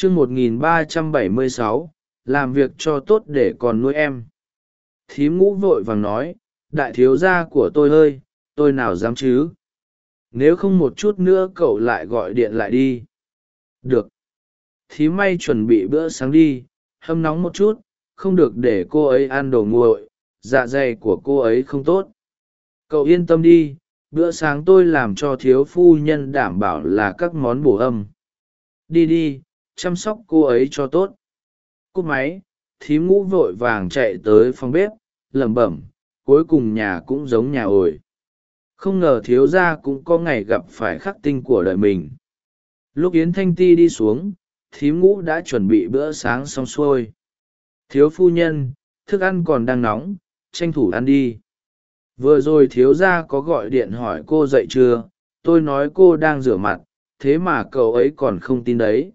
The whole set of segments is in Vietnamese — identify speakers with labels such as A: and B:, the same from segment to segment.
A: chương một nghìn ba trăm bảy mươi sáu, làm việc cho tốt để còn nuôi em. Thím ngũ vội vàng nói, đại thiếu gia của tôi ơi, tôi nào dám chứ? Nếu không một chút nữa cậu lại gọi điện lại đi. Được. Thím may chuẩn bị bữa sáng đi, hâm nóng một chút, không được để cô ấy ăn đồ nguội dạ dày của cô ấy không tốt. Cậu yên tâm đi, bữa sáng tôi làm cho thiếu phu nhân đảm bảo là các món bổ âm. Đi đi chăm sóc cô ấy cho tốt. Cúp máy, thím ngũ vội vàng chạy tới phòng bếp, lẩm bẩm, cuối cùng nhà cũng giống nhà ổi. Không ngờ thiếu gia cũng có ngày gặp phải khắc tinh của đời mình. Lúc yến thanh ti đi xuống, thím ngũ đã chuẩn bị bữa sáng xong xuôi. Thiếu phu nhân, thức ăn còn đang nóng, tranh thủ ăn đi. Vừa rồi thiếu gia có gọi điện hỏi cô dậy chưa? Tôi nói cô đang rửa mặt, thế mà cậu ấy còn không tin đấy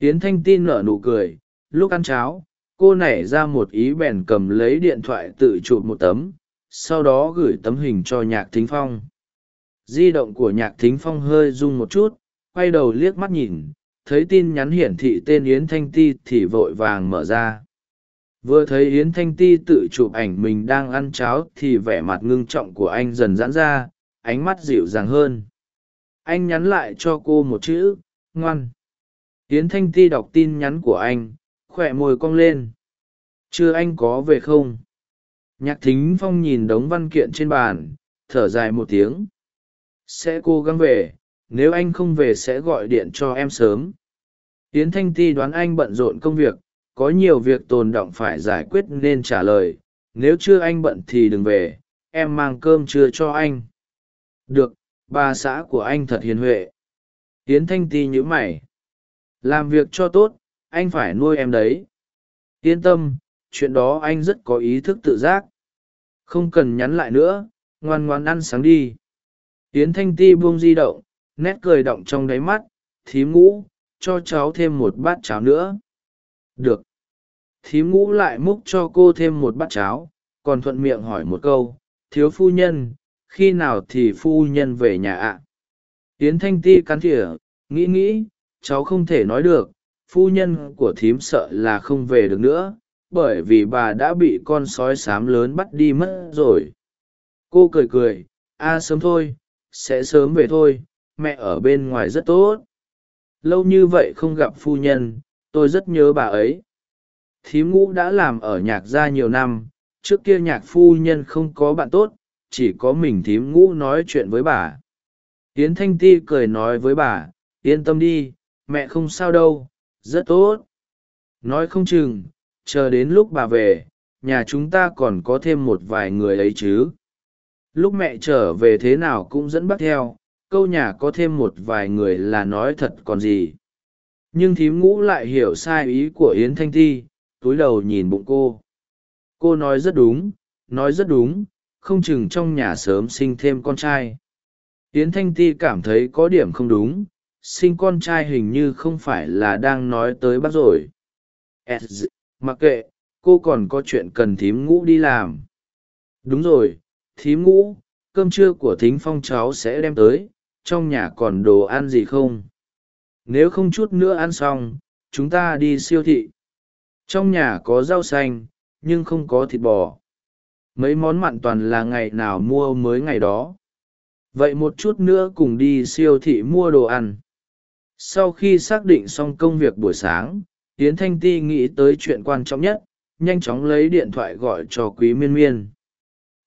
A: yến thanh tin nở nụ cười, lúc ăn cháo, cô nảy ra một ý bèn cầm lấy điện thoại tự chụp một tấm, sau đó gửi tấm hình cho nhạc thính phong. Di động của nhạc thính phong hơi rung một chút, quay đầu liếc mắt nhìn, thấy tin nhắn hiển thị tên yến thanh ti thì vội vàng mở ra. Vừa thấy yến thanh ti tự chụp ảnh mình đang ăn cháo thì vẻ mặt ngưng trọng của anh dần giãn ra, ánh mắt dịu dàng hơn. Anh nhắn lại cho cô một chữ, ngoan yến thanh ti đọc tin nhắn của anh, khỏe môi cong lên. Chưa anh có về không? Nhạc thính phong nhìn đống văn kiện trên bàn, thở dài một tiếng. Sẽ cố gắng về, nếu anh không về sẽ gọi điện cho em sớm. Yến thanh ti đoán anh bận rộn công việc, có nhiều việc tồn động phải giải quyết nên trả lời. Nếu chưa anh bận thì đừng về, em mang cơm trưa cho anh. Được, bà xã của anh thật hiền huệ. Yến thanh ti nhữ mày làm việc cho tốt, anh phải nuôi em đấy. Yên tâm, chuyện đó anh rất có ý thức tự giác. Không cần nhắn lại nữa, ngoan ngoan ăn sáng đi. Yến thanh ti buông di động, nét cười động trong đáy mắt, thím ngũ, cho cháu thêm một bát cháo nữa. Được. Thím ngũ lại múc cho cô thêm một bát cháo, còn thuận miệng hỏi một câu, thiếu phu nhân, khi nào thì phu nhân về nhà ạ? À? yến thanh ti cắn thỉa, nghĩ nghĩ cháu không thể nói được, phu nhân của thím sợ là không về được nữa, bởi vì bà đã bị con sói xám lớn bắt đi mất rồi. Cô cười cười, a, sớm thôi, sẽ sớm về thôi, mẹ ở bên ngoài rất tốt. Lâu như vậy không gặp phu nhân, tôi rất nhớ bà ấy. Thím ngũ đã làm ở nhạc gia nhiều năm, trước kia nhạc phu nhân không có bạn tốt, chỉ có mình thím ngũ nói chuyện với bà. Yến thanh ti cười nói với bà, yên tâm đi mẹ không sao đâu, rất tốt. Nói không chừng, chờ đến lúc bà về, nhà chúng ta còn có thêm một vài người ấy chứ. Lúc mẹ trở về thế nào cũng dẫn bắt theo, câu nhà có thêm một vài người là nói thật còn gì. Nhưng thím ngũ lại hiểu sai ý của yến thanh ti, túi đầu nhìn bụng cô. Cô nói rất đúng, nói rất đúng, không chừng trong nhà sớm sinh thêm con trai. Yến thanh ti cảm thấy có điểm không đúng sinh con trai hình như không phải là đang nói tới bác rồi. Mặc kệ, cô còn có chuyện cần thím ngũ đi làm. Đúng rồi, thím ngũ, cơm trưa của thính phong cháu sẽ đem tới, trong nhà còn đồ ăn gì không? Nếu không chút nữa ăn xong, chúng ta đi siêu thị. Trong nhà có rau xanh, nhưng không có thịt bò. Mấy món mặn toàn là ngày nào mua mới ngày đó. Vậy một chút nữa cùng đi siêu thị mua đồ ăn sau khi xác định xong công việc buổi sáng, yến thanh ti nghĩ tới chuyện quan trọng nhất, nhanh chóng lấy điện thoại gọi cho quý miên miên.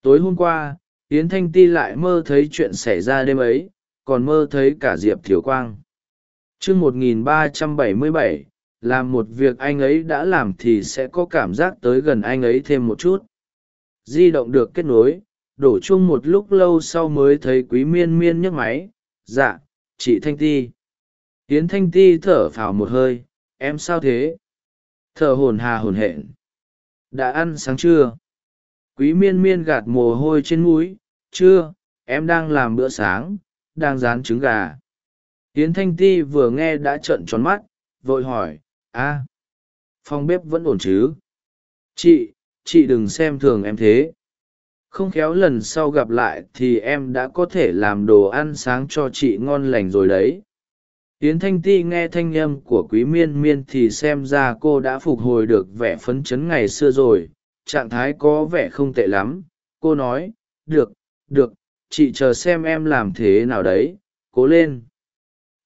A: Tối hôm qua, yến thanh ti lại mơ thấy chuyện xảy ra đêm ấy, còn mơ thấy cả diệp thiều quang. Chương một nghìn ba trăm bảy mươi bảy, làm một việc anh ấy đã làm thì sẽ có cảm giác tới gần anh ấy thêm một chút. Di động được kết nối, đổ chung một lúc lâu sau mới thấy quý miên miên nhấc máy. Dạ chị thanh ti yến thanh ti thở phào một hơi, em sao thế? Thở hồn hà hồn hển. Đã ăn sáng chưa? Quý miên miên gạt mồ hôi trên mũi. chưa, em đang làm bữa sáng, đang rán trứng gà. Yến thanh ti vừa nghe đã trợn tròn mắt, vội hỏi, a, phòng bếp vẫn ổn chứ? Chị chị đừng xem thường em thế. Không khéo lần sau gặp lại thì em đã có thể làm đồ ăn sáng cho chị ngon lành rồi đấy yến thanh ti nghe thanh âm của quý miên miên thì xem ra cô đã phục hồi được vẻ phấn chấn ngày xưa rồi. Trạng thái có vẻ không tệ lắm. Cô nói, được được, chị chờ xem em làm thế nào đấy. Cố lên.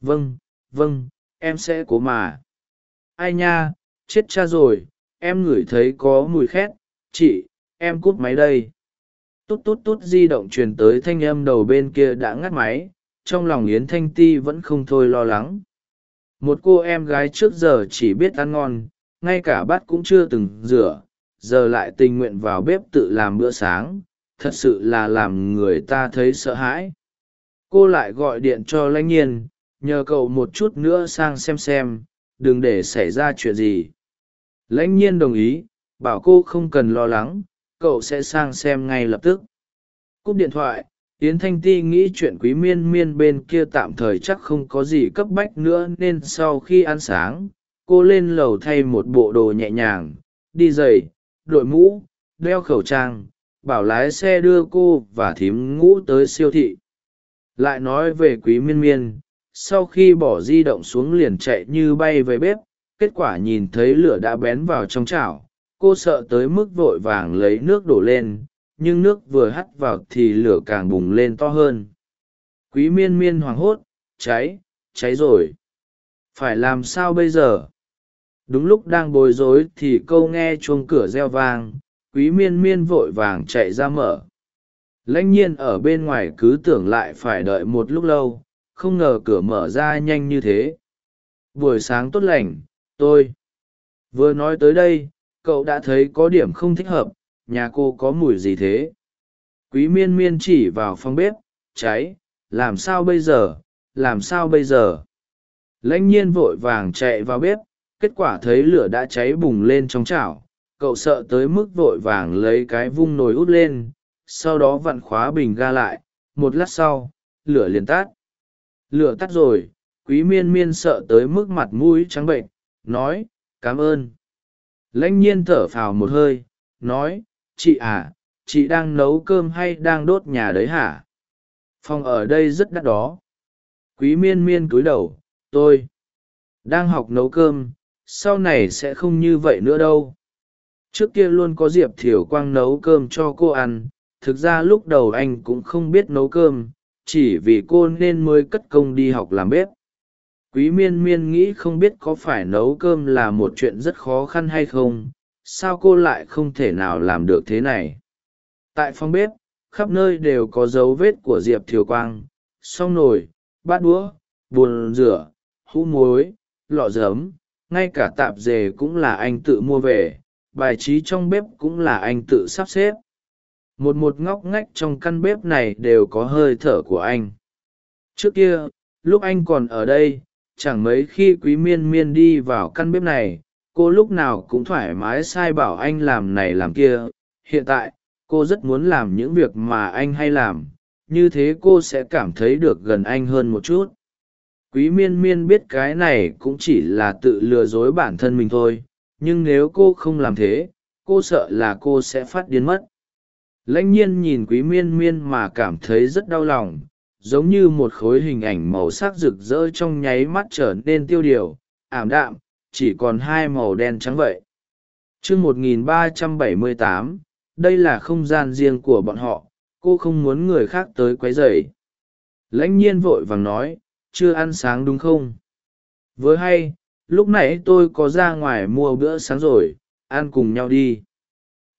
A: Vâng vâng em sẽ cố mà. Ai nha, chết cha rồi. Em ngửi thấy có mùi khét. Chị, em cúp máy đây. Tút tút tút di động truyền tới thanh âm đầu bên kia đã ngắt máy trong lòng yến thanh ti vẫn không thôi lo lắng. Một cô em gái trước giờ chỉ biết ăn ngon, ngay cả bát cũng chưa từng rửa, giờ lại tình nguyện vào bếp tự làm bữa sáng, thật sự là làm người ta thấy sợ hãi. Cô lại gọi điện cho lãnh nhiên, nhờ cậu một chút nữa sang xem xem, đừng để xảy ra chuyện gì. Lãnh nhiên đồng ý, bảo cô không cần lo lắng, cậu sẽ sang xem ngay lập tức. Cúp điện thoại yến thanh ti nghĩ chuyện quý miên miên bên kia tạm thời chắc không có gì cấp bách nữa nên sau khi ăn sáng, cô lên lầu thay một bộ đồ nhẹ nhàng, đi giày, đội mũ, đeo khẩu trang, bảo lái xe đưa cô và thím ngũ tới siêu thị. Lại nói về quý miên miên, sau khi bỏ di động xuống liền chạy như bay về bếp, kết quả nhìn thấy lửa đã bén vào trong chảo, cô sợ tới mức vội vàng lấy nước đổ lên nhưng nước vừa hắt vào thì lửa càng bùng lên to hơn. Quý miên miên hoảng hốt, cháy cháy rồi. Phải làm sao bây giờ? Đúng lúc đang bối rối thì câu nghe chuông cửa reo vang, quý miên miên vội vàng chạy ra mở. Lãnh nhiên ở bên ngoài cứ tưởng lại phải đợi một lúc lâu, không ngờ cửa mở ra nhanh như thế. Buổi sáng tốt lành, tôi. Vừa nói tới đây, cậu đã thấy có điểm không thích hợp nhà cô có mùi gì thế? Quý miên miên chỉ vào phòng bếp, cháy, làm sao bây giờ? Làm sao bây giờ? Lãnh nhiên vội vàng chạy vào bếp, kết quả thấy lửa đã cháy bùng lên trong chảo. Cậu sợ tới mức vội vàng lấy cái vung nồi út lên, sau đó vặn khóa bình ga lại. Một lát sau, lửa liền tắt. Lửa tắt rồi, quý miên miên sợ tới mức mặt mũi trắng bệnh nói, cảm ơn. Lãnh nhiên thở phào một hơi, nói chị à chị đang nấu cơm hay đang đốt nhà đấy hả? Phòng ở đây rất đắt đó. Quý miên miên cúi đầu, tôi đang học nấu cơm, sau này sẽ không như vậy nữa đâu. Trước kia luôn có diệp thiều quang nấu cơm cho cô ăn, thực ra lúc đầu anh cũng không biết nấu cơm, chỉ vì cô nên mới cất công đi học làm bếp. Quý miên miên nghĩ không biết có phải nấu cơm là một chuyện rất khó khăn hay không sao cô lại không thể nào làm được thế này? Tại phòng bếp, khắp nơi đều có dấu vết của diệp thiều quang. Xong nồi, bát đũa bùn rửa, hũ muối, lọ giấm. Ngay cả tạp dề cũng là anh tự mua về. Bài trí trong bếp cũng là anh tự sắp xếp. Một một ngóc ngách trong căn bếp này đều có hơi thở của anh. Trước kia, lúc anh còn ở đây, chẳng mấy khi quý miên miên đi vào căn bếp này cô lúc nào cũng thoải mái sai bảo anh làm này làm kia. Hiện tại, cô rất muốn làm những việc mà anh hay làm. Như thế cô sẽ cảm thấy được gần anh hơn một chút. Quý miên miên biết cái này cũng chỉ là tự lừa dối bản thân mình thôi. Nhưng nếu cô không làm thế, cô sợ là cô sẽ phát điên mất. Lãnh nhiên nhìn quý miên miên mà cảm thấy rất đau lòng. Giống như một khối hình ảnh màu sắc rực rỡ trong nháy mắt trở nên tiêu điều, ảm đạm chỉ còn hai màu đen trắng vậy. Chương một nghìn ba trăm bảy mươi tám, đây là không gian riêng của bọn họ, cô không muốn người khác tới q u ấ y dày lãnh nhiên vội vàng nói, chưa ăn sáng đúng không? Với hay, lúc nãy tôi có ra ngoài mua bữa sáng rồi, ăn cùng nhau đi.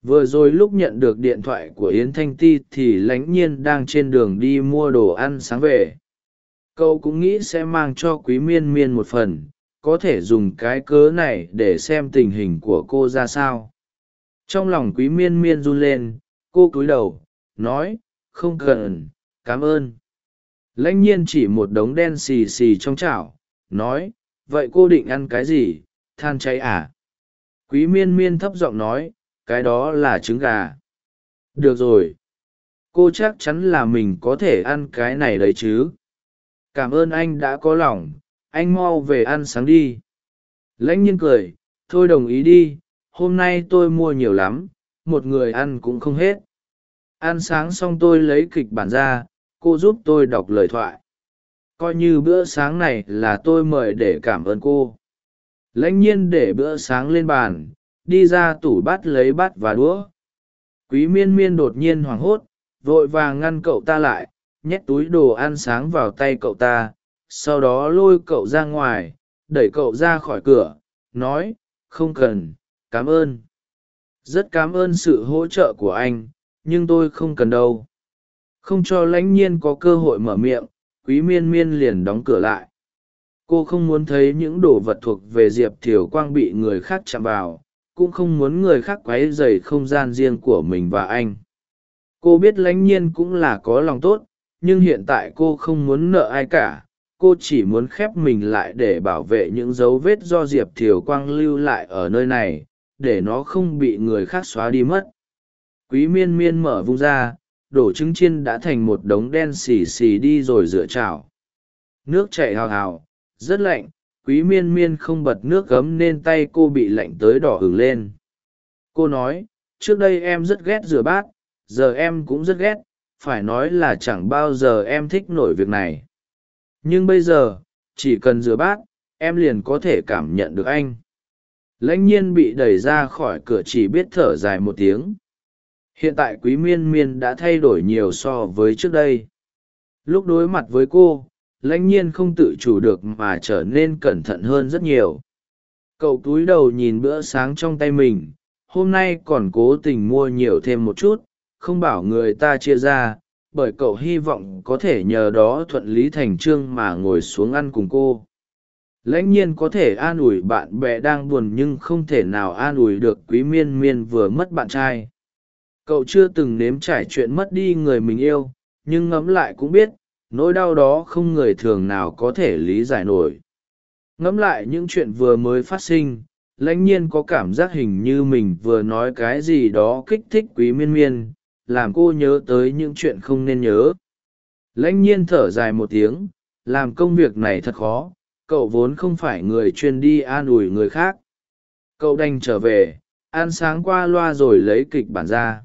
A: Vừa rồi lúc nhận được điện thoại của yến thanh ti thì lãnh nhiên đang trên đường đi mua đồ ăn sáng về. Cậu cũng nghĩ sẽ mang cho quý miên miên một phần có thể dùng cái cớ này để xem tình hình của cô ra sao. Trong lòng quý miên miên run lên, cô cúi đầu, nói, không cần, cảm ơn. Lãnh nhiên chỉ một đống đen xì xì trong chảo, nói, vậy cô định ăn cái gì, than cháy à? Quý miên miên thấp giọng nói, cái đó là trứng gà. Được rồi. Cô chắc chắn là mình có thể ăn cái này đấy chứ. Cảm ơn anh đã có lòng anh mau về ăn sáng đi. Lãnh nhiên cười, thôi đồng ý đi, hôm nay tôi mua nhiều lắm, một người ăn cũng không hết. Ăn sáng xong tôi lấy kịch bản ra, cô giúp tôi đọc lời thoại. Coi như bữa sáng này là tôi mời để cảm ơn cô. Lãnh nhiên để bữa sáng lên bàn, đi ra tủ bát lấy bát và đũa. Quý miên miên đột nhiên hoảng hốt, vội vàng ngăn cậu ta lại, nhét túi đồ ăn sáng vào tay cậu ta sau đó lôi cậu ra ngoài, đẩy cậu ra khỏi cửa, nói, không cần, cảm ơn. Rất cảm ơn sự hỗ trợ của anh, nhưng tôi không cần đâu. Không cho lãnh nhiên có cơ hội mở miệng, quý miên miên liền đóng cửa lại. Cô không muốn thấy những đồ vật thuộc về diệp thiều quang bị người khác chạm vào, cũng không muốn người khác q u ấ y dày không gian riêng của mình và anh. Cô biết lãnh nhiên cũng là có lòng tốt, nhưng hiện tại cô không muốn nợ ai cả cô chỉ muốn khép mình lại để bảo vệ những dấu vết do diệp thiều quang lưu lại ở nơi này, để nó không bị người khác xóa đi mất. Quý miên miên mở vung ra, đổ trứng chiên đã thành một đống đen xì xì đi rồi rửa chảo. Nước chảy hào hào, rất lạnh, quý miên miên không bật nước gấm nên tay cô bị lạnh tới đỏ hửng lên. Cô nói, trước đây em rất ghét rửa bát, giờ em cũng rất ghét, phải nói là chẳng bao giờ em thích nổi việc này nhưng bây giờ, chỉ cần rửa bát, em liền có thể cảm nhận được anh. Lãnh nhiên bị đẩy ra khỏi cửa chỉ biết thở dài một tiếng. Hiện tại quý miên miên đã thay đổi nhiều so với trước đây. Lúc đối mặt với cô, lãnh nhiên không tự chủ được mà trở nên cẩn thận hơn rất nhiều. Cậu túi đầu nhìn bữa sáng trong tay mình, hôm nay còn cố tình mua nhiều thêm một chút, không bảo người ta chia ra bởi cậu hy vọng có thể nhờ đó thuận lý thành trương mà ngồi xuống ăn cùng cô. Lãnh nhiên có thể an ủi bạn bè đang buồn nhưng không thể nào an ủi được quý miên miên vừa mất bạn trai. Cậu chưa từng nếm trải chuyện mất đi người mình yêu, nhưng ngẫm lại cũng biết, nỗi đau đó không người thường nào có thể lý giải nổi. Ngẫm lại những chuyện vừa mới phát sinh, lãnh nhiên có cảm giác hình như mình vừa nói cái gì đó kích thích quý miên miên làm cô nhớ tới những chuyện không nên nhớ. Lãnh nhiên thở dài một tiếng, làm công việc này thật khó, cậu vốn không phải người chuyên đi an ủi người khác. Cậu đành trở về, ăn sáng qua loa rồi lấy kịch bản ra.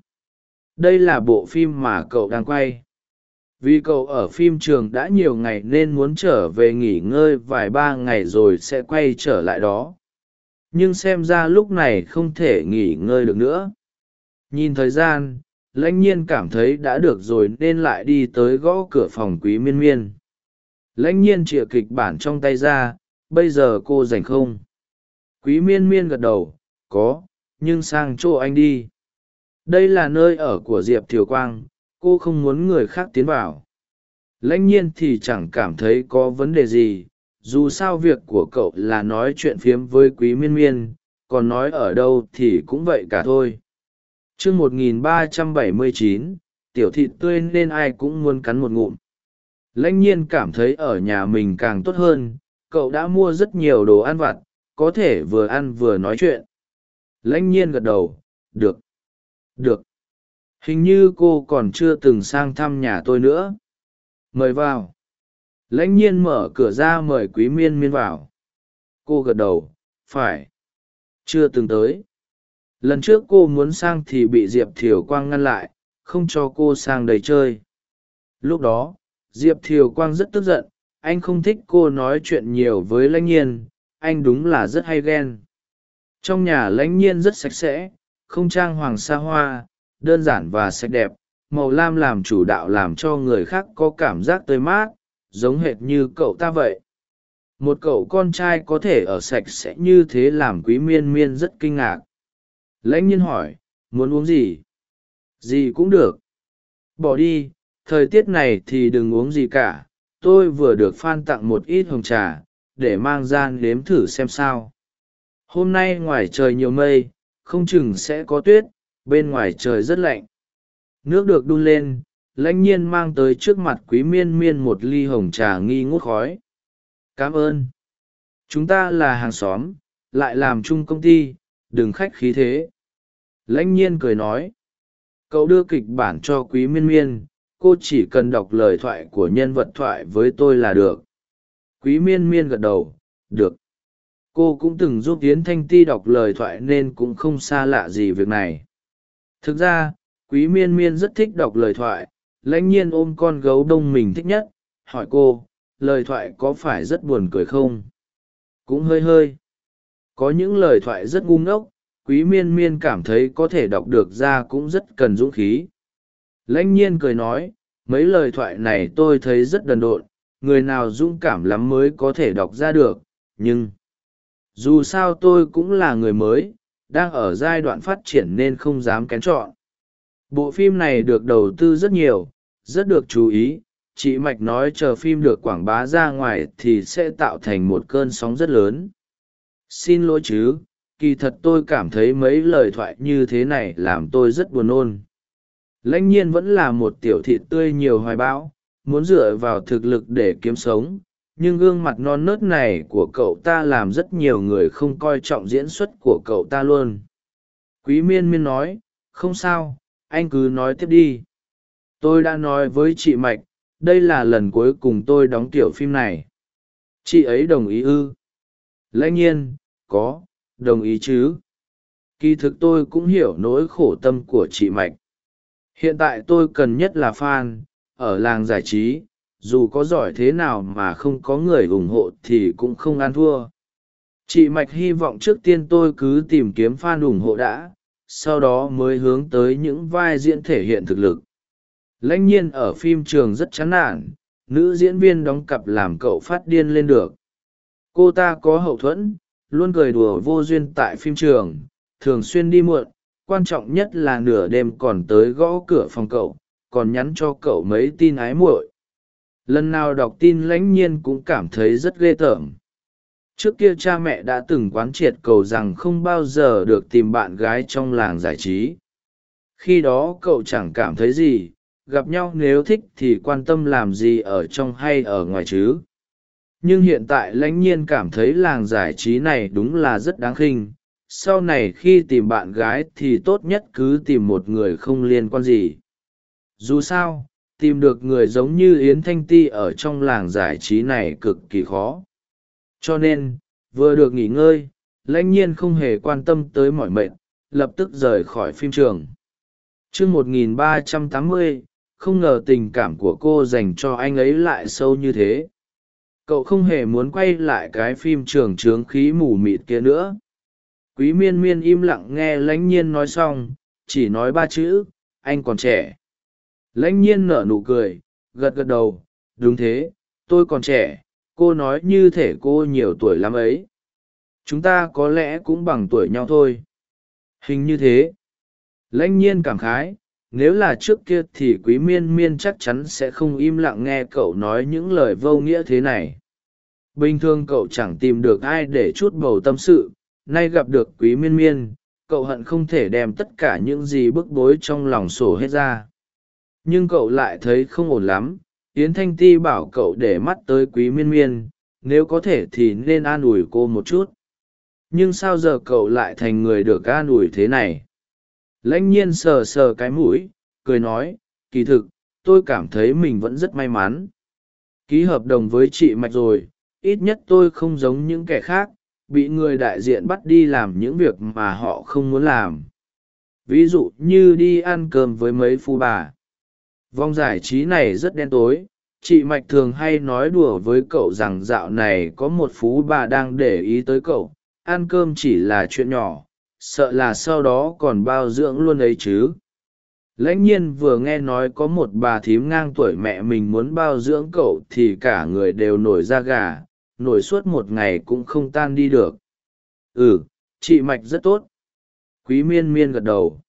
A: Đây là bộ phim mà cậu đang quay. Vì cậu ở phim trường đã nhiều ngày nên muốn trở về nghỉ ngơi vài ba ngày rồi sẽ quay trở lại đó. Nhưng xem ra lúc này không thể nghỉ ngơi được nữa. Nhìn thời gian lãnh nhiên cảm thấy đã được rồi nên lại đi tới gõ cửa phòng quý miên miên. Lãnh nhiên chịa kịch bản trong tay ra, bây giờ cô rảnh không? Quý miên miên gật đầu, có, nhưng sang chỗ anh đi. Đây là nơi ở của diệp thiều quang, cô không muốn người khác tiến vào. Lãnh nhiên thì chẳng cảm thấy có vấn đề gì, dù sao việc của cậu là nói chuyện phiếm với quý miên miên, còn nói ở đâu thì cũng vậy cả thôi chương một nghìn ba trăm bảy mươi chín, tiểu thịt tươi nên ai cũng muốn cắn một ngụm. Lãnh nhiên cảm thấy ở nhà mình càng tốt hơn, cậu đã mua rất nhiều đồ ăn vặt, có thể vừa ăn vừa nói chuyện. Lãnh nhiên gật đầu, được được. Hình như cô còn chưa từng sang thăm nhà tôi nữa. Mời vào. Lãnh nhiên mở cửa ra mời quý miên miên vào. Cô gật đầu, phải. Chưa từng tới lần trước cô muốn sang thì bị diệp thiều quang ngăn lại, không cho cô sang đầy chơi. Lúc đó, diệp thiều quang rất tức giận, anh không thích cô nói chuyện nhiều với lãnh nhiên, anh đúng là rất hay ghen. Trong nhà lãnh nhiên rất sạch sẽ, không trang hoàng xa hoa, đơn giản và sạch đẹp, màu lam làm chủ đạo làm cho người khác có cảm giác tươi mát, giống hệt như cậu ta vậy. Một cậu con trai có thể ở sạch sẽ như thế làm quý miên miên rất kinh ngạc lãnh nhiên hỏi, muốn uống gì? Gì cũng được. Bỏ đi, thời tiết này thì đừng uống gì cả. Tôi vừa được phan tặng một ít hồng trà, để mang ra nếm thử xem sao. Hôm nay ngoài trời nhiều mây, không chừng sẽ có tuyết, bên ngoài trời rất lạnh. Nước được đun lên, lãnh nhiên mang tới trước mặt quý miên miên một ly hồng trà nghi ngút khói. Cảm ơn. Chúng ta là hàng xóm, lại làm chung công ty, đừng khách khí thế lãnh nhiên cười nói, cậu đưa kịch bản cho quý miên miên, cô chỉ cần đọc lời thoại của nhân vật thoại với tôi là được. Quý miên miên gật đầu, được. Cô cũng từng giúp tiến thanh ti đọc lời thoại nên cũng không xa lạ gì việc này. Thực ra, quý miên miên rất thích đọc lời thoại, lãnh nhiên ôm con gấu đông mình thích nhất, hỏi cô, lời thoại có phải rất buồn cười không? Cũng hơi hơi. Có những lời thoại rất ngu ngốc quý miên miên cảm thấy có thể đọc được ra cũng rất cần dũng khí. Lãnh nhiên cười nói, mấy lời thoại này tôi thấy rất đần độn, người nào dũng cảm lắm mới có thể đọc ra được, nhưng dù sao tôi cũng là người mới, đang ở giai đoạn phát triển nên không dám kén chọn. Bộ phim này được đầu tư rất nhiều, rất được chú ý, chị mạch nói chờ phim được quảng bá ra ngoài thì sẽ tạo thành một cơn sóng rất lớn. Xin lỗi chứ kỳ thật tôi cảm thấy mấy lời thoại như thế này làm tôi rất buồn nôn. Lãnh nhiên vẫn là một tiểu thị tươi nhiều hoài bão, muốn dựa vào thực lực để kiếm sống, nhưng gương mặt non nớt này của cậu ta làm rất nhiều người không coi trọng diễn xuất của cậu ta luôn. Quý miên miên nói, không sao, anh cứ nói tiếp đi. Tôi đã nói với chị mạch, đây là lần cuối cùng tôi đóng tiểu phim này. Chị ấy đồng ý ư? Lãnh nhiên, có đồng ý chứ? Kỳ thực tôi cũng hiểu nỗi khổ tâm của chị mạch. Hiện tại tôi cần nhất là fan, ở làng giải trí, dù có giỏi thế nào mà không có người ủng hộ thì cũng không ăn thua. Chị mạch hy vọng trước tiên tôi cứ tìm kiếm fan ủng hộ đã, sau đó mới hướng tới những vai diễn thể hiện thực lực. Lãnh nhiên ở phim trường rất chán nản, nữ diễn viên đóng cặp làm cậu phát điên lên được. Cô ta có hậu thuẫn luôn cười đùa vô duyên tại phim trường, thường xuyên đi muộn, quan trọng nhất là nửa đêm còn tới gõ cửa phòng cậu, còn nhắn cho cậu mấy tin ái muội. Lần nào đọc tin lãnh nhiên cũng cảm thấy rất ghê tởm. Trước kia cha mẹ đã từng quán triệt cầu rằng không bao giờ được tìm bạn gái trong làng giải trí. Khi đó cậu chẳng cảm thấy gì, gặp nhau nếu thích thì quan tâm làm gì ở trong hay ở ngoài chứ nhưng hiện tại lãnh nhiên cảm thấy làng giải trí này đúng là rất đáng khinh. Sau này khi tìm bạn gái thì tốt nhất cứ tìm một người không liên quan gì. Dù sao, tìm được người giống như yến thanh ti ở trong làng giải trí này cực kỳ khó. Cho nên, vừa được nghỉ ngơi, lãnh nhiên không hề quan tâm tới mọi mệnh lập tức rời khỏi phim trường. Chương một nghìn ba trăm tám mươi, không ngờ tình cảm của cô dành cho anh ấy lại sâu như thế cậu không hề muốn quay lại cái phim trường trướng khí mù mịt kia nữa. Quý miên miên im lặng nghe lãnh nhiên nói xong, chỉ nói ba chữ, anh còn trẻ. Lãnh nhiên nở nụ cười, gật gật đầu, đúng thế, tôi còn trẻ, cô nói như thể cô nhiều tuổi lắm ấy. Chúng ta có lẽ cũng bằng tuổi nhau thôi. Hình như thế. Lãnh nhiên cảm khái nếu là trước kia thì quý miên miên chắc chắn sẽ không im lặng nghe cậu nói những lời vô nghĩa thế này. Bình thường cậu chẳng tìm được ai để chút bầu tâm sự, nay gặp được quý miên miên, cậu hận không thể đem tất cả những gì bức bối trong lòng sổ hết ra. Nhưng cậu lại thấy không ổn lắm, yến thanh ti bảo cậu để mắt tới quý miên miên, nếu có thể thì nên an ủi cô một chút. Nhưng sao giờ cậu lại thành người được an ủi thế này? Lãnh nhiên sờ sờ cái mũi, cười nói, kỳ thực, tôi cảm thấy mình vẫn rất may mắn. Ký hợp đồng với chị mạch rồi, ít nhất tôi không giống những kẻ khác, bị người đại diện bắt đi làm những việc mà họ không muốn làm. Ví dụ như đi ăn cơm với mấy phu bà. Vòng giải trí này rất đen tối, chị mạch thường hay nói đùa với cậu rằng dạo này có một phú bà đang để ý tới cậu, ăn cơm chỉ là chuyện nhỏ sợ là sau đó còn bao dưỡng luôn ấy chứ. Lãnh nhiên vừa nghe nói có một bà thím ngang tuổi mẹ mình muốn bao dưỡng cậu thì cả người đều nổi da gà, nổi suốt một ngày cũng không tan đi được. Ừ chị mạch rất tốt. Quý miên miên gật đầu.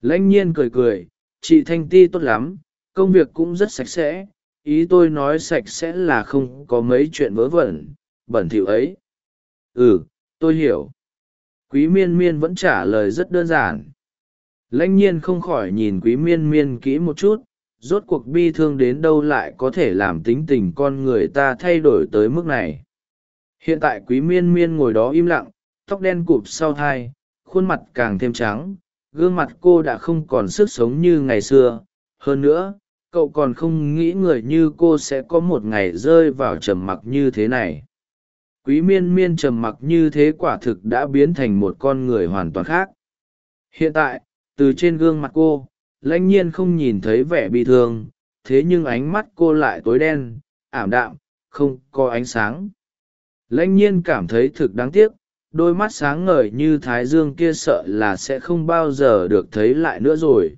A: Lãnh nhiên cười cười, chị thanh ti tốt lắm, công việc cũng rất sạch sẽ, ý tôi nói sạch sẽ là không có mấy chuyện vớ vẩn, bẩn thỉu ấy. Ừ tôi hiểu quý miên miên vẫn trả lời rất đơn giản. Lãnh nhiên không khỏi nhìn quý miên miên kỹ một chút, rốt cuộc bi thương đến đâu lại có thể làm tính tình con người ta thay đổi tới mức này. Hiện tại quý miên miên ngồi đó im lặng, tóc đen cụp sau thai, khuôn mặt càng thêm trắng, gương mặt cô đã không còn sức sống như ngày xưa. Hơn nữa, cậu còn không nghĩ người như cô sẽ có một ngày rơi vào trầm mặc như thế này quý miên miên trầm mặc như thế quả thực đã biến thành một con người hoàn toàn khác. Hiện tại, từ trên gương mặt cô, lãnh nhiên không nhìn thấy vẻ bị thương, thế nhưng ánh mắt cô lại tối đen, ảm đạm, không có ánh sáng. Lãnh nhiên cảm thấy thực đáng tiếc, đôi mắt sáng ngời như thái dương kia sợ là sẽ không bao giờ được thấy lại nữa rồi.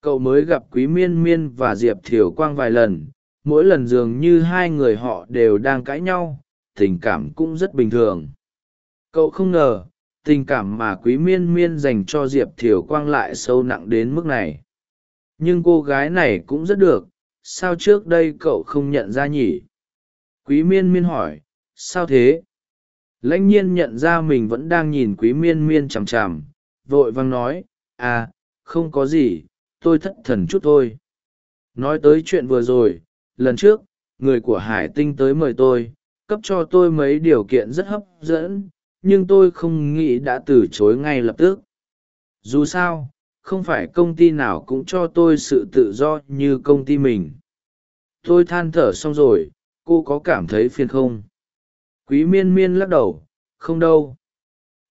A: Cậu mới gặp quý miên miên và diệp thiều quang vài lần, mỗi lần dường như hai người họ đều đang cãi nhau tình cảm cũng rất bình thường. Cậu không ngờ, tình cảm mà quý miên miên dành cho diệp thiều quang lại sâu nặng đến mức này. Nhưng cô gái này cũng rất được, sao trước đây cậu không nhận ra nhỉ? Quý miên miên hỏi, sao thế? Lãnh nhiên nhận ra mình vẫn đang nhìn quý miên miên chằm chằm, vội vàng nói à không có gì, tôi thất thần chút thôi. Nói tới chuyện vừa rồi, lần trước, người của hải tinh tới mời tôi cấp cho tôi mấy điều kiện rất hấp dẫn, nhưng tôi không nghĩ đã từ chối ngay lập tức. Dù sao, không phải công ty nào cũng cho tôi sự tự do như công ty mình. Tôi than thở xong rồi, cô có cảm thấy phiền không? Quý miên miên lắc đầu, không đâu.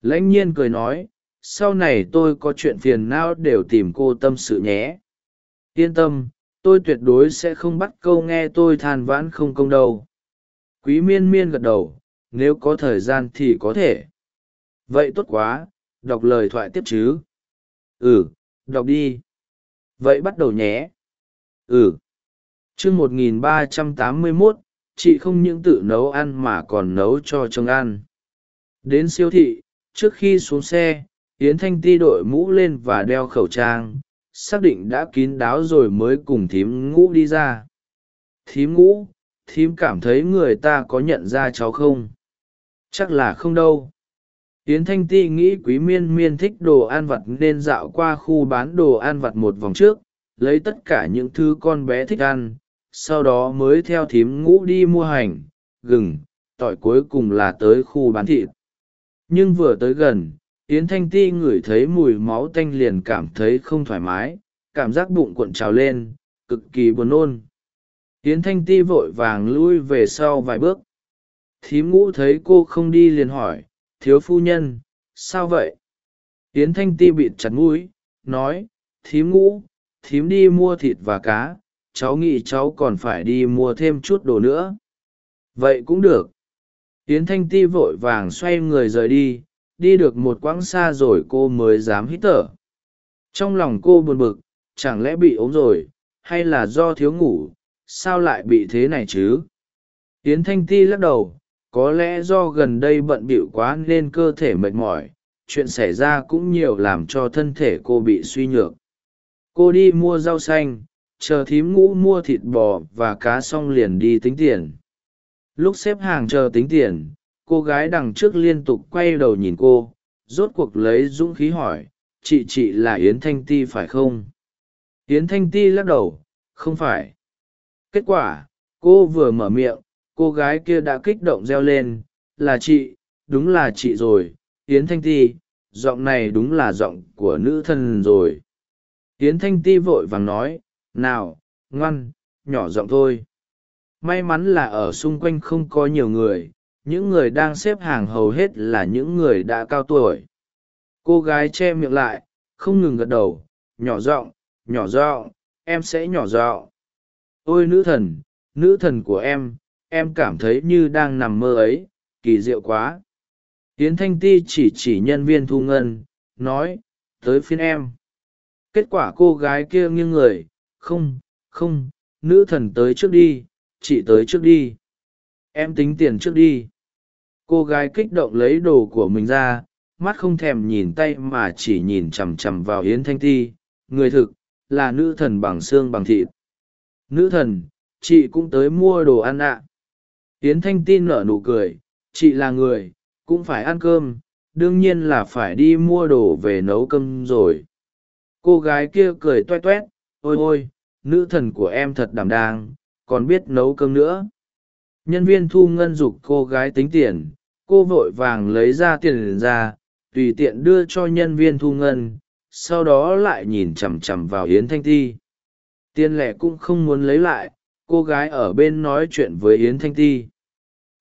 A: Lãnh nhiên cười nói, sau này tôi có chuyện phiền não đều tìm cô tâm sự nhé. Yên tâm, tôi tuyệt đối sẽ không bắt câu nghe tôi than vãn không công đâu quý miên miên gật đầu, nếu có thời gian thì có thể. Vậy tốt quá, đọc lời thoại tiếp chứ. Ừ đọc đi. Vậy bắt đầu nhé. Ừ. Chương một nghìn ba trăm tám mươi mốt, chị không những tự nấu ăn mà còn nấu cho chồng ăn. Đến siêu thị, trước khi xuống xe, yến thanh ti đội mũ lên và đeo khẩu trang, xác định đã kín đáo rồi mới cùng thím ngũ đi ra. Thím ngũ thím cảm thấy người ta có nhận ra cháu không? Chắc là không đâu. Yến thanh ti nghĩ quý miên miên thích đồ ăn vặt nên dạo qua khu bán đồ ăn vặt một vòng trước, lấy tất cả những thứ con bé thích ăn, sau đó mới theo thím ngũ đi mua hành, gừng, tỏi cuối cùng là tới khu bán thịt. Nhưng vừa tới gần, yến thanh ti ngửi thấy mùi máu tanh liền cảm thấy không thoải mái, cảm giác bụng cuộn trào lên, cực kỳ buồn nôn yến thanh ti vội vàng lui về sau vài bước. Thím ngũ thấy cô không đi liền hỏi, thiếu phu nhân, sao vậy? Yến thanh ti bịt chặt mũi, nói, thím ngũ, thím đi mua thịt và cá, cháu nghĩ cháu còn phải đi mua thêm chút đồ nữa. Vậy cũng được. Yến thanh ti vội vàng xoay người rời đi đi được một quãng xa rồi cô mới dám hít thở. Trong lòng cô buồn bực, chẳng lẽ bị ốm rồi, hay là do thiếu ngủ sao lại bị thế này chứ? Yến thanh ti lắc đầu, có lẽ do gần đây bận bịu quá nên cơ thể mệt mỏi, chuyện xảy ra cũng nhiều làm cho thân thể cô bị suy nhược. Cô đi mua rau xanh, chờ thím ngũ mua thịt bò và cá xong liền đi tính tiền. Lúc xếp hàng chờ tính tiền, cô gái đằng trước liên tục quay đầu nhìn cô, rốt cuộc lấy dũng khí hỏi, chị chị là yến thanh ti phải không? Yến thanh ti lắc đầu, không phải kết quả, cô vừa mở miệng, cô gái kia đã kích động reo lên, là chị, đúng là chị rồi, yến thanh ti, giọng này đúng là giọng của nữ thần rồi. Yến thanh ti vội vàng nói, nào, ngoan, nhỏ giọng thôi. May mắn là ở xung quanh không có nhiều người, những người đang xếp hàng hầu hết là những người đã cao tuổi. Cô gái che miệng lại, không ngừng gật đầu, nhỏ giọng nhỏ giọng, em sẽ nhỏ giọng ôi nữ thần nữ thần của em em cảm thấy như đang nằm mơ ấy, kỳ diệu quá. Tiến thanh ti chỉ chỉ nhân viên thu ngân, nói, tới phiên em. Kết quả cô gái kia nghiêng người, không không, nữ thần tới trước đi, chị tới trước đi. Em tính tiền trước đi. Cô gái kích động lấy đồ của mình ra, mắt không thèm nhìn tay mà chỉ nhìn chằm chằm vào yến thanh ti, người thực, là nữ thần bằng xương bằng thịt nữ thần, chị cũng tới mua đồ ăn ạ. À. yến thanh tin nở nụ cười, chị là người, cũng phải ăn cơm, đương nhiên là phải đi mua đồ về nấu cơm rồi. Cô gái kia cười toét toét, ôi ôi, nữ thần của em thật đảm đang, còn biết nấu cơm nữa. Nhân viên thu ngân giục cô gái tính tiền, cô vội vàng lấy ra tiền ra, tùy tiện đưa cho nhân viên thu ngân, sau đó lại nhìn chằm chằm vào yến thanh ti tiền lẻ cũng không muốn lấy lại, cô gái ở bên nói chuyện với yến thanh ti.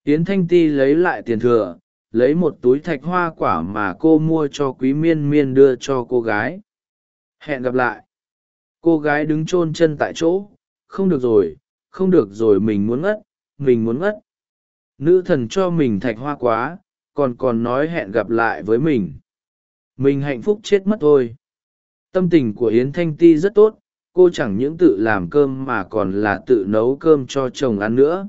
A: Yến thanh ti lấy lại tiền thừa, lấy một túi thạch hoa quả mà cô mua cho quý miên miên đưa cho cô gái. Hẹn gặp lại. Cô gái đứng chôn chân tại chỗ. Không được rồi, không được rồi, mình muốn ngất, mình muốn ngất. Nữ thần cho mình thạch hoa quá, còn còn nói hẹn gặp lại với mình. Mình hạnh phúc chết mất thôi. Tâm tình của yến thanh ti rất tốt cô chẳng những tự làm cơm mà còn là tự nấu cơm cho chồng ăn nữa.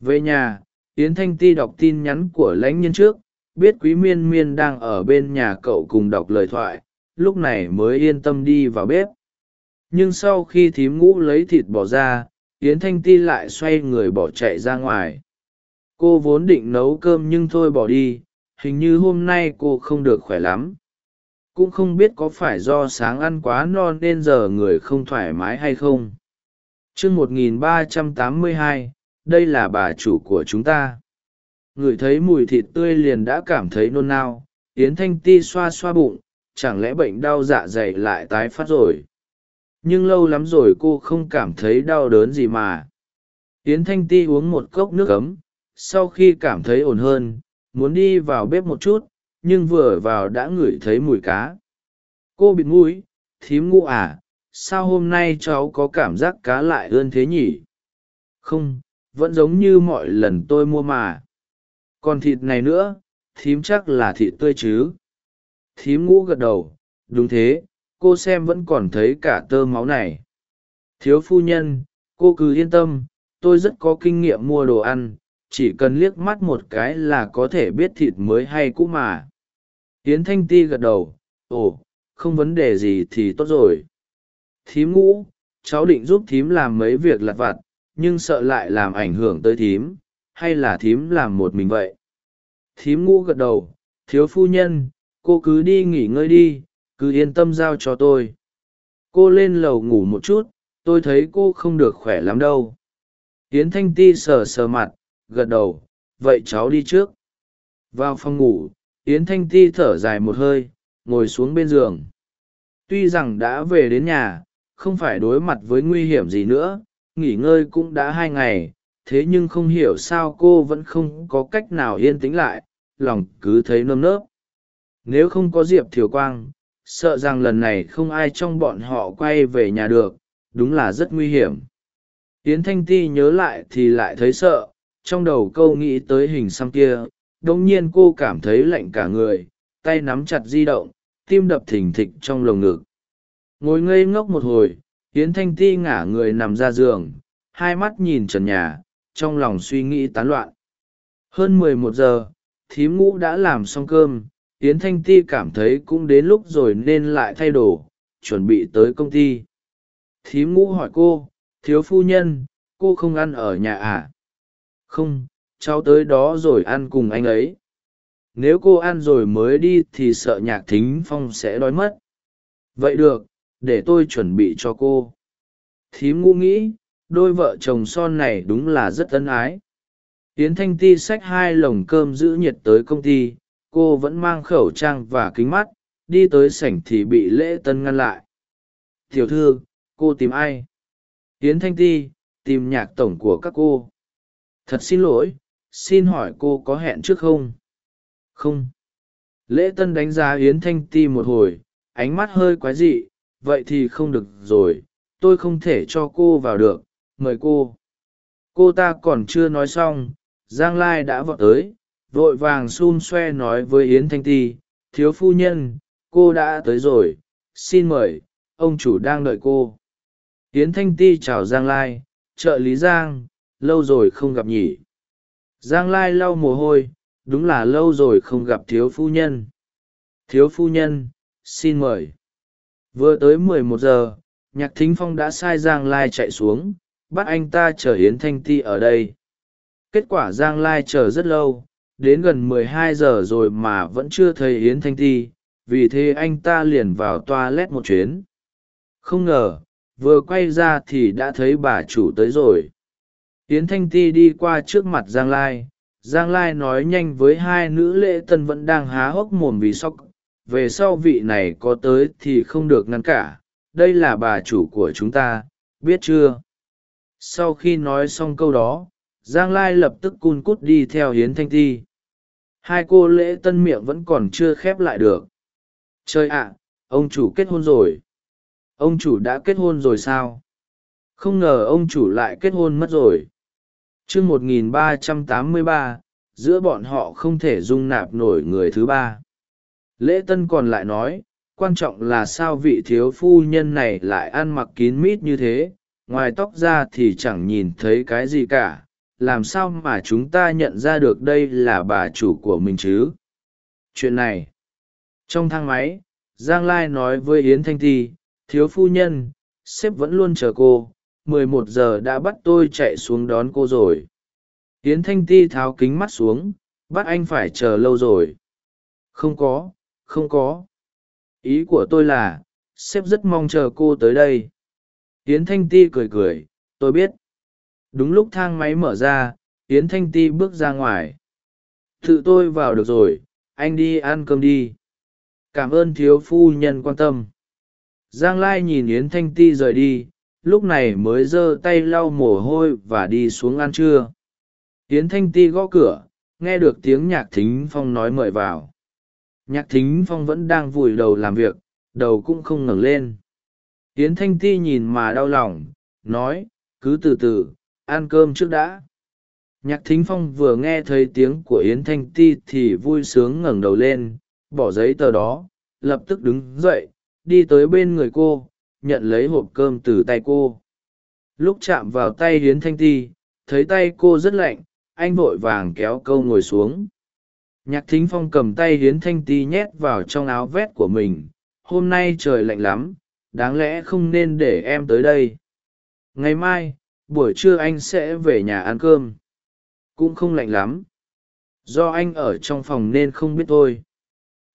A: Về nhà, yến thanh ti đọc tin nhắn của lãnh nhân trước, biết quý miên miên đang ở bên nhà cậu cùng đọc lời thoại, lúc này mới yên tâm đi vào bếp. Nhưng sau khi thím ngũ lấy thịt bỏ ra, yến thanh ti lại xoay người bỏ chạy ra ngoài. Cô vốn định nấu cơm nhưng thôi bỏ đi, hình như hôm nay cô không được khỏe lắm cũng không biết có phải do sáng ăn quá no nên giờ người không thoải mái hay không. Chương một nghìn ba trăm tám mươi hai, đây là bà chủ của chúng ta. Ngửi thấy mùi thịt tươi liền đã cảm thấy nôn nao, yến thanh ti xoa xoa bụng, chẳng lẽ bệnh đau dạ dày lại tái phát rồi? Nhưng lâu lắm rồi cô không cảm thấy đau đớn gì mà. Yến thanh ti uống một cốc nước ấm, sau khi cảm thấy ổn hơn, muốn đi vào bếp một chút nhưng vừa vào đã ngửi thấy mùi cá. Cô bịt mũi, thím ngũ à sao hôm nay cháu có cảm giác cá lại ơn thế nhỉ? Không, vẫn giống như mọi lần tôi mua mà. Còn thịt này nữa, thím chắc là thịt tươi chứ. Thím ngũ gật đầu, đúng thế, cô xem vẫn còn thấy cả tơ máu này. Thiếu phu nhân, cô cứ yên tâm, tôi rất có kinh nghiệm mua đồ ăn, chỉ cần liếc mắt một cái là có thể biết thịt mới hay cũ mà. Yến thanh ti gật đầu, ồ, không vấn đề gì thì tốt rồi. Thím ngũ, cháu định giúp thím làm mấy việc lặt vặt, nhưng sợ lại làm ảnh hưởng tới thím, hay là thím làm một mình vậy? Thím ngũ gật đầu, thiếu phu nhân, cô cứ đi nghỉ ngơi đi, cứ yên tâm giao cho tôi. Cô lên lầu ngủ một chút, tôi thấy cô không được khỏe lắm đâu. Yến thanh ti sờ sờ mặt, gật đầu, vậy cháu đi trước. Vào phòng ngủ yến thanh ti thở dài một hơi, ngồi xuống bên giường. Tuy rằng đã về đến nhà, không phải đối mặt với nguy hiểm gì nữa, nghỉ ngơi cũng đã hai ngày, thế nhưng không hiểu sao cô vẫn không có cách nào yên tĩnh lại, lòng cứ thấy nơm nớp. Nếu không có diệp thiều quang, sợ rằng lần này không ai trong bọn họ quay về nhà được, đúng là rất nguy hiểm. Yến thanh ti nhớ lại thì lại thấy sợ, trong đầu câu nghĩ tới hình xăm kia đông nhiên cô cảm thấy lạnh cả người, tay nắm chặt di động, tim đập thình thịch trong lồng ngực. Ngồi ngây ngốc một hồi, yến thanh ti ngả người nằm ra giường, hai mắt nhìn trần nhà, trong lòng suy nghĩ tán loạn. Hơn mười một giờ, thím ngũ đã làm xong cơm, yến thanh ti cảm thấy cũng đến lúc rồi nên lại thay đồ, chuẩn bị tới công ty. Thím ngũ hỏi cô, thiếu phu nhân, cô không ăn ở nhà à? Không cháu tới đó rồi ăn cùng anh ấy. Nếu cô ăn rồi mới đi thì sợ nhạc thính phong sẽ đói mất. Vậy được, để tôi chuẩn bị cho cô. Thím ngu nghĩ, đôi vợ chồng son này đúng là rất ân ái. Tiến thanh ti xách hai lồng cơm giữ nhiệt tới công ty, cô vẫn mang khẩu trang và kính mắt, đi tới sảnh thì bị lễ tân ngăn lại. Tiểu thư, cô tìm ai? Tiến thanh ti, tìm nhạc tổng của các cô. Thật xin lỗi xin hỏi cô có hẹn trước không? Không. Lễ tân đánh giá yến thanh ti một hồi, ánh mắt hơi quái dị, vậy thì không được rồi, tôi không thể cho cô vào được, mời cô. Cô ta còn chưa nói xong, giang lai đã vọt tới, vội vàng xun xoe nói với yến thanh ti, thiếu phu nhân, cô đã tới rồi, xin mời, ông chủ đang đợi cô. Yến thanh ti chào giang lai, trợ lý giang, lâu rồi không gặp nhỉ? Giang lai lau mồ hôi, đúng là lâu rồi không gặp thiếu phu nhân. Thiếu phu nhân, xin mời. Vừa tới mười một giờ, nhạc thính phong đã sai giang lai chạy xuống, bắt anh ta chở hiến thanh ti ở đây. Kết quả giang lai chờ rất lâu, đến gần mười hai giờ rồi mà vẫn chưa thấy yến thanh ti, vì thế anh ta liền vào toilet một chuyến. Không ngờ, vừa quay ra thì đã thấy bà chủ tới rồi yến thanh ti đi qua trước mặt giang lai. Giang lai nói nhanh với hai nữ lễ tân vẫn đang há hốc mồm vì sốc. Về sau vị này có tới thì không được ngăn cả. Đây là bà chủ của chúng ta, biết chưa? Sau khi nói xong câu đó, giang lai lập tức cun cút đi theo Yến thanh ti. Hai cô lễ tân miệng vẫn còn chưa khép lại được. Trời ạ, ông chủ kết hôn rồi. Ông chủ đã kết hôn rồi sao? Không ngờ ông chủ lại kết hôn mất rồi chương một nghìn ba trăm tám mươi ba, giữa bọn họ không thể dung nạp nổi người thứ ba. Lễ tân còn lại nói, quan trọng là sao vị thiếu phu nhân này lại ăn mặc kín mít như thế, ngoài tóc ra thì chẳng nhìn thấy cái gì cả. Làm sao mà chúng ta nhận ra được đây là bà chủ của mình chứ? Chuyện này, trong thang máy, giang lai nói với yến thanh ti thiếu phu nhân, sếp vẫn luôn chờ cô mười một giờ đã bắt tôi chạy xuống đón cô rồi. Yến thanh ti tháo kính mắt xuống, bắt anh phải chờ lâu rồi. Không có không có. Ý của tôi là, sếp rất mong chờ cô tới đây. Yến thanh ti cười cười, tôi biết. Đúng lúc thang máy mở ra, yến thanh ti bước ra ngoài. Tự tôi vào được rồi, anh đi ăn cơm đi. Cảm ơn thiếu phu nhân quan tâm. Giang lai nhìn yến thanh ti rời đi lúc này mới giơ tay lau mồ hôi và đi xuống ăn trưa. Yến thanh ti gõ cửa, nghe được tiếng nhạc thính phong nói mời vào. Nhạc thính phong vẫn đang vùi đầu làm việc, đầu cũng không ngẩng lên. Yến thanh ti nhìn mà đau lòng, nói, cứ từ từ, ăn cơm trước đã. Nhạc thính phong vừa nghe thấy tiếng của yến thanh ti thì vui sướng ngẩng đầu lên, bỏ giấy tờ đó, lập tức đứng dậy, đi tới bên người cô nhận lấy hộp cơm từ tay cô. Lúc chạm vào tay yến thanh ti, thấy tay cô rất lạnh, anh vội vàng kéo câu ngồi xuống. Nhạc thính phong cầm tay hiến thanh ti nhét vào trong áo vét của mình. Hôm nay trời lạnh lắm, đáng lẽ không nên để em tới đây. Ngày mai, buổi trưa anh sẽ về nhà ăn cơm. Cũng không lạnh lắm. Do anh ở trong phòng nên không biết thôi.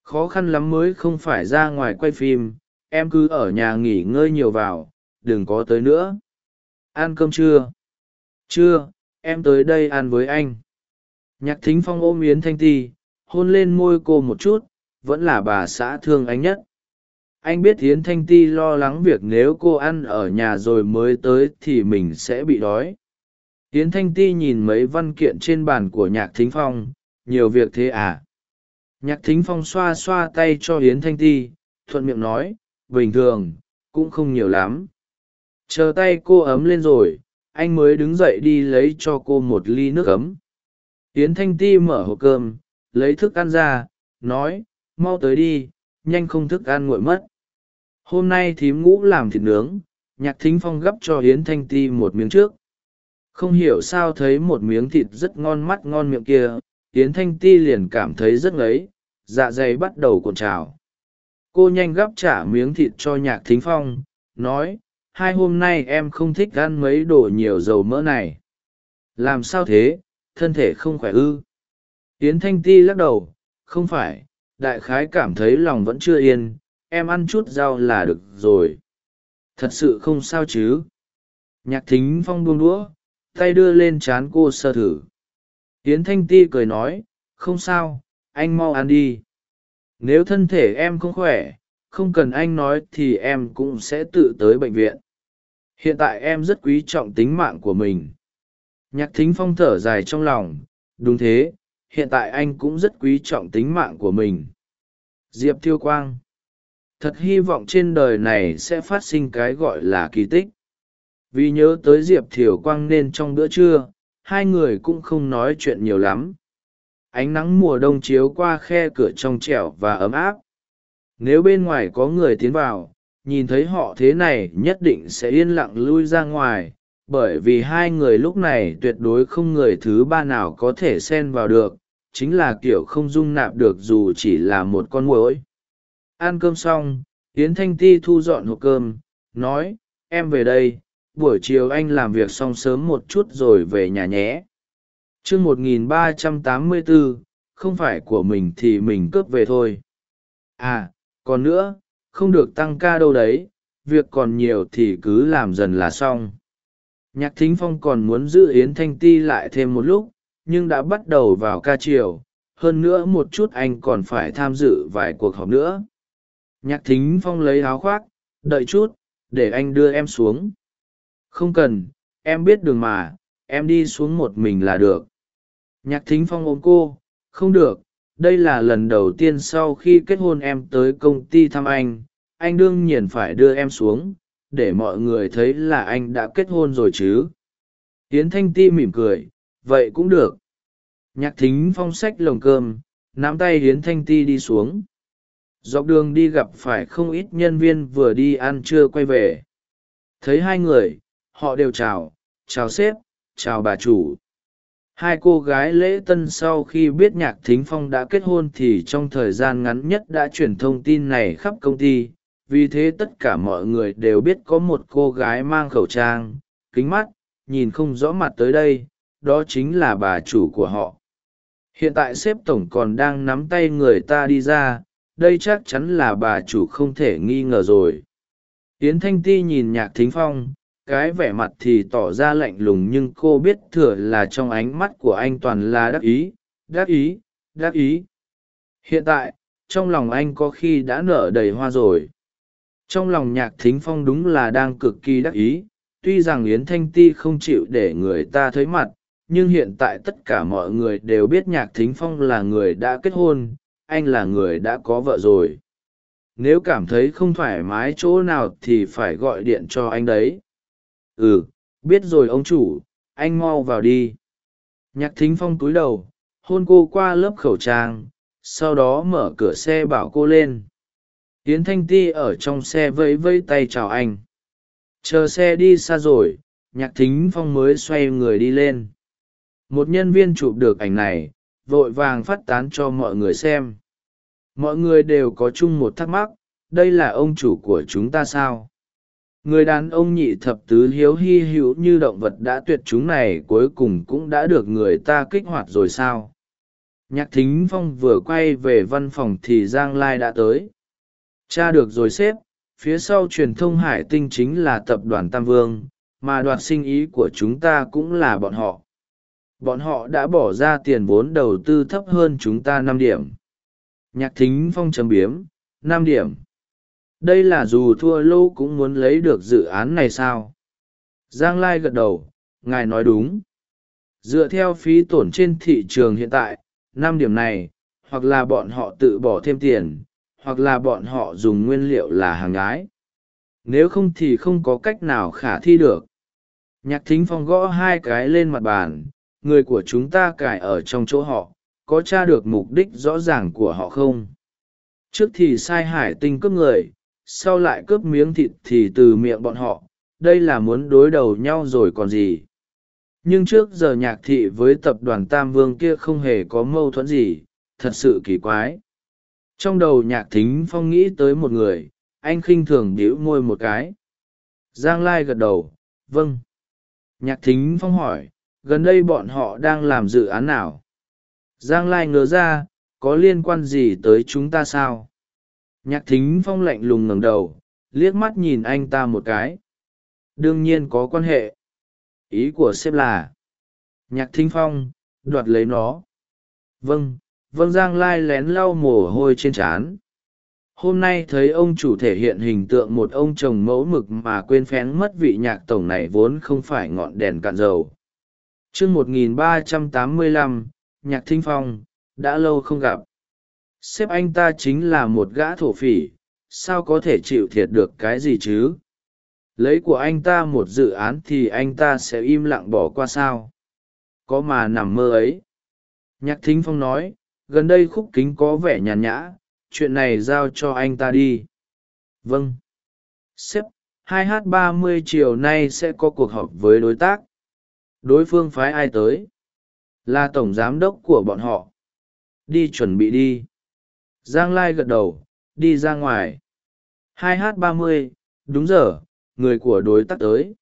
A: Khó khăn lắm mới không phải ra ngoài quay phim em cứ ở nhà nghỉ ngơi nhiều vào, đừng có tới nữa. Ăn cơm chưa? Chưa, em tới đây ăn với anh. Nhạc thính phong ôm yến thanh ti, hôn lên môi cô một chút, vẫn là bà xã thương anh nhất. Anh biết yến thanh ti lo lắng việc nếu cô ăn ở nhà rồi mới tới thì mình sẽ bị đói. Yến thanh ti nhìn mấy văn kiện trên bàn của nhạc thính phong, nhiều việc thế à? Nhạc thính phong xoa xoa tay cho yến thanh ti, thuận miệng nói bình thường, cũng không nhiều lắm. Chờ tay cô ấm lên rồi, anh mới đứng dậy đi lấy cho cô một ly nước ấm. Yến thanh ti mở hộp cơm, lấy thức ăn ra, nói, mau tới đi, nhanh không thức ăn nguội mất. Hôm nay thím ngũ làm thịt nướng, nhạc thính phong gắp cho yến thanh ti một miếng trước. Không hiểu sao thấy một miếng thịt rất ngon mắt ngon miệng kia, yến thanh ti liền cảm thấy rất ngấy dạ dày bắt đầu cuộn trào cô nhanh gắp trả miếng thịt cho nhạc thính phong, nói, hai hôm nay em không thích ăn mấy đồ nhiều dầu mỡ này. Làm sao thế? Thân thể không khỏe ư? Yến thanh ti lắc đầu, không phải, đại khái cảm thấy lòng vẫn chưa yên, em ăn chút rau là được rồi. Thật sự không sao chứ? Nhạc thính phong buông đũa, tay đưa lên c h á n cô sơ thử. Yến thanh ti cười nói, không sao, anh mau ăn đi nếu thân thể em không khỏe, không cần anh nói thì em cũng sẽ tự tới bệnh viện. Hiện tại em rất quý trọng tính mạng của mình. Nhạc thính phong thở dài trong lòng, đúng thế, hiện tại anh cũng rất quý trọng tính mạng của mình. Diệp thiêu quang, thật hy vọng trên đời này sẽ phát sinh cái gọi là kỳ tích. Vì nhớ tới diệp thiều quang nên trong bữa trưa, hai người cũng không nói chuyện nhiều lắm ánh nắng mùa đông chiếu qua khe cửa trong trẻo và ấm áp. Nếu bên ngoài có người tiến vào, nhìn thấy họ thế này nhất định sẽ yên lặng lui ra ngoài, bởi vì hai người lúc này tuyệt đối không người thứ ba nào có thể xen vào được, chính là kiểu không dung nạp được dù chỉ là một con muỗi. Ăn cơm xong hiến thanh ti thu dọn hộp cơm, nói, em về đây, buổi chiều anh làm việc xong sớm một chút rồi về nhà nhé chương một nghìn ba trăm tám mươi bốn không phải của mình thì mình cướp về thôi. À còn nữa, không được tăng ca đâu đấy, việc còn nhiều thì cứ làm dần là xong. Nhạc thính phong còn muốn giữ yến thanh ti lại thêm một lúc, nhưng đã bắt đầu vào ca chiều hơn nữa một chút anh còn phải tham dự vài cuộc họp nữa. Nhạc thính phong lấy áo khoác, đợi chút, để anh đưa em xuống. Không cần, em biết đường mà, em đi xuống một mình là được nhạc thính phong ôm cô, không được, đây là lần đầu tiên sau khi kết hôn em tới công ty thăm anh anh đương nhiên phải đưa em xuống, để mọi người thấy là anh đã kết hôn rồi chứ. Tiến thanh ti mỉm cười, vậy cũng được. Nhạc thính phong sách lồng cơm, nắm tay hiến thanh ti đi xuống. Dọc đường đi gặp phải không ít nhân viên vừa đi ăn trưa quay về. Thấy hai người, họ đều chào chào sếp, chào bà chủ hai cô gái lễ tân sau khi biết nhạc thính phong đã kết hôn thì trong thời gian ngắn nhất đã truyền thông tin này khắp công ty. Vì thế tất cả mọi người đều biết có một cô gái mang khẩu trang, kính mắt, nhìn không rõ mặt tới đây, đó chính là bà chủ của họ. Hiện tại sếp tổng còn đang nắm tay người ta đi ra, đây chắc chắn là bà chủ không thể nghi ngờ rồi. Yến thanh ti nhìn nhạc thính phong cái vẻ mặt thì tỏ ra lạnh lùng nhưng cô biết thừa là trong ánh mắt của anh toàn là đắc ý đắc ý đắc ý. Hiện tại, trong lòng anh có khi đã nở đầy hoa rồi. Trong lòng nhạc thính phong đúng là đang cực kỳ đắc ý, tuy rằng yến thanh ti không chịu để người ta thấy mặt, nhưng hiện tại tất cả mọi người đều biết nhạc thính phong là người đã kết hôn, anh là người đã có vợ rồi. Nếu cảm thấy không thoải mái chỗ nào thì phải gọi điện cho anh đấy ừ biết rồi ông chủ, anh mau vào đi. Nhạc thính phong túi đầu, hôn cô qua lớp khẩu trang, sau đó mở cửa xe bảo cô lên. Tiến thanh ti ở trong xe vẫy vẫy tay chào anh. Chờ xe đi xa rồi, nhạc thính phong mới xoay người đi lên. Một nhân viên chụp được ảnh này, vội vàng phát tán cho mọi người xem. Mọi người đều có chung một thắc mắc, đây là ông chủ của chúng ta sao? Người đàn ông nhị thập tứ hiếu hy hữu như động vật đã tuyệt chúng này cuối cùng cũng đã được người ta kích hoạt rồi sao? Nhạc thính phong vừa quay về văn phòng thì giang lai đã tới. Cha được rồi sếp, phía sau truyền thông hải tinh chính là tập đoàn tam vương, mà đoạt sinh ý của chúng ta cũng là bọn họ. Bọn họ đã bỏ ra tiền vốn đầu tư thấp hơn chúng ta năm điểm. Nhạc thính phong chấm biếm, năm điểm đây là dù thua lâu cũng muốn lấy được dự án này sao? Giang lai gật đầu, ngài nói đúng. Dựa theo phí tổn trên thị trường hiện tại, năm điểm này, hoặc là bọn họ tự bỏ thêm tiền, hoặc là bọn họ dùng nguyên liệu là hàng ái nếu không thì không có cách nào khả thi được. Nhạc thính phong gõ hai cái lên mặt bàn, người của chúng ta cài ở trong chỗ họ, có t r a được mục đích rõ ràng của họ không? Trước thì sai hải tinh cướp người sau lại cướp miếng thịt thì từ miệng bọn họ, đây là muốn đối đầu nhau rồi còn gì. Nhưng trước giờ nhạc thị với tập đoàn tam vương kia không hề có mâu thuẫn gì, thật sự kỳ quái. Trong đầu nhạc thính phong nghĩ tới một người, anh khinh thường đĩu môi một cái. Giang lai gật đầu vâng. Nhạc thính phong hỏi, gần đây bọn họ đang làm dự án nào? Giang lai ngớ ra, có liên quan gì tới chúng ta sao? Nhạc thính phong lạnh lùng ngẩng đầu, liếc mắt nhìn anh ta một cái. Đương nhiên có quan hệ. Ý của sếp là, nhạc thính phong, đoạt lấy nó. Vâng vâng giang lai lén lau mồ hôi trên trán. Hôm nay thấy ông chủ thể hiện hình tượng một ông chồng mẫu mực mà quên phén mất vị nhạc tổng này vốn không phải ngọn đèn cạn dầu. Chương một nghìn ba trăm tám mươi lăm, nhạc thính phong, đã lâu không gặp sếp anh ta chính là một gã thổ phỉ, sao có thể chịu thiệt được cái gì chứ? Lấy của anh ta một dự án thì anh ta sẽ im lặng bỏ qua sao? Có mà nằm mơ ấy. Nhạc thính phong nói, gần đây khúc kính có vẻ nhàn nhã, chuyện này giao cho anh ta đi. Vâng. Sếp 2h30 chiều nay sẽ có cuộc họp với đối tác. Đối phương phái ai tới? Là tổng giám đốc của bọn họ. Đi chuẩn bị đi giang lai gật đầu đi ra ngoài. 2h30, đúng giờ người của đối tác tới.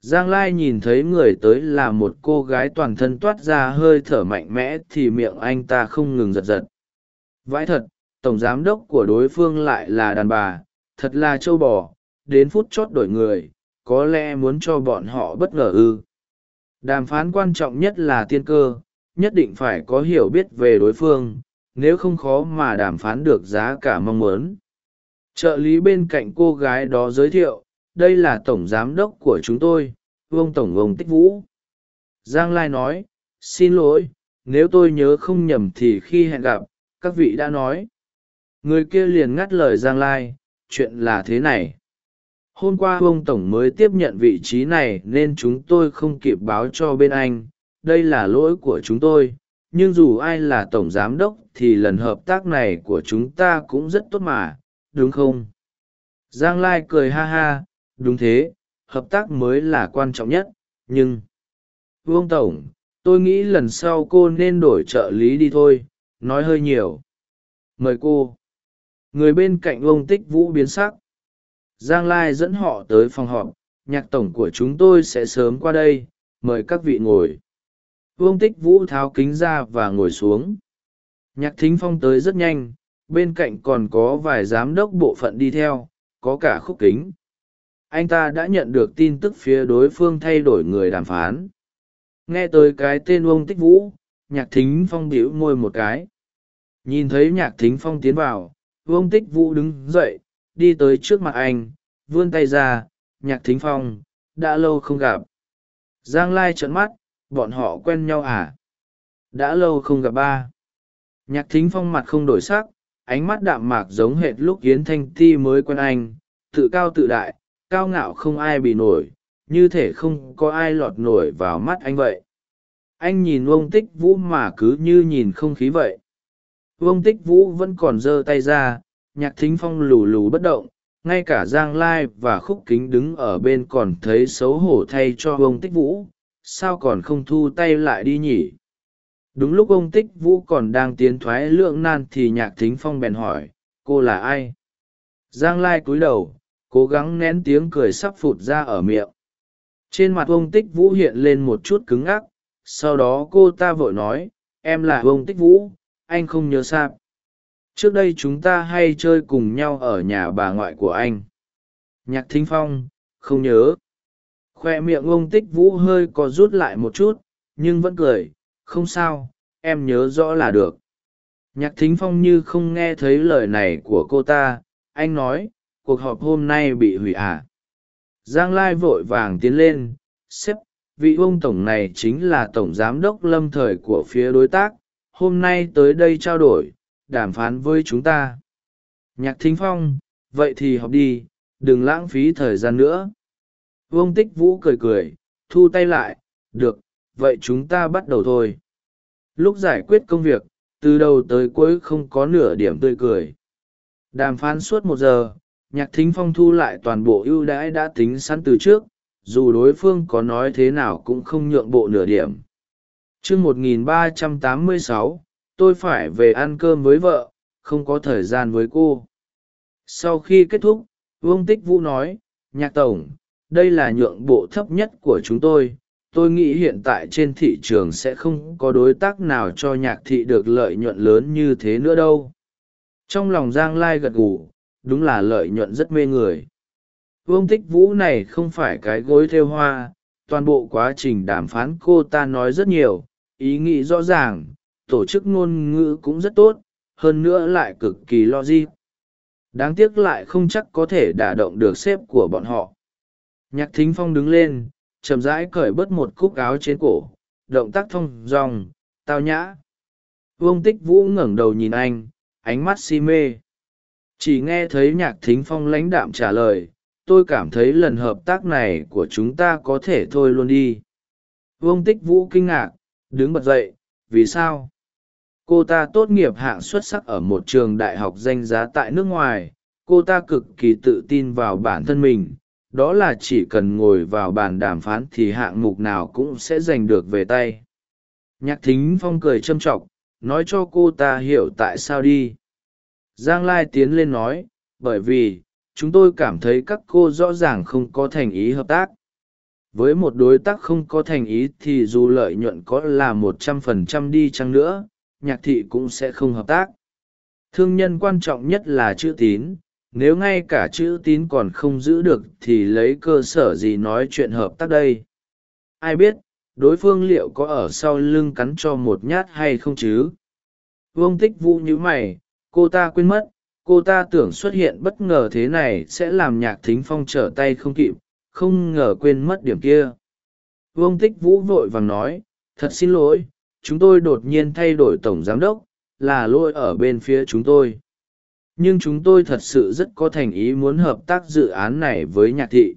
A: Giang lai nhìn thấy người tới là một cô gái toàn thân toát ra hơi thở mạnh mẽ thì miệng anh ta không ngừng giật giật. Vãi thật tổng giám đốc của đối phương lại là đàn bà thật là châu bò đến phút chót đổi người có lẽ muốn cho bọn họ bất ngờ ư. Đàm phán quan trọng nhất là tiên cơ nhất định phải có hiểu biết về đối phương nếu không khó mà đàm phán được giá cả mong muốn. Trợ lý bên cạnh cô gái đó giới thiệu, đây là tổng giám đốc của chúng tôi vương tổng ông tích vũ. Giang lai nói, xin lỗi, nếu tôi nhớ không nhầm thì khi hẹn gặp, các vị đã nói. Người kia liền ngắt lời giang lai, chuyện là thế này. Hôm qua ông tổng mới tiếp nhận vị trí này nên chúng tôi không kịp báo cho bên anh. Đây là lỗi của chúng tôi nhưng dù ai là tổng giám đốc thì lần hợp tác này của chúng ta cũng rất tốt mà, đúng không? Giang lai cười ha ha, đúng thế, hợp tác mới là quan trọng nhất, nhưng vương tổng, tôi nghĩ lần sau cô nên đổi trợ lý đi thôi, nói hơi nhiều. Mời cô. Người bên cạnh ông tích vũ biến sắc. Giang lai dẫn họ tới phòng họp, nhạc tổng của chúng tôi sẽ sớm qua đây, mời các vị ngồi vương tích vũ tháo kính ra và ngồi xuống. Nhạc thính phong tới rất nhanh, bên cạnh còn có vài giám đốc bộ phận đi theo, có cả khúc kính. Anh ta đã nhận được tin tức phía đối phương thay đổi người đàm phán. Nghe tới cái tên ông tích vũ, nhạc thính phong bĩu môi một cái. Nhìn thấy nhạc thính phong tiến vào ông tích vũ đứng dậy, đi tới trước mặt anh, vươn tay ra, nhạc thính phong, đã lâu không gặp. Giang lai trợn mắt bọn họ quen nhau à? Đã lâu không gặp ba. Nhạc thính phong mặt không đổi sắc, ánh mắt đạm mạc giống hệt lúc yến thanh ti mới quen anh. Tự cao tự đại, cao ngạo không ai bị nổi, như thể không có ai lọt nổi vào mắt anh vậy. Anh nhìn Vương tích vũ mà cứ như nhìn không khí vậy. Vương tích vũ vẫn còn giơ tay ra, nhạc thính phong lù lù bất động, ngay cả giang lai và khúc kính đứng ở bên còn thấy xấu hổ thay cho Vương tích vũ sao còn không thu tay lại đi nhỉ? Đúng lúc ông tích vũ còn đang tiến thoái lượng nan thì nhạc thính phong bèn hỏi, cô là ai? Giang lai cúi đầu, cố gắng nén tiếng cười sắp phụt ra ở miệng. Trên mặt ông tích vũ hiện lên một chút cứng ngắc, sau đó cô ta vội nói, em là ông tích vũ, anh không nhớ sạp trước đây chúng ta hay chơi cùng nhau ở nhà bà ngoại của anh. Nhạc thính phong, không nhớ khoe miệng ông tích vũ hơi có rút lại một chút, nhưng vẫn cười, không sao, em nhớ rõ là được. Nhạc thính phong như không nghe thấy lời này của cô ta, anh nói, cuộc họp hôm nay bị hủy à. giang lai vội vàng tiến lên, sếp, vị ông tổng này chính là tổng giám đốc lâm thời của phía đối tác, hôm nay tới đây trao đổi, đàm phán với chúng ta. Nhạc thính phong, vậy thì họp đi, đừng lãng phí thời gian nữa vương tích vũ cười cười, thu tay lại, được, vậy chúng ta bắt đầu thôi. Lúc giải quyết công việc, từ đầu tới cuối không có nửa điểm tươi cười. Đàm phán suốt một giờ, nhạc thính phong thu lại toàn bộ ưu đãi đã tính sẵn từ trước, dù đối phương có nói thế nào cũng không nhượng bộ nửa điểm. Chương một nghìn ba trăm tám mươi sáu, tôi phải về ăn cơm với vợ, không có thời gian với cô. Sau khi kết thúc, vương tích vũ nói, nhạc tổng đây là nhượng bộ thấp nhất của chúng tôi. Tôi nghĩ hiện tại trên thị trường sẽ không có đối tác nào cho nhạc thị được lợi nhuận lớn như thế nữa đâu. Trong lòng giang lai gật gù, đúng là lợi nhuận rất mê người. Vương tích vũ này không phải cái gối theo hoa, toàn bộ quá trình đàm phán cô ta nói rất nhiều, ý nghĩ rõ ràng, tổ chức ngôn ngữ cũng rất tốt, hơn nữa lại cực kỳ logic. Đáng tiếc lại không chắc có thể đả động được sếp của bọn họ nhạc thính phong đứng lên chậm rãi cởi bớt một cúc áo trên cổ động tác thong dòng, tao nhã. Vương tích vũ ngẩng đầu nhìn anh ánh mắt si mê. Chỉ nghe thấy nhạc thính phong lãnh đạm trả lời tôi cảm thấy lần hợp tác này của chúng ta có thể thôi luôn đi. Vương tích vũ kinh ngạc đứng bật dậy vì sao? Cô ta tốt nghiệp hạng xuất sắc ở một trường đại học danh giá tại nước ngoài cô ta cực kỳ tự tin vào bản thân mình đó là chỉ cần ngồi vào bàn đàm phán thì hạng mục nào cũng sẽ giành được về tay. Nhạc thính phong cười châm t r ọ c nói cho cô ta hiểu tại sao đi. Giang lai tiến lên nói, bởi vì, chúng tôi cảm thấy các cô rõ ràng không có thành ý hợp tác. Với một đối tác không có thành ý thì dù lợi nhuận có là một trăm phần trăm đi chăng nữa, nhạc thị cũng sẽ không hợp tác. Thương nhân quan trọng nhất là chữ tín nếu ngay cả chữ tín còn không giữ được thì lấy cơ sở gì nói chuyện hợp tác đây? Ai biết, đối phương liệu có ở sau lưng cắn cho một nhát hay không chứ? Vương tích vũ nhíu mày, cô ta quên mất, cô ta tưởng xuất hiện bất ngờ thế này sẽ làm nhạc thính phong trở tay không kịp, không ngờ quên mất điểm kia. Vương tích vũ vội vàng nói, thật xin lỗi, chúng tôi đột nhiên thay đổi tổng giám đốc, là lỗi ở bên phía chúng tôi nhưng chúng tôi thật sự rất có thành ý muốn hợp tác dự án này với nhạc thị.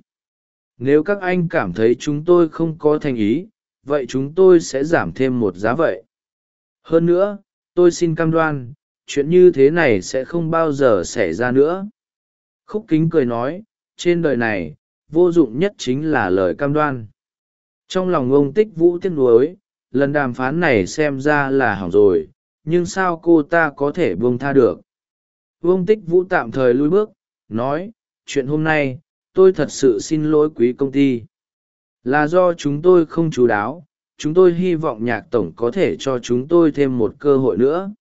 A: Nếu các anh cảm thấy chúng tôi không có thành ý, vậy chúng tôi sẽ giảm thêm một giá vậy. Hơn nữa, tôi xin cam đoan, chuyện như thế này sẽ không bao giờ xảy ra nữa. Khúc kính cười nói, trên đời này, vô dụng nhất chính là lời cam đoan. Trong lòng ông tích vũ tiếc nuối, lần đàm phán này xem ra là hỏng rồi, nhưng sao cô ta có thể buông tha được? Vương tích vũ tạm thời lui bước, nói, chuyện hôm nay, tôi thật sự xin lỗi quý công ty. Là do chúng tôi không chú đáo, chúng tôi hy vọng nhạc tổng có thể cho chúng tôi thêm một cơ hội nữa.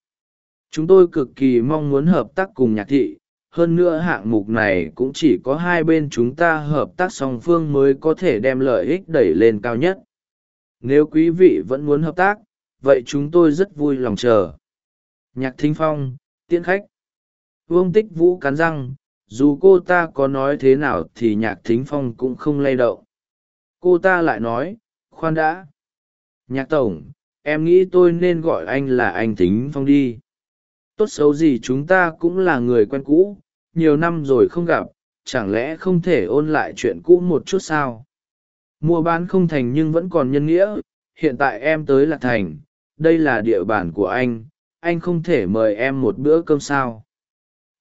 A: Chúng tôi cực kỳ mong muốn hợp tác cùng nhạc thị, hơn nữa hạng mục này cũng chỉ có hai bên chúng ta hợp tác song phương mới có thể đem lợi ích đẩy lên cao nhất. Nếu quý vị vẫn muốn hợp tác, vậy chúng tôi rất vui lòng chờ. Nhạc thính phong, tiễn khách vương tích vũ cắn răng, dù cô ta có nói thế nào thì nhạc thính phong cũng không lay động. Cô ta lại nói, khoan đã. Nhạc tổng, em nghĩ tôi nên gọi anh là anh thính phong đi. Tốt xấu gì chúng ta cũng là người quen cũ, nhiều năm rồi không gặp, chẳng lẽ không thể ôn lại chuyện cũ một chút sao? Mua bán không thành nhưng vẫn còn nhân nghĩa, hiện tại em tới lạc thành, đây là địa bàn của anh anh không thể mời em một bữa cơm sao?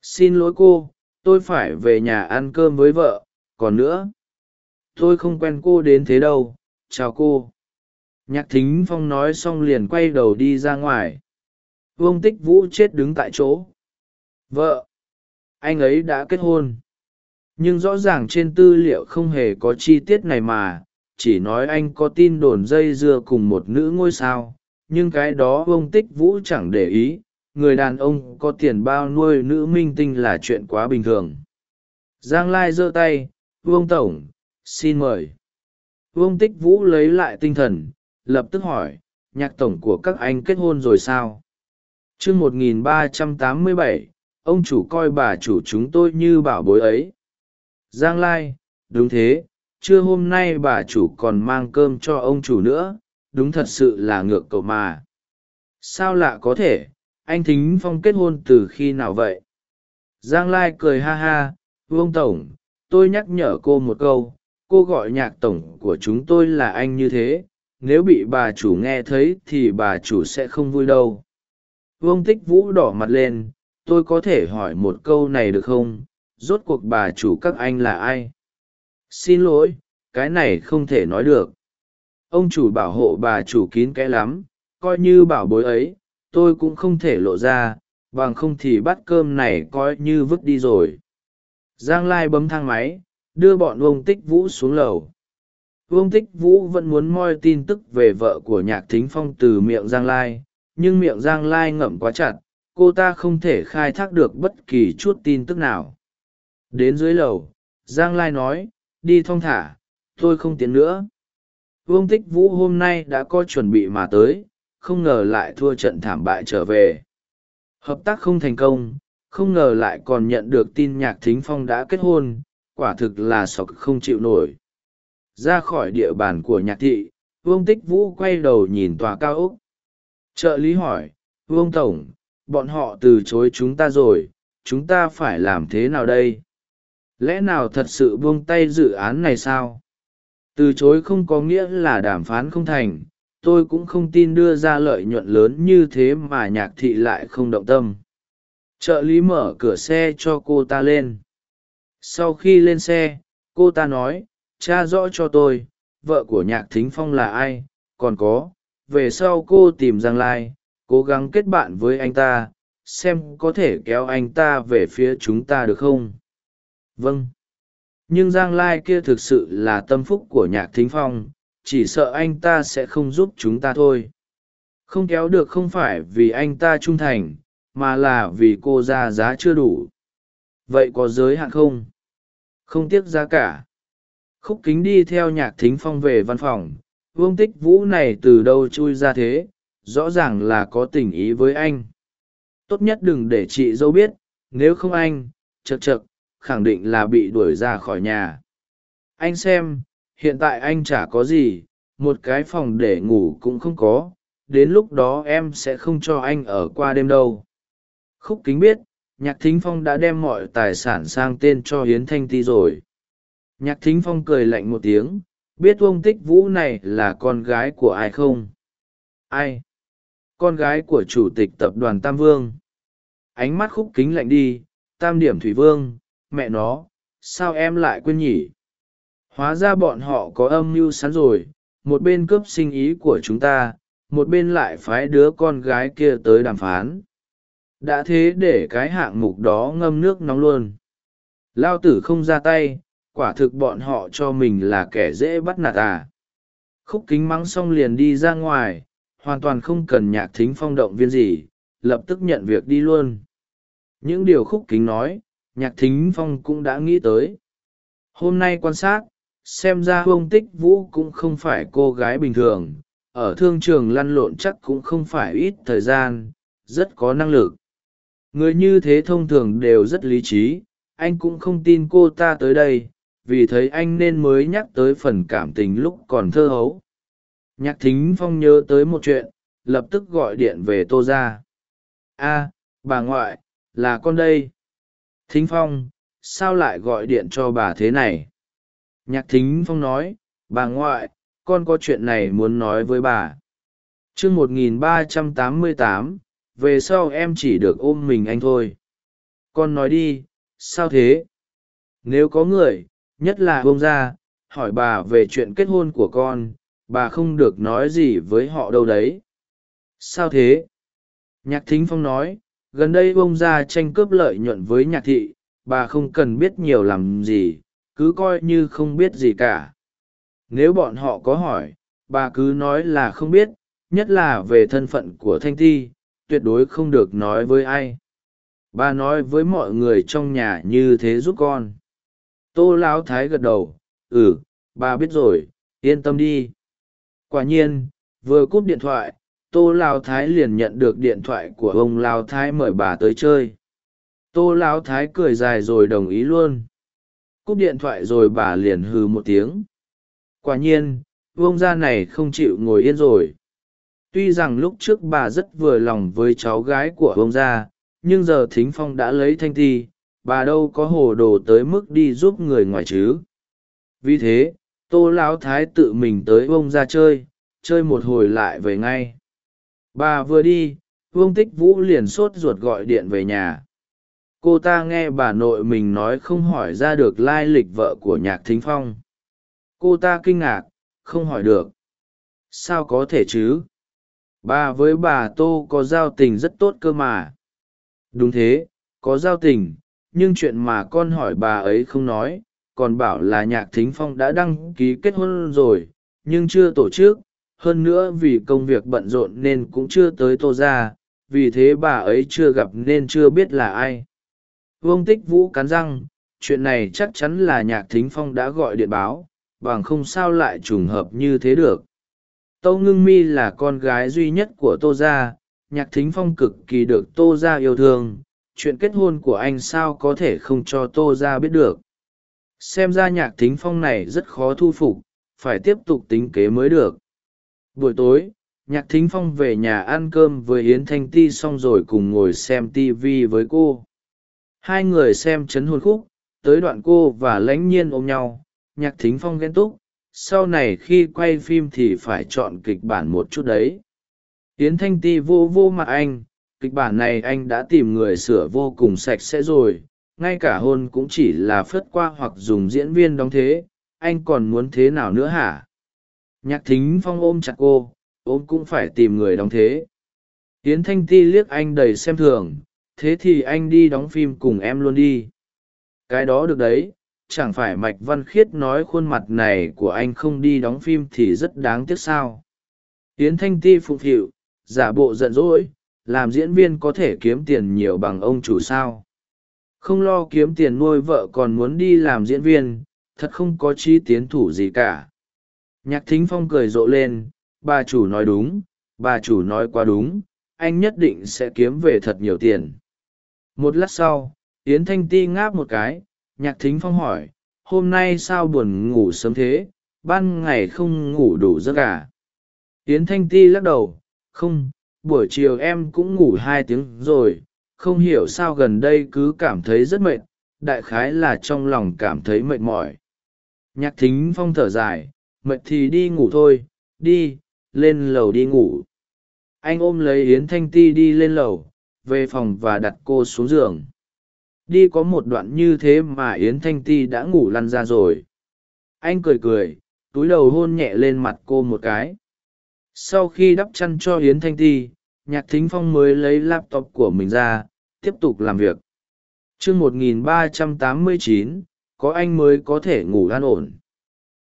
A: Xin lỗi cô, tôi phải về nhà ăn cơm với vợ, còn nữa. Tôi không quen cô đến thế đâu, chào cô. Nhạc thính phong nói xong liền quay đầu đi ra ngoài. Vương tích vũ chết đứng tại chỗ. Vợ, anh ấy đã kết hôn. Nhưng rõ ràng trên tư liệu không hề có chi tiết này mà, chỉ nói anh có tin đồn dây dưa cùng một nữ ngôi sao. Nhưng cái đó ông tích vũ chẳng để ý người đàn ông có tiền bao nuôi nữ minh tinh là chuyện quá bình thường. Giang lai giơ tay, vương tổng, xin mời. Vương tích vũ lấy lại tinh thần, lập tức hỏi, nhạc tổng của các anh kết hôn rồi sao? T r ư ơ n g một nghìn ba trăm tám mươi bảy, ông chủ coi bà chủ chúng tôi như bảo bối ấy. Giang lai, đúng thế, trưa hôm nay bà chủ còn mang cơm cho ông chủ nữa, đúng thật sự là ngược cậu mà. Sao lạ có thể anh thính phong kết hôn từ khi nào vậy? Giang lai cười ha ha, vương tổng, tôi nhắc nhở cô một câu, cô gọi nhạc tổng của chúng tôi là anh như thế, nếu bị bà chủ nghe thấy thì bà chủ sẽ không vui đâu. Vương tích vũ đỏ mặt lên, tôi có thể hỏi một câu này được không? Rốt cuộc bà chủ các anh là ai? Xin lỗi, cái này không thể nói được. Ông chủ bảo hộ bà chủ kín kẽ lắm, coi như bảo bối ấy tôi cũng không thể lộ ra, bằng không thì bát cơm này coi như vứt đi rồi. Giang lai bấm thang máy, đưa bọn Vương tích vũ xuống lầu. Vương tích vũ vẫn muốn moi tin tức về vợ của nhạc thính phong từ miệng giang lai, nhưng miệng giang lai ngậm quá chặt, cô ta không thể khai thác được bất kỳ chút tin tức nào. Đến dưới lầu, giang lai nói, đi thong thả, tôi không tiến nữa. Vương tích vũ hôm nay đã có chuẩn bị mà tới không ngờ lại thua trận thảm bại trở về. Hợp tác không thành công, không ngờ lại còn nhận được tin nhạc thính phong đã kết hôn, quả thực là sọc không chịu nổi. Ra khỏi địa bàn của nhạc thị, vương tích vũ quay đầu nhìn tòa cao úc trợ lý hỏi, vương tổng, bọn họ từ chối chúng ta rồi, chúng ta phải làm thế nào đây? Lẽ nào thật sự buông tay dự án này sao? Từ chối không có nghĩa là đàm phán không thành tôi cũng không tin đưa ra lợi nhuận lớn như thế mà nhạc thị lại không động tâm. Trợ lý mở cửa xe cho cô ta lên. Sau khi lên xe, cô ta nói, cha rõ cho tôi, vợ của nhạc thính phong là ai? Còn có, về sau cô tìm giang lai, cố gắng kết bạn với anh ta, xem có thể kéo anh ta về phía chúng ta được không? Vâng. Nhưng giang lai kia thực sự là tâm phúc của nhạc thính phong chỉ sợ anh ta sẽ không giúp chúng ta thôi. Không kéo được không phải vì anh ta trung thành, mà là vì cô ra giá chưa đủ. Vậy có giới hạn không? Không tiếc giá cả. Khúc kính đi theo nhạc thính phong về văn phòng. Vương tích vũ này từ đâu chui ra thế? Rõ ràng là có tình ý với anh. Tốt nhất đừng để chị dâu biết, nếu không anh, chật chật, khẳng định là bị đuổi ra khỏi nhà. Anh xem hiện tại anh chả có gì, một cái phòng để ngủ cũng không có, đến lúc đó em sẽ không cho anh ở qua đêm đâu. Khúc kính biết, nhạc thính phong đã đem mọi tài sản sang tên cho hiến thanh ti rồi. Nhạc thính phong cười lạnh một tiếng, biết ông tích vũ này là con gái của ai không? Ai? Con gái của chủ tịch tập đoàn tam vương. Ánh mắt khúc kính lạnh đi, tam điểm thủy vương, mẹ nó, sao em lại quên nhỉ? Hóa ra bọn họ có âm mưu sẵn rồi, một bên cướp sinh ý của chúng ta, một bên lại phái đứa con gái kia tới đàm phán. Đã thế để cái hạng mục đó ngâm nước nóng luôn. Lao tử không ra tay, quả thực bọn họ cho mình là kẻ dễ bắt nạt à. Khúc kính mắng xong liền đi ra ngoài, hoàn toàn không cần nhạc thính phong động viên gì, lập tức nhận việc đi luôn. Những điều khúc kính nói, nhạc thính phong cũng đã nghĩ tới. Hôm nay quan sát xem ra ông tích vũ cũng không phải cô gái bình thường. Ở thương trường lăn lộn chắc cũng không phải ít thời gian, rất có năng lực. Người như thế thông thường đều rất lý trí. Anh cũng không tin cô ta tới đây, vì thấy anh nên mới nhắc tới phần cảm tình lúc còn thơ hấu. Nhạc thính phong nhớ tới một chuyện, lập tức gọi điện về tô ra a, bà ngoại, là con đây. Thính phong, sao lại gọi điện cho bà thế này? Nhạc thính phong nói, bà ngoại, con có chuyện này muốn nói với bà. T r ư ơ n g một nghìn ba trăm tám mươi tám, về sau em chỉ được ôm mình anh thôi. Con nói đi, sao thế? Nếu có người, nhất là ông ra hỏi bà về chuyện kết hôn của con, bà không được nói gì với họ đâu đấy. Sao thế? Nhạc thính phong nói, gần đây ông ra tranh cướp lợi nhuận với nhạc thị, bà không cần biết nhiều làm gì cứ coi như không biết gì cả. Nếu bọn họ có hỏi, bà cứ nói là không biết, nhất là về thân phận của thanh ti, tuyệt đối không được nói với ai. Bà nói với mọi người trong nhà như thế giúp con. Tô lão thái gật đầu ừ bà biết rồi, yên tâm đi. Quả nhiên, vừa cúp điện thoại, tô lao thái liền nhận được điện thoại của ông lao thái mời bà tới chơi. Tô lao thái cười dài rồi đồng ý luôn cúp điện thoại rồi bà liền hừ một tiếng. Quả nhiên, vương gia này không chịu ngồi yên rồi. Tuy rằng lúc trước bà rất vừa lòng với cháu gái của vương gia, nhưng giờ thính phong đã lấy thanh ti bà đâu có hồ đồ tới mức đi giúp người ngoài chứ. Vì thế, tô lão thái tự mình tới vông ra chơi chơi một hồi lại về ngay. Bà vừa đi, vương tích vũ liền sốt ruột gọi điện về nhà cô ta nghe bà nội mình nói không hỏi ra được lai lịch vợ của nhạc thính phong. Cô ta kinh ngạc, không hỏi được. Sao có thể chứ? Bà với bà tô có giao tình rất tốt cơ mà. Đúng thế, có giao tình, nhưng chuyện mà con hỏi bà ấy không nói, còn bảo là nhạc thính phong đã đăng ký kết hôn rồi, nhưng chưa tổ chức. Hơn nữa vì công việc bận rộn nên cũng chưa tới tô ra vì thế bà ấy chưa gặp nên chưa biết là ai vương tích vũ cắn răng, chuyện này chắc chắn là nhạc thính phong đã gọi điện báo, bằng không sao lại trùng hợp như thế được. Tâu ngưng mi là con gái duy nhất của tô gia, nhạc thính phong cực kỳ được tô gia yêu thương, chuyện kết hôn của anh sao có thể không cho tô gia biết được. Xem ra nhạc thính phong này rất khó thu phục, phải tiếp tục tính kế mới được. Buổi tối, nhạc thính phong về nhà ăn cơm với yến thanh ti xong rồi cùng ngồi xem tv với cô hai người xem chấn hồn khúc, tới đoạn cô và lãnh nhiên ôm nhau, nhạc thính phong ghen túc, sau này khi quay phim thì phải chọn kịch bản một chút đấy. Tiến thanh ti vô vô mặt anh, kịch bản này anh đã tìm người sửa vô cùng sạch sẽ rồi, ngay cả hôn cũng chỉ là phớt qua hoặc dùng diễn viên đóng thế, anh còn muốn thế nào nữa hả? Nhạc thính phong ôm chặt cô, ôm cũng phải tìm người đóng thế. Tiến thanh ti liếc anh đầy xem thường thế thì anh đi đóng phim cùng em luôn đi. Cái đó được đấy, chẳng phải mạch văn khiết nói khuôn mặt này của anh không đi đóng phim thì rất đáng tiếc sao? Yến thanh ti phụng phịu giả bộ giận dỗi, làm diễn viên có thể kiếm tiền nhiều bằng ông chủ sao? Không lo kiếm tiền nuôi vợ còn muốn đi làm diễn viên, thật không có chi tiến thủ gì cả. Nhạc thính phong cười rộ lên, bà chủ nói đúng, bà chủ nói quá đúng, anh nhất định sẽ kiếm về thật nhiều tiền một lát sau, yến thanh ti ngáp một cái, nhạc thính phong hỏi, hôm nay sao buồn ngủ sớm thế? Ban ngày không ngủ đủ giấc à? Yến thanh ti lắc đầu, không, buổi chiều em cũng ngủ hai tiếng rồi, không hiểu sao gần đây cứ cảm thấy rất mệt, đại khái là trong lòng cảm thấy mệt mỏi. Nhạc thính phong thở dài, mệt thì đi ngủ thôi, đi, lên lầu đi ngủ. Anh ôm lấy yến thanh ti đi lên lầu về phòng và đặt cô xuống giường. Đi có một đoạn như thế mà yến thanh ti đã ngủ lăn ra rồi. Anh cười cười, túi đầu hôn nhẹ lên mặt cô một cái. Sau khi đắp chăn cho yến thanh ti, nhạc thính phong mới lấy laptop của mình ra, tiếp tục làm việc. Chương một nghìn ba trăm tám mươi chín, có anh mới có thể ngủ an ổn.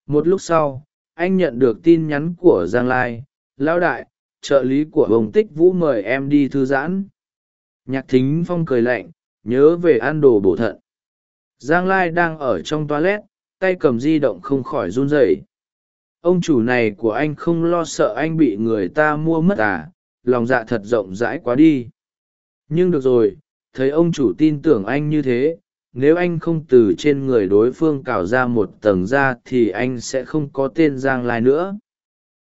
A: Một lúc sau, anh nhận được tin nhắn của giang lai. Lão đại, trợ lý của hồng tích vũ mời em đi thư giãn nhạc thính phong cười lạnh, nhớ về ăn đồ bổ thận. Giang lai đang ở trong toilet, tay cầm di động không khỏi run rẩy. Ông chủ này của anh không lo sợ anh bị người ta mua mất à? Lòng dạ thật rộng rãi quá đi. Nhưng được rồi, thấy ông chủ tin tưởng anh như thế, nếu anh không từ trên người đối phương cào ra một tầng da thì anh sẽ không có tên giang lai nữa.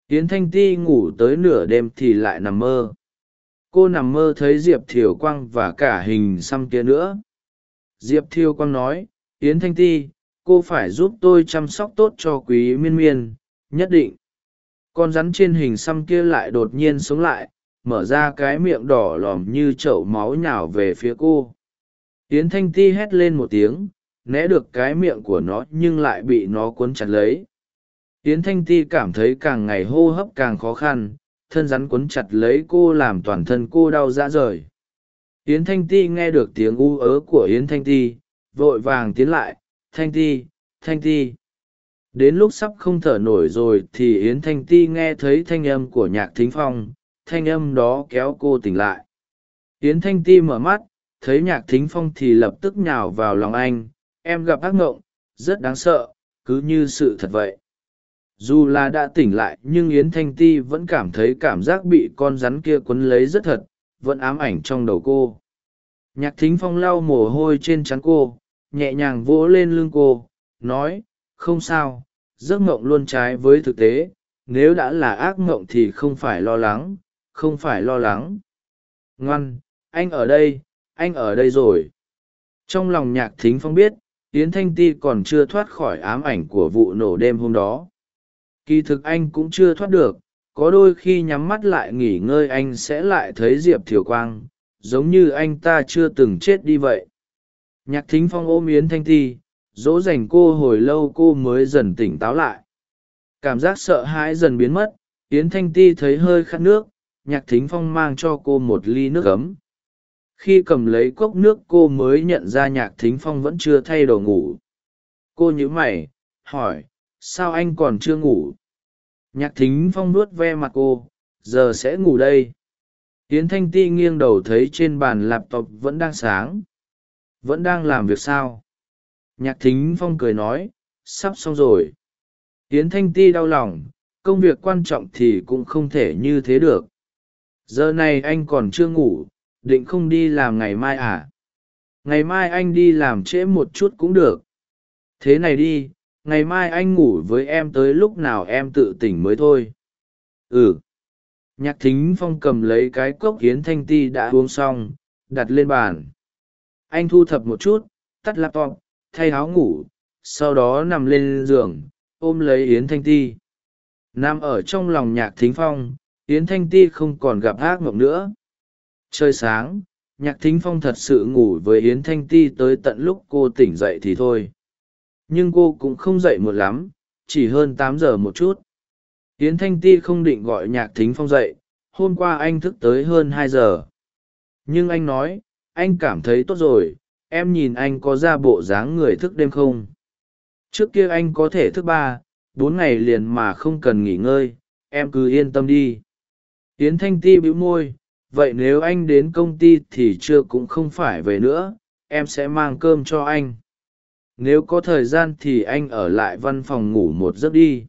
A: Yến thanh ti ngủ tới nửa đêm thì lại nằm mơ cô nằm mơ thấy diệp thiều quang và cả hình xăm kia nữa. Diệp thiều quang nói, yến thanh ti, cô phải giúp tôi chăm sóc tốt cho quý miên miên, nhất định. Con rắn trên hình xăm kia lại đột nhiên sống lại, mở ra cái miệng đỏ lòm như chậu máu nhào về phía cô. Yến thanh ti hét lên một tiếng, né được cái miệng của nó nhưng lại bị nó cuốn chặt lấy. Yến thanh ti cảm thấy càng ngày hô hấp càng khó khăn thân rắn cuốn chặt lấy cô làm toàn thân cô đau rã rời. Yến thanh ti nghe được tiếng u ớ của yến thanh ti, vội vàng tiến lại, thanh ti thanh ti. Đến lúc sắp không thở nổi rồi thì yến thanh ti nghe thấy thanh âm của nhạc thính phong, thanh âm đó kéo cô tỉnh lại. Yến thanh ti mở mắt, thấy nhạc thính phong thì lập tức nhào vào lòng anh, em gặp ác ngộng rất đáng sợ, cứ như sự thật vậy dù là đã tỉnh lại nhưng yến thanh ti vẫn cảm thấy cảm giác bị con rắn kia quấn lấy rất thật, vẫn ám ảnh trong đầu cô. Nhạc thính phong lau mồ hôi trên trán cô, nhẹ nhàng vỗ lên lưng cô, nói, không sao, giấc mộng luôn trái với thực tế, nếu đã là ác mộng thì không phải lo lắng, không phải lo lắng. Ngoan, anh ở đây, anh ở đây rồi. Trong lòng nhạc thính phong biết, yến thanh ti còn chưa thoát khỏi ám ảnh của vụ nổ đêm hôm đó kỳ thực anh cũng chưa thoát được, có đôi khi nhắm mắt lại nghỉ ngơi anh sẽ lại thấy diệp thiều quang, giống như anh ta chưa từng chết đi vậy. Nhạc thính phong ôm yến thanh ti, dỗ dành cô hồi lâu cô mới dần tỉnh táo lại. Cảm giác sợ hãi dần biến mất, yến thanh ti thấy hơi khát nước, nhạc thính phong mang cho cô một ly nước ấm. Khi cầm lấy cốc nước cô mới nhận ra nhạc thính phong vẫn chưa thay đồ ngủ. Cô nhíu mày, hỏi sao anh còn chưa ngủ? Nhạc thính phong nuốt ve mặt cô, giờ sẽ ngủ đây. Tiến thanh ti nghiêng đầu thấy trên bàn laptop vẫn đang sáng. Vẫn đang làm việc sao? Nhạc thính phong cười nói, sắp xong rồi. Tiến thanh ti đau lòng, công việc quan trọng thì cũng không thể như thế được. Giờ này anh còn chưa ngủ, định không đi làm ngày mai à? Ngày mai anh đi làm trễ một chút cũng được. Thế này đi ngày mai anh ngủ với em tới lúc nào em tự tỉnh mới thôi. Ừ. Nhạc thính phong cầm lấy cái cốc hiến thanh ti đã uống xong, đặt lên bàn. Anh thu thập một chút, tắt laptop, thay áo ngủ, sau đó nằm lên giường, ôm lấy yến thanh ti. Nằm ở trong lòng nhạc thính phong, yến thanh ti không còn gặp ác mộng nữa. Trời sáng, nhạc thính phong thật sự ngủ với yến thanh ti tới tận lúc cô tỉnh dậy thì thôi nhưng cô cũng không dậy một lắm, chỉ hơn tám giờ một chút. Yến thanh ti không định gọi nhạc thính phong dậy, hôm qua anh thức tới hơn hai giờ. Nhưng anh nói, anh cảm thấy tốt rồi, em nhìn anh có ra bộ dáng người thức đêm không? Trước kia anh có thể thức ba, bốn ngày liền mà không cần nghỉ ngơi, em cứ yên tâm đi. Yến thanh ti bĩu môi, vậy nếu anh đến công ty thì chưa cũng không phải về nữa, em sẽ mang cơm cho anh nếu có thời gian thì anh ở lại văn phòng ngủ một giấc đi.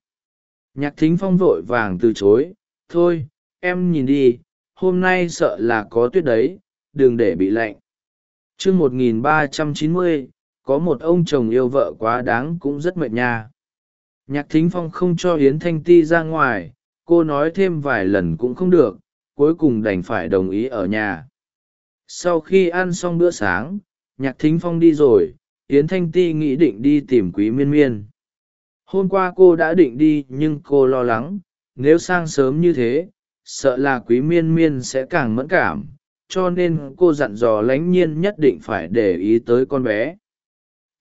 A: Nhạc thính phong vội vàng từ chối, thôi, em nhìn đi, hôm nay sợ là có tuyết đấy, đừng để bị lạnh. T r ư ơ n g một nghìn ba trăm chín mươi, có một ông chồng yêu vợ quá đáng cũng rất mệt nha. Nhạc thính phong không cho Yến thanh ti ra ngoài, cô nói thêm vài lần cũng không được, cuối cùng đành phải đồng ý ở nhà. Sau khi ăn xong bữa sáng, nhạc thính phong đi rồi yến thanh ti nghĩ định đi tìm quý miên miên. Hôm qua cô đã định đi, nhưng cô lo lắng, nếu sang sớm như thế, sợ là quý miên miên sẽ càng mẫn cảm, cho nên cô dặn dò lãnh nhiên nhất định phải để ý tới con bé.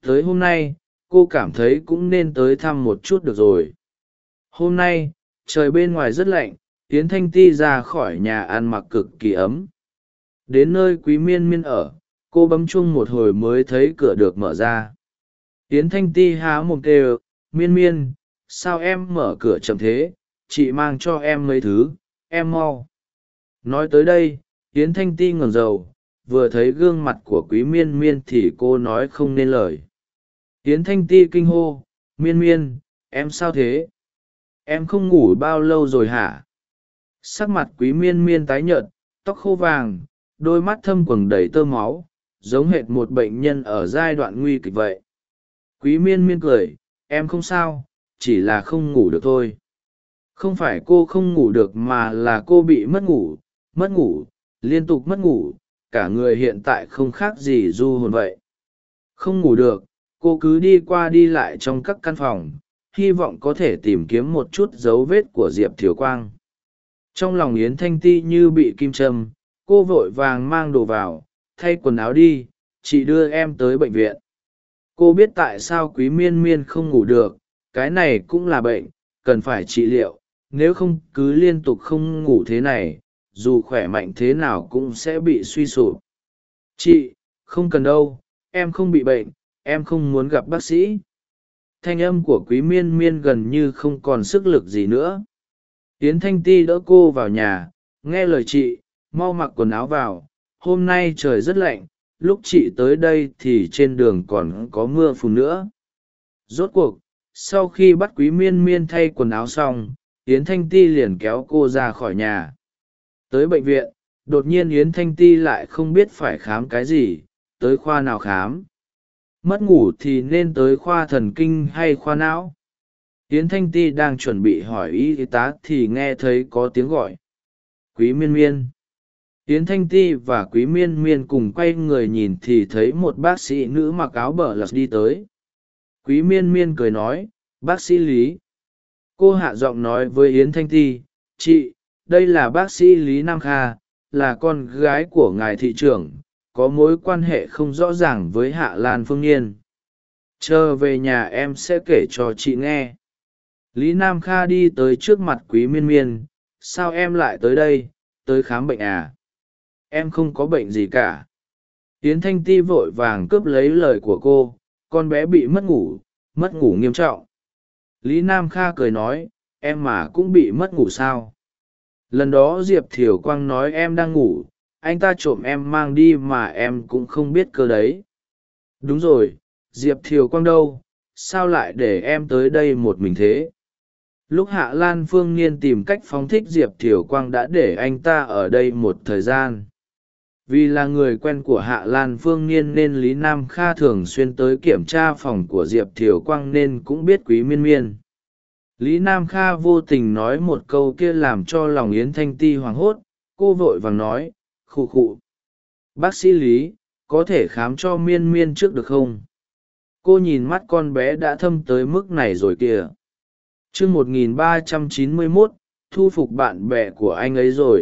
A: Tới hôm nay, cô cảm thấy cũng nên tới thăm một chút được rồi. Hôm nay, trời bên ngoài rất lạnh tiến thanh ti ra khỏi nhà ăn mặc cực kỳ ấm. Đến nơi quý miên miên ở cô bấm chung một hồi mới thấy cửa được mở ra. Tiến thanh ti há mồm kêu, miên miên, sao em mở cửa chậm thế? Chị mang cho em mấy thứ, em mau. Nói tới đây, yến thanh ti ngẩn dầu vừa thấy gương mặt của quý miên miên thì cô nói không nên lời. Yến thanh ti kinh hô, miên miên, em sao thế? Em không ngủ bao lâu rồi hả? Sắc mặt quý miên miên tái nhợt, tóc khô vàng, đôi mắt thâm quầng đầy tơ máu giống hệt một bệnh nhân ở giai đoạn nguy kịch vậy. Quý miên miên cười, em không sao, chỉ là không ngủ được thôi. Không phải cô không ngủ được mà là cô bị mất ngủ mất ngủ, liên tục mất ngủ, cả người hiện tại không khác gì du hồn vậy. Không ngủ được, cô cứ đi qua đi lại trong các căn phòng, hy vọng có thể tìm kiếm một chút dấu vết của diệp thiều quang. Trong lòng yến thanh ti như bị kim châm, cô vội vàng mang đồ vào thay quần áo đi, chị đưa em tới bệnh viện. Cô biết tại sao quý miên miên không ngủ được, cái này cũng là bệnh, cần phải trị liệu, nếu không cứ liên tục không ngủ thế này, dù khỏe mạnh thế nào cũng sẽ bị suy sụp. Chị, không cần đâu, em không bị bệnh, em không muốn gặp bác sĩ. Thanh âm của quý miên miên gần như không còn sức lực gì nữa. Tiến thanh ti đỡ cô vào nhà, nghe lời chị, mau mặc quần áo vào hôm nay trời rất lạnh, lúc chị tới đây thì trên đường còn có mưa phùn nữa. Rốt cuộc, sau khi bắt quý miên miên thay quần áo xong, yến thanh ti liền kéo cô ra khỏi nhà. Tới bệnh viện, đột nhiên yến thanh ti lại không biết phải khám cái gì, tới khoa nào khám? Mất ngủ thì nên tới khoa thần kinh hay khoa não? Yến thanh ti đang chuẩn bị hỏi y tá thì nghe thấy có tiếng gọi. Quý miên miên yến thanh ti và quý miên miên cùng quay người nhìn thì thấy một bác sĩ nữ mặc áo bờ lật đi tới. Quý miên miên cười nói, bác sĩ lý. Cô hạ giọng nói với yến thanh ti, chị, đây là bác sĩ lý nam kha, là con gái của ngài thị trưởng, có mối quan hệ không rõ ràng với hạ lan phương yên. Chờ về nhà em sẽ kể cho chị nghe. Lý nam kha đi tới trước mặt quý miên miên, sao em lại tới đây? Tới khám bệnh à? Em không có bệnh gì cả. Yến thanh ti vội vàng cướp lấy lời của cô, con bé bị mất ngủ mất ngủ nghiêm trọng. Lý nam kha cười nói, em mà cũng bị mất ngủ sao? Lần đó diệp thiều quang nói em đang ngủ, anh ta trộm em mang đi mà em cũng không biết cơ đấy. Đúng rồi, diệp thiều quang đâu? Sao lại để em tới đây một mình thế? Lúc hạ lan phương niên tìm cách phóng thích diệp thiều quang đã để anh ta ở đây một thời gian vì là người quen của hạ lan phương niên nên lý nam kha thường xuyên tới kiểm tra phòng của diệp thiều quang nên cũng biết quý miên miên. Lý nam kha vô tình nói một câu kia làm cho lòng yến thanh ti hoảng hốt, cô vội vàng nói, khụ khụ, bác sĩ lý, có thể khám cho miên miên trước được không? Cô nhìn mắt con bé đã thâm tới mức này rồi kìa. T r ư ơ n một nghìn ba trăm chín mươi mốt, thu phục bạn bè của anh ấy rồi,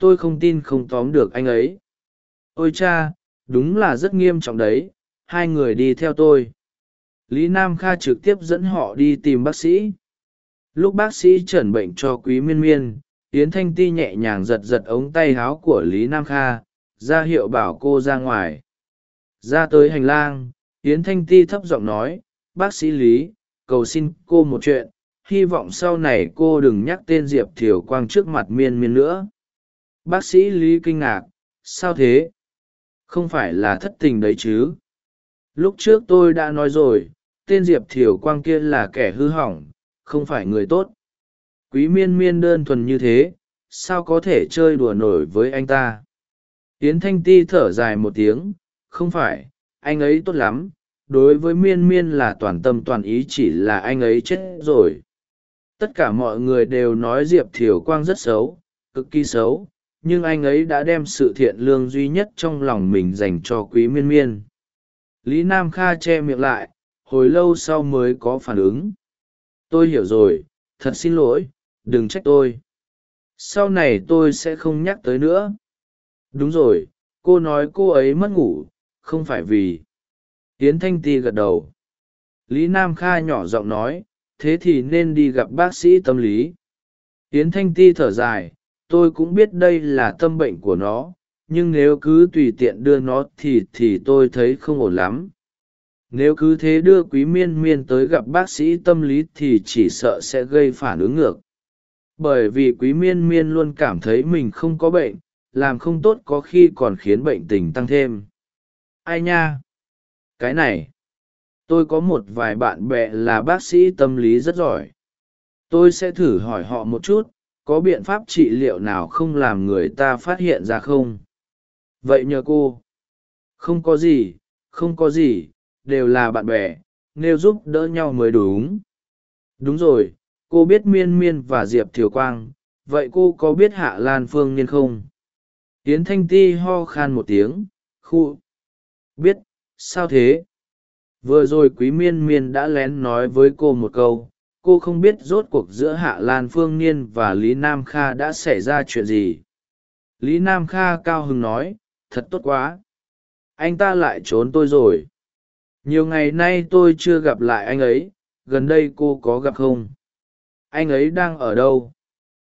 A: tôi không tin không tóm được anh ấy ôi cha, đúng là rất nghiêm trọng đấy, hai người đi theo tôi. Lý nam kha trực tiếp dẫn họ đi tìm bác sĩ. Lúc bác sĩ chẩn bệnh cho quý miên miên, yến thanh ti nhẹ nhàng giật giật ống tay háo của lý nam kha, ra hiệu bảo cô ra ngoài. Ra tới hành lang, yến thanh ti thấp giọng nói, bác sĩ lý, cầu xin cô một chuyện, hy vọng sau này cô đừng nhắc tên diệp thiều quang trước mặt miên miên nữa. Bác sĩ lý kinh ngạc, sao thế? Không phải là thất tình đấy chứ. Lúc trước tôi đã nói rồi, tên diệp thiều quang kia là kẻ hư hỏng, không phải người tốt. Quý miên miên đơn thuần như thế, sao có thể chơi đùa nổi với anh ta? Tiến thanh ti thở dài một tiếng, không phải, anh ấy tốt lắm, đối với miên miên là toàn tâm toàn ý chỉ là anh ấy chết rồi. Tất cả mọi người đều nói diệp thiều quang rất xấu, cực kỳ xấu nhưng anh ấy đã đem sự thiện lương duy nhất trong lòng mình dành cho quý miên miên. Lý nam kha che miệng lại, hồi lâu sau mới có phản ứng. Tôi hiểu rồi, thật xin lỗi, đừng trách tôi. Sau này tôi sẽ không nhắc tới nữa. Đúng rồi, cô nói cô ấy mất ngủ, không phải vì. Yến thanh ti gật đầu. Lý nam kha nhỏ giọng nói, thế thì nên đi gặp bác sĩ tâm lý. Yến thanh ti thở dài tôi cũng biết đây là tâm bệnh của nó, nhưng nếu cứ tùy tiện đưa nó thì thì tôi thấy không ổn lắm. Nếu cứ thế đưa quý miên miên tới gặp bác sĩ tâm lý thì chỉ sợ sẽ gây phản ứng ngược. Bởi vì quý miên miên luôn cảm thấy mình không có bệnh, làm không tốt có khi còn khiến bệnh tình tăng thêm. Ai nha? Cái này, tôi có một vài bạn bè là bác sĩ tâm lý rất giỏi. Tôi sẽ thử hỏi họ một chút có biện pháp trị liệu nào không làm người ta phát hiện ra không? Vậy nhờ cô. Không có gì, không có gì, đều là bạn bè nêu giúp đỡ nhau mới đúng. Đúng rồi, cô biết miên miên và diệp thiều quang, vậy cô có biết hạ lan phương niên không? Yến thanh ti ho khan một tiếng, khu. Biết, sao thế? Vừa rồi quý miên miên đã lén nói với cô một câu cô không biết rốt cuộc giữa hạ lan phương niên và lý nam kha đã xảy ra chuyện gì. Lý nam kha cao hứng nói, thật tốt quá. Anh ta lại trốn tôi rồi. Nhiều ngày nay tôi chưa gặp lại anh ấy, gần đây cô có gặp không? Anh ấy đang ở đâu?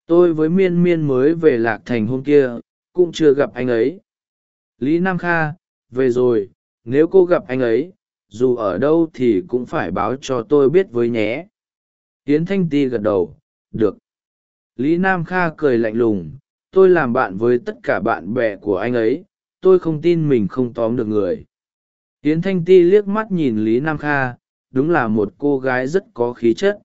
A: Tôi với miên miên mới về lạc thành hôm kia, cũng chưa gặp anh ấy. Lý nam kha, về rồi, nếu cô gặp anh ấy, dù ở đâu thì cũng phải báo cho tôi biết với nhé. Yến thanh ti gật đầu, được. Lý nam kha cười lạnh lùng, tôi làm bạn với tất cả bạn bè của anh ấy, tôi không tin mình không tóm được người. Yến thanh ti liếc mắt nhìn lý nam kha, đúng là một cô gái rất có khí chất.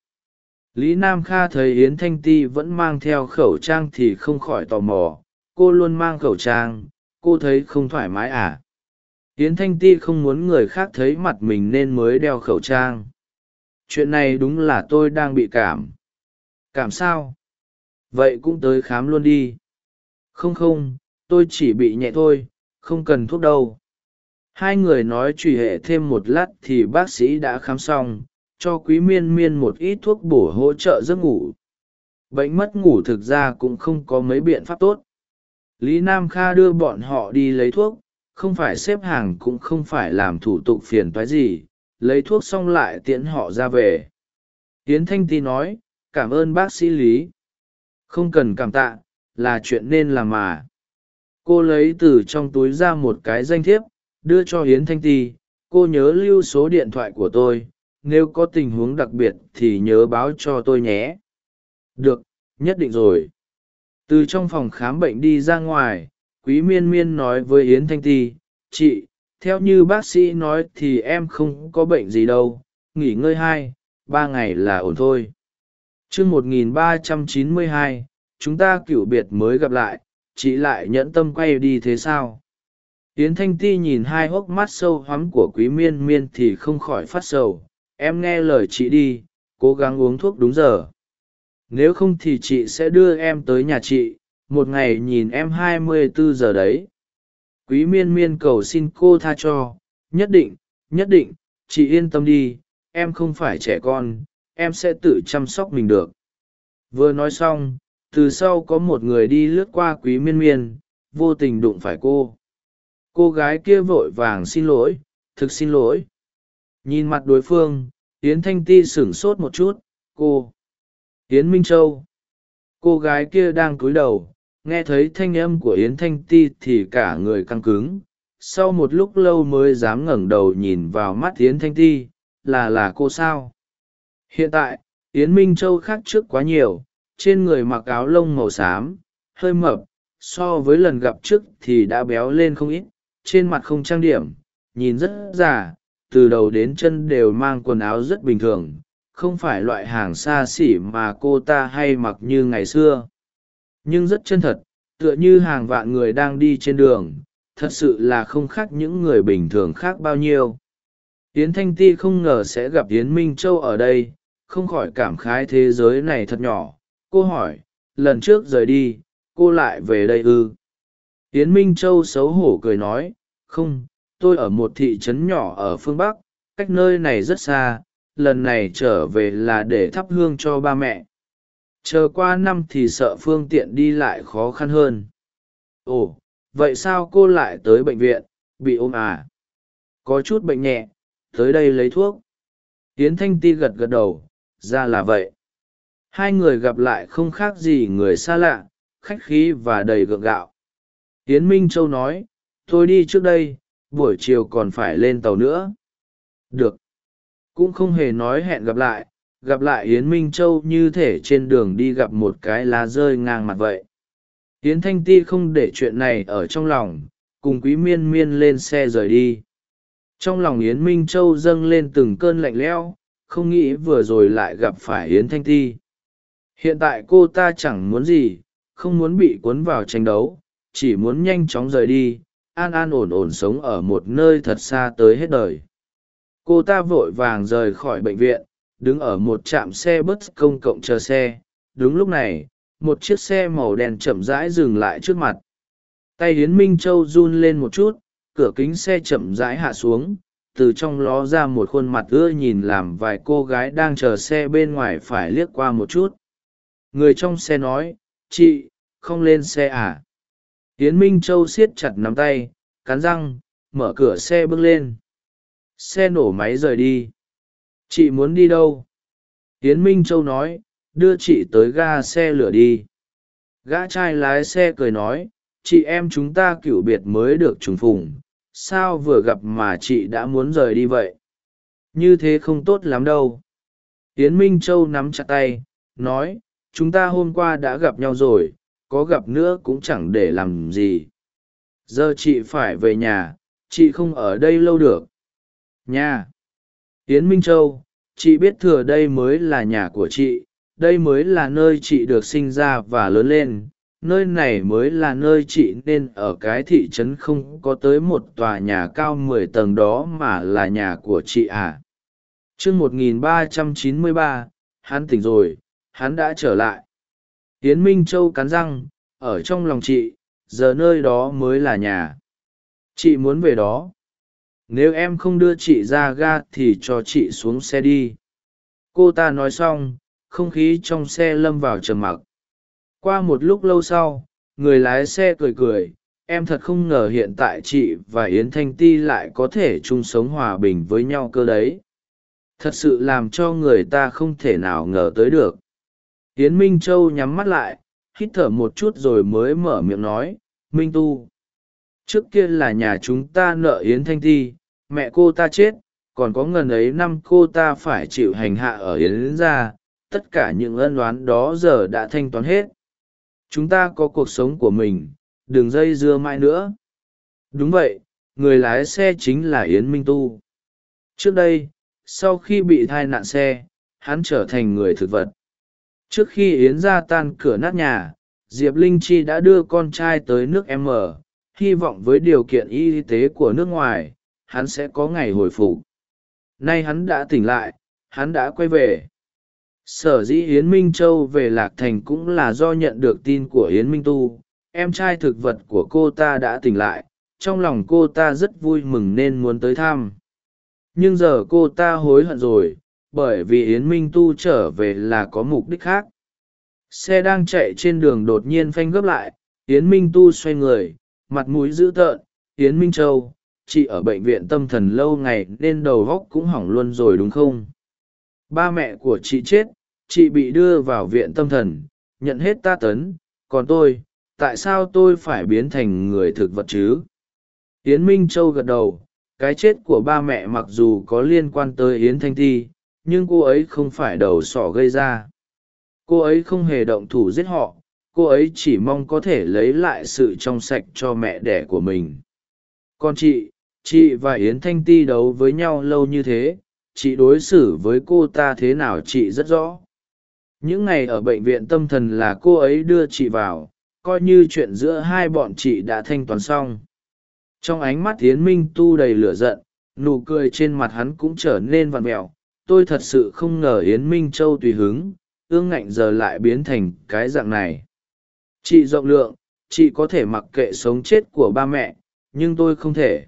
A: Lý nam kha thấy yến thanh ti vẫn mang theo khẩu trang thì không khỏi tò mò, cô luôn mang khẩu trang, cô thấy không thoải mái à? Yến thanh ti không muốn người khác thấy mặt mình nên mới đeo khẩu trang chuyện này đúng là tôi đang bị cảm. Cảm sao? Vậy cũng tới khám luôn đi. Không không, tôi chỉ bị nhẹ thôi, không cần thuốc đâu. Hai người nói truy hệ thêm một lát thì bác sĩ đã khám xong, cho quý miên miên một ít thuốc bổ hỗ trợ giấc ngủ. Bệnh mất ngủ thực ra cũng không có mấy biện pháp tốt. Lý nam kha đưa bọn họ đi lấy thuốc, không phải xếp hàng cũng không phải làm thủ tục phiền toái gì lấy thuốc xong lại tiễn họ ra về. Tiến thanh ti nói, cảm ơn bác sĩ lý. Không cần cảm tạ, là chuyện nên làm mà. Cô lấy từ trong túi ra một cái danh thiếp, đưa cho hiến thanh ti. Cô nhớ lưu số điện thoại của tôi. Nếu có tình huống đặc biệt thì nhớ báo cho tôi nhé. Được, nhất định rồi. Từ trong phòng khám bệnh đi ra ngoài, quý miên miên nói với yến thanh ti, chị theo như bác sĩ nói thì em không có bệnh gì đâu, nghỉ ngơi hai, ba ngày là ổn thôi. T r ư một nghìn ba trăm chín mươi hai, chúng ta cựu biệt mới gặp lại, chị lại nhẫn tâm quay đi thế sao? Yến thanh ti nhìn hai hốc mắt sâu hoắm của quý miên miên thì không khỏi phát sầu. Em nghe lời chị đi, cố gắng uống thuốc đúng giờ. Nếu không thì chị sẽ đưa em tới nhà chị. Một ngày nhìn em hai mươi bốn giờ đấy quý miên miên cầu xin cô tha cho. Nhất định nhất định, chị yên tâm đi, em không phải trẻ con, em sẽ tự chăm sóc mình được. Vừa nói xong, từ sau có một người đi lướt qua quý miên miên, vô tình đụng phải cô. Cô gái kia vội vàng xin lỗi, thực xin lỗi. Nhìn mặt đối phương, yến thanh ti sửng sốt một chút, cô, yến minh châu. Cô gái kia đang cúi đầu nghe thấy thanh âm của yến thanh ti thì cả người căng cứng. Sau một lúc lâu mới dám ngẩng đầu nhìn vào mắt yến thanh ti, là là cô sao? Hiện tại, yến minh châu khác trước quá nhiều, trên người mặc áo lông màu xám, hơi mập, so với lần gặp trước thì đã béo lên không ít, trên mặt không trang điểm, nhìn rất già, từ đầu đến chân đều mang quần áo rất bình thường, không phải loại hàng xa xỉ mà cô ta hay mặc như ngày xưa nhưng rất chân thật, tựa như hàng vạn người đang đi trên đường, thật sự là không khác những người bình thường khác bao nhiêu. Yến thanh ti không ngờ sẽ gặp yến minh châu ở đây, không khỏi cảm khái thế giới này thật nhỏ. Cô hỏi, lần trước rời đi, cô lại về đây ư? Yến minh châu xấu hổ cười nói, không, tôi ở một thị trấn nhỏ ở phương bắc, cách nơi này rất xa, lần này trở về là để thắp hương cho ba mẹ chờ qua năm thì sợ phương tiện đi lại khó khăn hơn. Ồ, vậy sao cô lại tới bệnh viện? Bị ôm à? Có chút bệnh nhẹ, tới đây lấy thuốc. Tiến thanh ti gật gật đầu, ra là vậy. Hai người gặp lại không khác gì người xa lạ, khách khí và đầy gượng gạo. Tiến minh châu nói, tôi đi trước đây, buổi chiều còn phải lên tàu nữa. Được. Cũng không hề nói hẹn gặp lại gặp lại yến minh châu như thể trên đường đi gặp một cái lá rơi ngang mặt vậy. Yến thanh ti không để chuyện này ở trong lòng, cùng quý miên miên lên xe rời đi. Trong lòng yến minh châu dâng lên từng cơn lạnh lẽo, không nghĩ vừa rồi lại gặp phải yến thanh ti. Hiện tại cô ta chẳng muốn gì, không muốn bị cuốn vào tranh đấu, chỉ muốn nhanh chóng rời đi, an an ổn ổn sống ở một nơi thật xa tới hết đời. Cô ta vội vàng rời khỏi bệnh viện đứng ở một trạm xe bus công cộng chờ xe. Đúng lúc này, một chiếc xe màu đen chậm rãi dừng lại trước mặt. Tay hiến minh châu run lên một chút, cửa kính xe chậm rãi hạ xuống, từ trong ló ra một khuôn mặt ưa nhìn làm vài cô gái đang chờ xe bên ngoài phải liếc qua một chút. Người trong xe nói, chị, không lên xe à? Hiến minh châu siết chặt nắm tay, cắn răng, mở cửa xe bước lên. Xe nổ máy rời đi chị muốn đi đâu? Tiến minh châu nói, đưa chị tới ga xe lửa đi. Gã trai lái xe cười nói, chị em chúng ta cựu biệt mới được trùng phùng, sao vừa gặp mà chị đã muốn rời đi vậy? Như thế không tốt lắm đâu. Tiến minh châu nắm chặt tay, nói, chúng ta hôm qua đã gặp nhau rồi, có gặp nữa cũng chẳng để làm gì. Giờ chị phải về nhà, chị không ở đây lâu được. Nhà tiến minh châu, chị biết thừa đây mới là nhà của chị, đây mới là nơi chị được sinh ra và lớn lên, nơi này mới là nơi chị nên ở cái thị trấn không có tới một tòa nhà cao mười tầng đó mà là nhà của chị à. chương một nghìn ba trăm chín mươi ba, hắn tỉnh rồi, hắn đã trở lại. Tiến minh châu cắn răng, ở trong lòng chị, giờ nơi đó mới là nhà. Chị muốn về đó nếu em không đưa chị ra ga thì cho chị xuống xe đi. Cô ta nói xong, không khí trong xe lâm vào trầm mặc. Qua một lúc lâu sau, người lái xe cười cười, em thật không ngờ hiện tại chị và yến thanh ti lại có thể chung sống hòa bình với nhau cơ đấy. Thật sự làm cho người ta không thể nào ngờ tới được. Yến minh châu nhắm mắt lại, hít thở một chút rồi mới mở miệng nói, minh tu, trước kia là nhà chúng ta nợ yến thanh ti mẹ cô ta chết, còn có ngần ấy năm cô ta phải chịu hành hạ ở yến gia, tất cả những ân oán đó giờ đã thanh toán hết. Chúng ta có cuộc sống của mình, đừng dây dưa mãi nữa. Đúng vậy, người lái xe chính là yến minh tu. Trước đây, sau khi bị thai nạn xe, hắn trở thành người thực vật. Trước khi yến ra tan cửa nát nhà, diệp linh chi đã đưa con trai tới nước m, hy vọng với điều kiện y tế của nước ngoài hắn sẽ có ngày hồi phục. Nay hắn đã tỉnh lại, hắn đã quay về. Sở dĩ yến minh châu về lạc thành cũng là do nhận được tin của yến minh tu. Em trai thực vật của cô ta đã tỉnh lại, trong lòng cô ta rất vui mừng nên muốn tới thăm. Nhưng giờ cô ta hối hận rồi, bởi vì yến minh tu trở về là có mục đích khác. Xe đang chạy trên đường đột nhiên phanh gấp lại, yến minh tu xoay người, mặt mũi dữ tợn, yến minh châu chị ở bệnh viện tâm thần lâu ngày nên đầu góc cũng hỏng luôn rồi đúng không? Ba mẹ của chị chết, chị bị đưa vào viện tâm thần, nhận hết ta tấn. Còn tôi, tại sao tôi phải biến thành người thực vật chứ? Yến minh châu gật đầu, cái chết của ba mẹ mặc dù có liên quan tới yến thanh ti, nhưng cô ấy không phải đầu sỏ gây ra. Cô ấy không hề động thủ giết họ, cô ấy chỉ mong có thể lấy lại sự trong sạch cho mẹ đẻ của mình. Còn chị chị và yến thanh ti đấu với nhau lâu như thế, chị đối xử với cô ta thế nào chị rất rõ. Những ngày ở bệnh viện tâm thần là cô ấy đưa chị vào, coi như chuyện giữa hai bọn chị đã thanh toán xong. Trong ánh mắt tiến minh tu đầy lửa giận, nụ cười trên mặt hắn cũng trở nên vặn mẹo tôi thật sự không ngờ yến minh châu tùy hứng, ương ngạnh giờ lại biến thành cái dạng này. Chị rộng lượng, chị có thể mặc kệ sống chết của ba mẹ, nhưng tôi không thể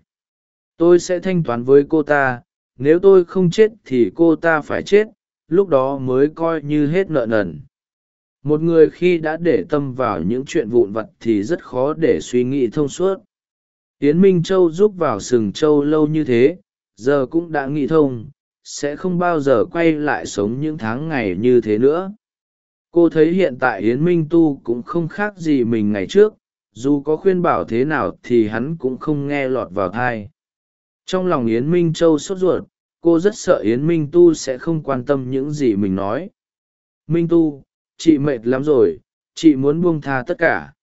A: tôi sẽ thanh toán với cô ta, nếu tôi không chết thì cô ta phải chết, lúc đó mới coi như hết nợ nần. Một người khi đã để tâm vào những chuyện vụn vặt thì rất khó để suy nghĩ thông suốt. Yến minh châu giúp vào sừng châu lâu như thế, giờ cũng đã nghĩ thông, sẽ không bao giờ quay lại sống những tháng ngày như thế nữa. Cô thấy hiện tại yến minh tu cũng không khác gì mình ngày trước, dù có khuyên bảo thế nào thì hắn cũng không nghe lọt vào thai trong lòng yến minh châu sốt ruột, cô rất sợ yến minh tu sẽ không quan tâm những gì mình nói. Minh tu, chị mệt lắm rồi, chị muốn buông tha tất cả.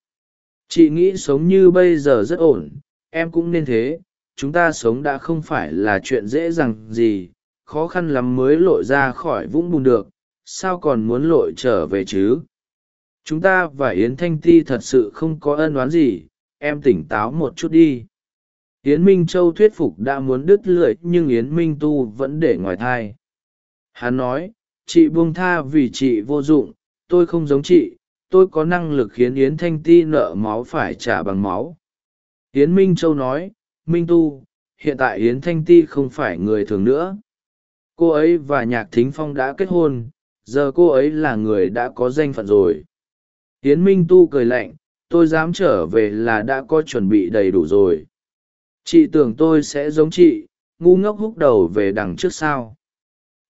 A: Chị nghĩ sống như bây giờ rất ổn, em cũng nên thế. Chúng ta sống đã không phải là chuyện dễ dàng gì, khó khăn lắm mới lội ra khỏi vũng bùn được. Sao còn muốn lội trở về chứ? Chúng ta và yến thanh ti thật sự không có ân oán gì, em tỉnh táo một chút đi yến minh châu thuyết phục đã muốn đứt lưỡi, nhưng yến minh tu vẫn để ngoài thai. Hắn nói, chị buông tha vì chị vô dụng, tôi không giống chị, tôi có năng lực khiến yến thanh ti nợ máu phải trả bằng máu. Yến minh châu nói, minh tu, hiện tại yến thanh ti không phải người thường nữa. Cô ấy và nhạc thính phong đã kết hôn, giờ cô ấy là người đã có danh phận rồi. Yến minh tu cười lạnh, tôi dám trở về là đã có chuẩn bị đầy đủ rồi chị tưởng tôi sẽ giống chị, ngu ngốc húc đầu về đằng trước sao.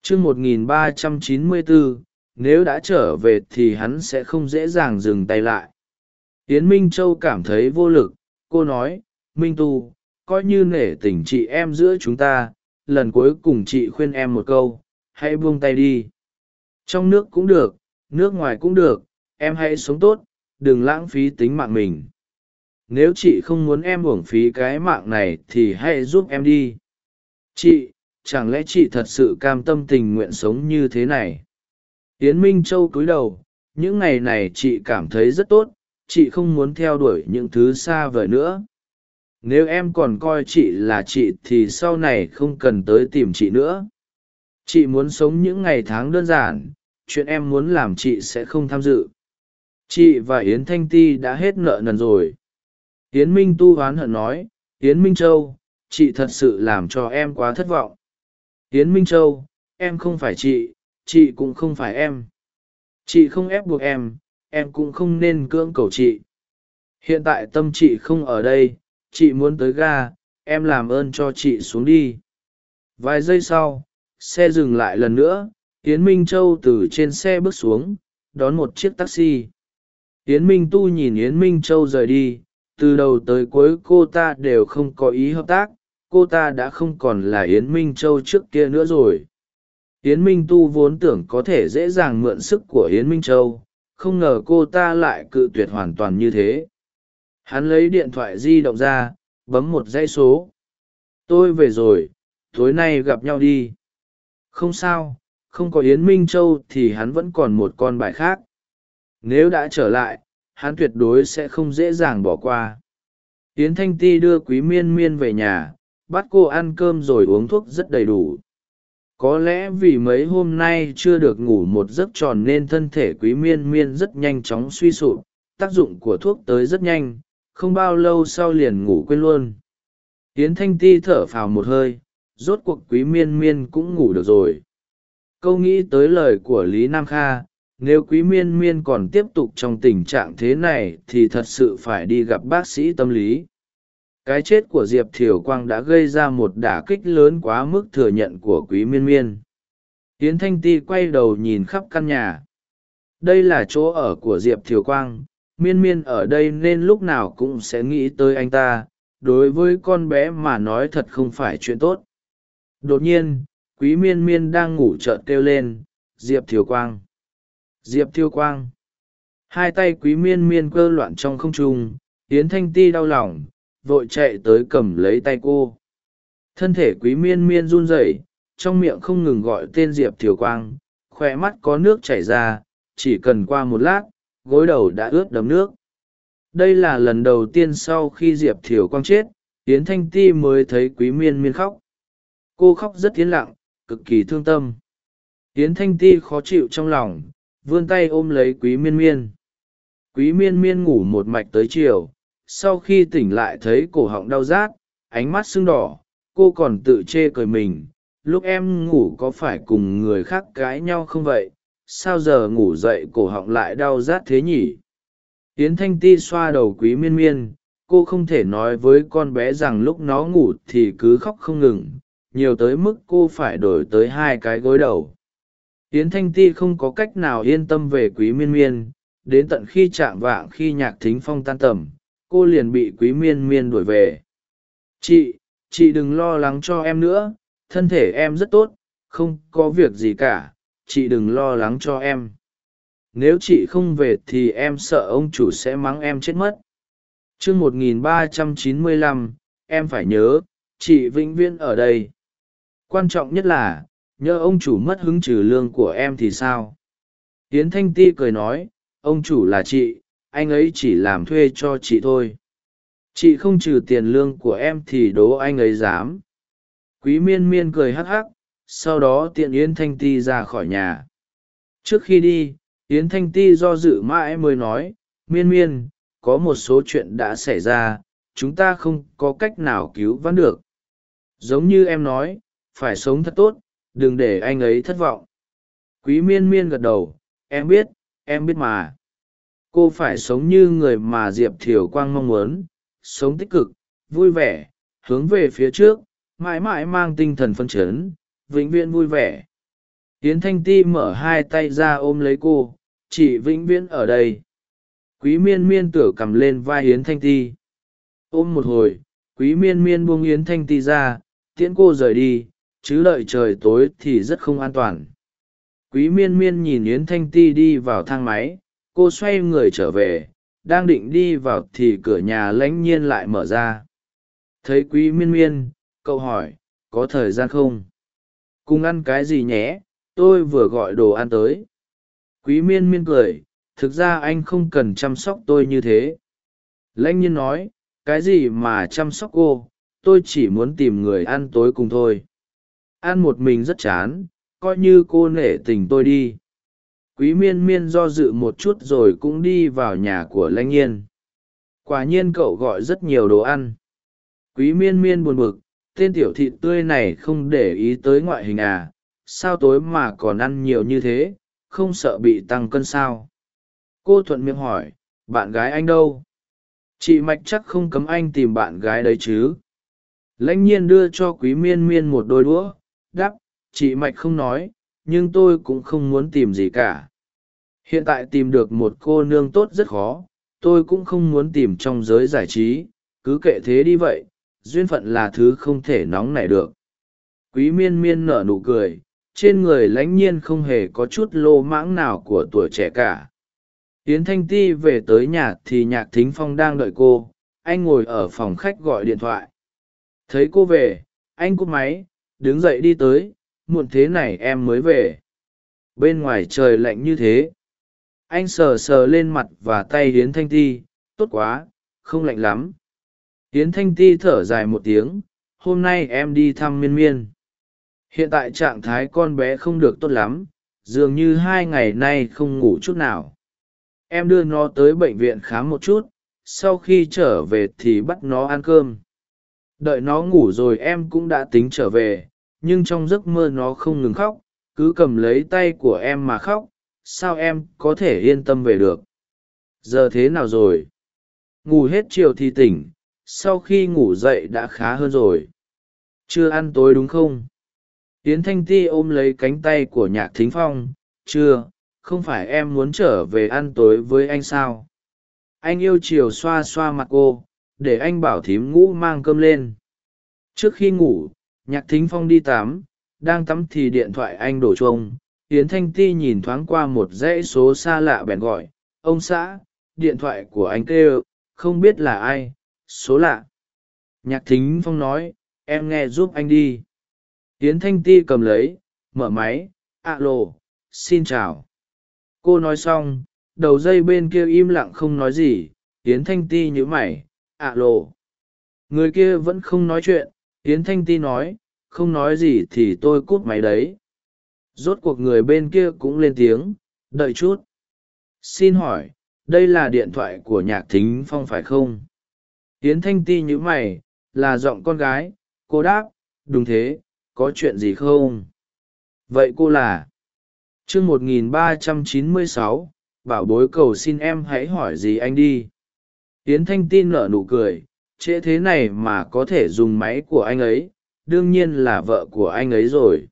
A: Chương một nghìn ba trăm chín mươi bốn nếu đã trở về thì hắn sẽ không dễ dàng dừng tay lại. Yến minh châu cảm thấy vô lực, cô nói, minh tu, coi như nể tình chị em giữa chúng ta, lần cuối cùng chị khuyên em một câu, hãy buông tay đi. Trong nước cũng được, nước ngoài cũng được, em hãy sống tốt, đừng lãng phí tính mạng mình nếu chị không muốn em uổng phí cái mạng này thì hãy giúp em đi. Chị, chẳng lẽ chị thật sự cam tâm tình nguyện sống như thế này? Yến minh châu cúi đầu, những ngày này chị cảm thấy rất tốt, chị không muốn theo đuổi những thứ xa vời nữa. Nếu em còn coi chị là chị thì sau này không cần tới tìm chị nữa. Chị muốn sống những ngày tháng đơn giản, chuyện em muốn làm chị sẽ không tham dự. Chị và yến thanh ti đã hết nợ nần rồi yến minh tu oán hận nói, yến minh châu, chị thật sự làm cho em quá thất vọng. Yến minh châu, em không phải chị chị cũng không phải em. Chị không ép buộc em em cũng không nên cưỡng cầu chị. Hiện tại tâm chị không ở đây, chị muốn tới ga, em làm ơn cho chị xuống đi. Vài giây sau, xe dừng lại lần nữa, yến minh châu từ trên xe bước xuống, đón một chiếc taxi. Yến minh tu nhìn yến minh châu rời đi từ đầu tới cuối cô ta đều không có ý hợp tác, cô ta đã không còn là yến minh châu trước kia nữa rồi. Yến minh tu vốn tưởng có thể dễ dàng mượn sức của yến minh châu, không ngờ cô ta lại cự tuyệt hoàn toàn như thế. Hắn lấy điện thoại di động ra, bấm một dãy số. Tôi về rồi, tối nay gặp nhau đi. Không sao, không có yến minh châu thì hắn vẫn còn một con bài khác. Nếu đã trở lại hắn tuyệt đối sẽ không dễ dàng bỏ qua. Tiến thanh ti đưa quý miên miên về nhà, bắt cô ăn cơm rồi uống thuốc rất đầy đủ. Có lẽ vì mấy hôm nay chưa được ngủ một giấc tròn nên thân thể quý miên miên rất nhanh chóng suy sụp, tác dụng của thuốc tới rất nhanh, không bao lâu sau liền ngủ quên luôn. Tiến thanh ti thở phào một hơi, rốt cuộc quý miên miên cũng ngủ được rồi. Câu nghĩ tới lời của lý nam kha nếu quý miên miên còn tiếp tục trong tình trạng thế này thì thật sự phải đi gặp bác sĩ tâm lý. Cái chết của diệp thiều quang đã gây ra một đả kích lớn quá mức thừa nhận của quý miên miên. Hiến thanh ti quay đầu nhìn khắp căn nhà. Đây là chỗ ở của diệp thiều quang. Miên miên ở đây nên lúc nào cũng sẽ nghĩ tới anh ta. Đối với con bé mà nói thật không phải chuyện tốt. Đột nhiên, quý miên miên đang ngủ trợn kêu lên, diệp thiều quang diệp thiêu quang. Hai tay quý miên miên cơ loạn trong không trung, yến thanh ti đau lòng, vội chạy tới cầm lấy tay cô. Thân thể quý miên miên run rẩy, trong miệng không ngừng gọi tên diệp thiều quang khoe mắt có nước chảy ra, chỉ cần qua một lát, gối đầu đã ướt đấm nước. Đây là lần đầu tiên sau khi diệp thiều quang chết, yến thanh ti mới thấy quý miên miên khóc. Cô khóc rất tiến lặng, cực kỳ thương tâm. Yến thanh ti khó chịu trong lòng vươn tay ôm lấy quý miên miên. Quý miên miên ngủ một mạch tới chiều, sau khi tỉnh lại thấy cổ họng đau rát, ánh mắt sưng đỏ, cô còn tự chê cười mình, lúc em ngủ có phải cùng người khác cãi nhau không vậy? Sao giờ ngủ dậy cổ họng lại đau rát thế nhỉ? Yến thanh ti xoa đầu quý miên miên, cô không thể nói với con bé rằng lúc nó ngủ thì cứ khóc không ngừng, nhiều tới mức cô phải đổi tới hai cái gối đầu yến thanh ti không có cách nào yên tâm về quý miên miên, đến tận khi chạm vạng khi nhạc thính phong tan tầm, cô liền bị quý miên miên đuổi về. Chị chị đừng lo lắng cho em nữa, thân thể em rất tốt, không có việc gì cả, chị đừng lo lắng cho em. Nếu chị không về thì em sợ ông chủ sẽ mắng em chết mất. T r ư ơ n g một nghìn ba trăm chín mươi lăm, em phải nhớ, chị vĩnh viễn ở đây. Quan trọng nhất là nhớ ông chủ mất hứng trừ lương của em thì sao? Tiến thanh ti cười nói, ông chủ là chị, anh ấy chỉ làm thuê cho chị thôi. Chị không trừ tiền lương của em thì đố anh ấy dám. Quý miên miên cười hắc hắc, sau đó tiện yến thanh ti ra khỏi nhà. Trước khi đi, yến thanh ti do dự mãi mới nói, miên miên, có một số chuyện đã xảy ra, chúng ta không có cách nào cứu vãn được. Giống như em nói, phải sống thật tốt đừng để anh ấy thất vọng. Quý miên miên gật đầu, em biết em biết mà. Cô phải sống như người mà diệp thiều quang mong muốn, sống tích cực, vui vẻ, hướng về phía trước, mãi mãi mang tinh thần phân chấn, vĩnh viễn vui vẻ. Tiến thanh ti mở hai tay ra ôm lấy cô, chị vĩnh viễn ở đây. Quý miên miên tửa cầm lên vai yến thanh ti. Ôm một hồi, quý miên miên buông yến thanh ti ra, tiễn cô rời đi chứ đợi trời tối thì rất không an toàn. Quý miên miên nhìn yến thanh ti đi vào thang máy, cô xoay người trở về, đang định đi vào thì cửa nhà lãnh nhiên lại mở ra. Thấy quý miên miên, cậu hỏi, có thời gian không? Cùng ăn cái gì nhé? Tôi vừa gọi đồ ăn tới. Quý miên miên cười, thực ra anh không cần chăm sóc tôi như thế. Lãnh nhiên nói, cái gì mà chăm sóc cô? Tôi chỉ muốn tìm người ăn tối cùng thôi ăn một mình rất chán, coi như cô nể tình tôi đi. Quý miên miên do dự một chút rồi cũng đi vào nhà của lãnh nhiên quả nhiên cậu gọi rất nhiều đồ ăn. Quý miên miên buồn bực, tên tiểu thịt tươi này không để ý tới ngoại hình à sao tối mà còn ăn nhiều như thế, không sợ bị tăng cân sao? Cô thuận miệng hỏi, bạn gái anh đâu? Chị mạch chắc không cấm anh tìm bạn gái đấy chứ. Lãnh nhiên đưa cho quý miên miên một đôi đũa đáp, chị mạch không nói, nhưng tôi cũng không muốn tìm gì cả. Hiện tại tìm được một cô nương tốt rất khó, tôi cũng không muốn tìm trong giới giải trí, cứ kệ thế đi vậy, duyên phận là thứ không thể nóng nảy được. Quý miên miên nở nụ cười, trên người lãnh nhiên không hề có chút lô mãng nào của tuổi trẻ cả. Yến thanh ti về tới nhà thì nhạc thính phong đang đợi cô, anh ngồi ở phòng khách gọi điện thoại. Thấy cô về, anh cúp máy đứng dậy đi tới, muộn thế này em mới về. Bên ngoài trời lạnh như thế. Anh sờ sờ lên mặt và tay hiến thanh ti, tốt quá, không lạnh lắm. Hiến thanh ti thở dài một tiếng, hôm nay em đi thăm miên miên. Hiện tại trạng thái con bé không được tốt lắm, dường như hai ngày nay không ngủ chút nào. Em đưa nó tới bệnh viện khám một chút, sau khi trở về thì bắt nó ăn cơm. Đợi nó ngủ rồi em cũng đã tính trở về nhưng trong giấc mơ nó không ngừng khóc, cứ cầm lấy tay của em mà khóc, sao em có thể yên tâm về được? Giờ thế nào rồi? Ngủ hết chiều thì tỉnh, sau khi ngủ dậy đã khá hơn rồi. Chưa ăn tối đúng không? Tiến thanh ti ôm lấy cánh tay của nhạc thính phong. Chưa, không phải em muốn trở về ăn tối với anh sao? Anh yêu chiều xoa xoa mặt cô, để anh bảo thím ngũ mang cơm lên. Trước khi ngủ nhạc thính phong đi tắm, đang tắm thì điện thoại anh đổ chuông. Yến thanh ti nhìn thoáng qua một dãy số xa lạ bèn gọi, ông xã, điện thoại của anh kêu, không biết là ai, số lạ. Nhạc thính phong nói, em nghe giúp anh đi. Yến thanh ti cầm lấy, mở máy ạ lộ xin chào. Cô nói xong, đầu dây bên kia im lặng không nói gì. Yến thanh ti nhíu mày ạ lộ người kia vẫn không nói chuyện yến thanh ti nói, không nói gì thì tôi cút máy đấy. Rốt cuộc người bên kia cũng lên tiếng, đợi chút. Xin hỏi, đây là điện thoại của nhạc thính phong phải không? Yến thanh ti nhữ mày, là giọng con gái. Cô đáp, đúng thế, có chuyện gì không? Vậy cô là? Chương một nghìn ba trăm chín mươi sáu, bảo bối cầu xin em hãy hỏi gì anh đi. Yến thanh Ti nở nụ cười trễ thế này mà có thể dùng máy của anh ấy, đương nhiên là vợ của anh ấy rồi.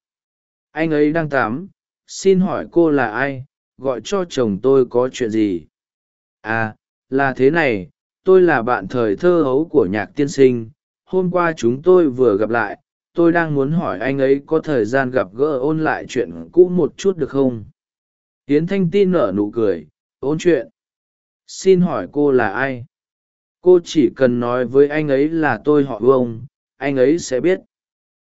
A: Anh ấy đang tắm xin hỏi cô là ai, gọi cho chồng tôi có chuyện gì? À là thế này, tôi là bạn thời thơ hấu của nhạc tiên sinh, hôm qua chúng tôi vừa gặp lại, tôi đang muốn hỏi anh ấy có thời gian gặp gỡ ôn lại chuyện cũ một chút được không? Hiến thanh tin nở nụ cười, ôn chuyện. Xin hỏi cô là ai? Cô chỉ cần nói với anh ấy là tôi họ vương anh ấy sẽ biết.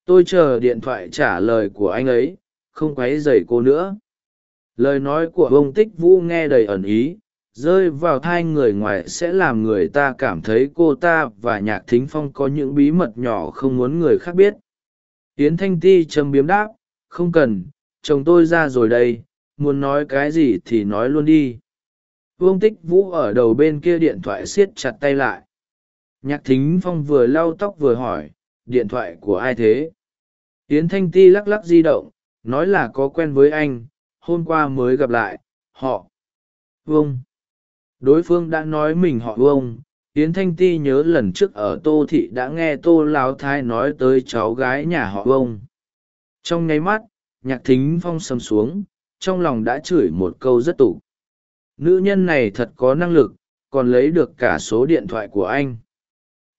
A: Tôi chờ điện thoại trả lời của anh ấy, không q u ấ y dày cô nữa. Lời nói của ông tích vũ nghe đầy ẩn ý, rơi vào thai người ngoài sẽ làm người ta cảm thấy cô ta và nhạc thính phong có những bí mật nhỏ không muốn người khác biết. Yến thanh ti châm biếm đáp, không cần, chồng tôi ra rồi đây, muốn nói cái gì thì nói luôn đi vương tích vũ ở đầu bên kia điện thoại siết chặt tay lại. Nhạc thính phong vừa lau tóc vừa hỏi, điện thoại của ai thế? Yến thanh ti lắc lắc di động, nói là có quen với anh, hôm qua mới gặp lại, họ. Vương. Đối phương đã nói mình họ vương. Yến thanh ti nhớ lần trước ở tô thị đã nghe tô lao thái nói tới cháu gái nhà họ vương. Trong nháy mắt, nhạc thính phong sầm xuống, trong lòng đã chửi một câu rất tủ nữ nhân này thật có năng lực, còn lấy được cả số điện thoại của anh.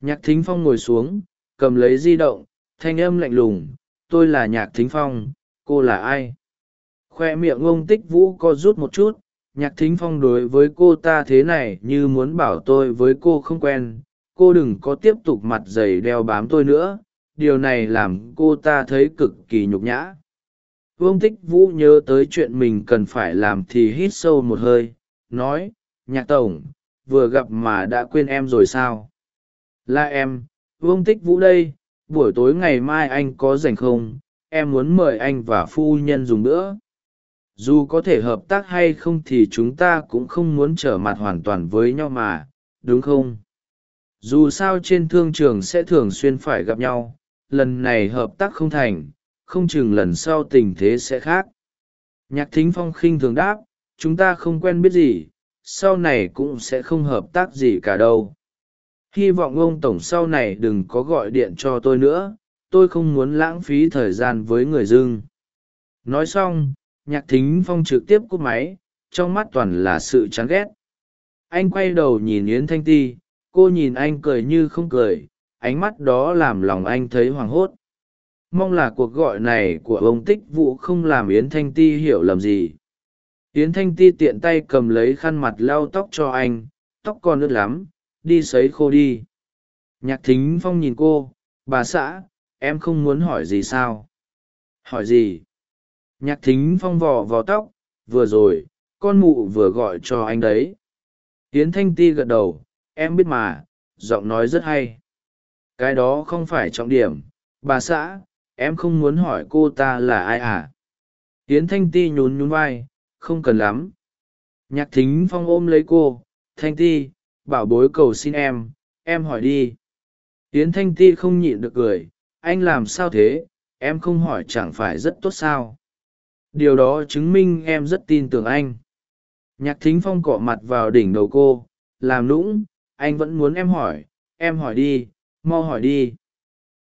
A: Nhạc thính phong ngồi xuống, cầm lấy di động, thanh âm lạnh lùng, tôi là nhạc thính phong, cô là ai? Khoe miệng ông tích vũ co rút một chút, nhạc thính phong đối với cô ta thế này như muốn bảo tôi với cô không quen, cô đừng có tiếp tục mặt dày đeo bám tôi nữa, điều này làm cô ta thấy cực kỳ nhục nhã. Vương tích vũ nhớ tới chuyện mình cần phải làm thì hít sâu một hơi nói, nhạc tổng, vừa gặp mà đã quên em rồi sao? Là em, vương tích vũ đây, buổi tối ngày mai anh có rảnh không? Em muốn mời anh và phu nhân dùng bữa. Dù có thể hợp tác hay không thì chúng ta cũng không muốn trở mặt hoàn toàn với nhau mà, đúng không? Dù sao trên thương trường sẽ thường xuyên phải gặp nhau, lần này hợp tác không thành, không chừng lần sau tình thế sẽ khác. Nhạc thính phong khinh thường đáp chúng ta không quen biết gì, sau này cũng sẽ không hợp tác gì cả đâu. Hy vọng ông tổng sau này đừng có gọi điện cho tôi nữa, tôi không muốn lãng phí thời gian với người dưng. Nói xong, nhạc thính phong trực tiếp cúp máy, trong mắt toàn là sự chán ghét. Anh quay đầu nhìn yến thanh ti, cô nhìn anh cười như không cười, ánh mắt đó làm lòng anh thấy hoảng hốt. Mong là cuộc gọi này của ông tích vụ không làm yến thanh ti hiểu lầm gì yến thanh ti tiện tay cầm lấy khăn mặt lau tóc cho anh, tóc còn ướt lắm, đi sấy khô đi. Nhạc thính phong nhìn cô, bà xã, em không muốn hỏi gì sao? Hỏi gì? Nhạc thính phong vò vò tóc, vừa rồi, con mụ vừa gọi cho anh đấy. Yến thanh ti gật đầu, em biết mà, giọng nói rất hay. Cái đó không phải trọng điểm. Bà xã, em không muốn hỏi cô ta là ai à? Yến thanh ti nhún nhún vai không cần lắm. Nhạc thính phong ôm lấy cô, thanh ti, bảo bối cầu xin em em hỏi đi. Yến thanh ti không nhịn được cười, anh làm sao thế? Em không hỏi chẳng phải rất tốt sao? Điều đó chứng minh em rất tin tưởng anh. Nhạc thính phong cọ mặt vào đỉnh đầu cô, làm lũng anh vẫn muốn em hỏi em hỏi đi, mau hỏi đi.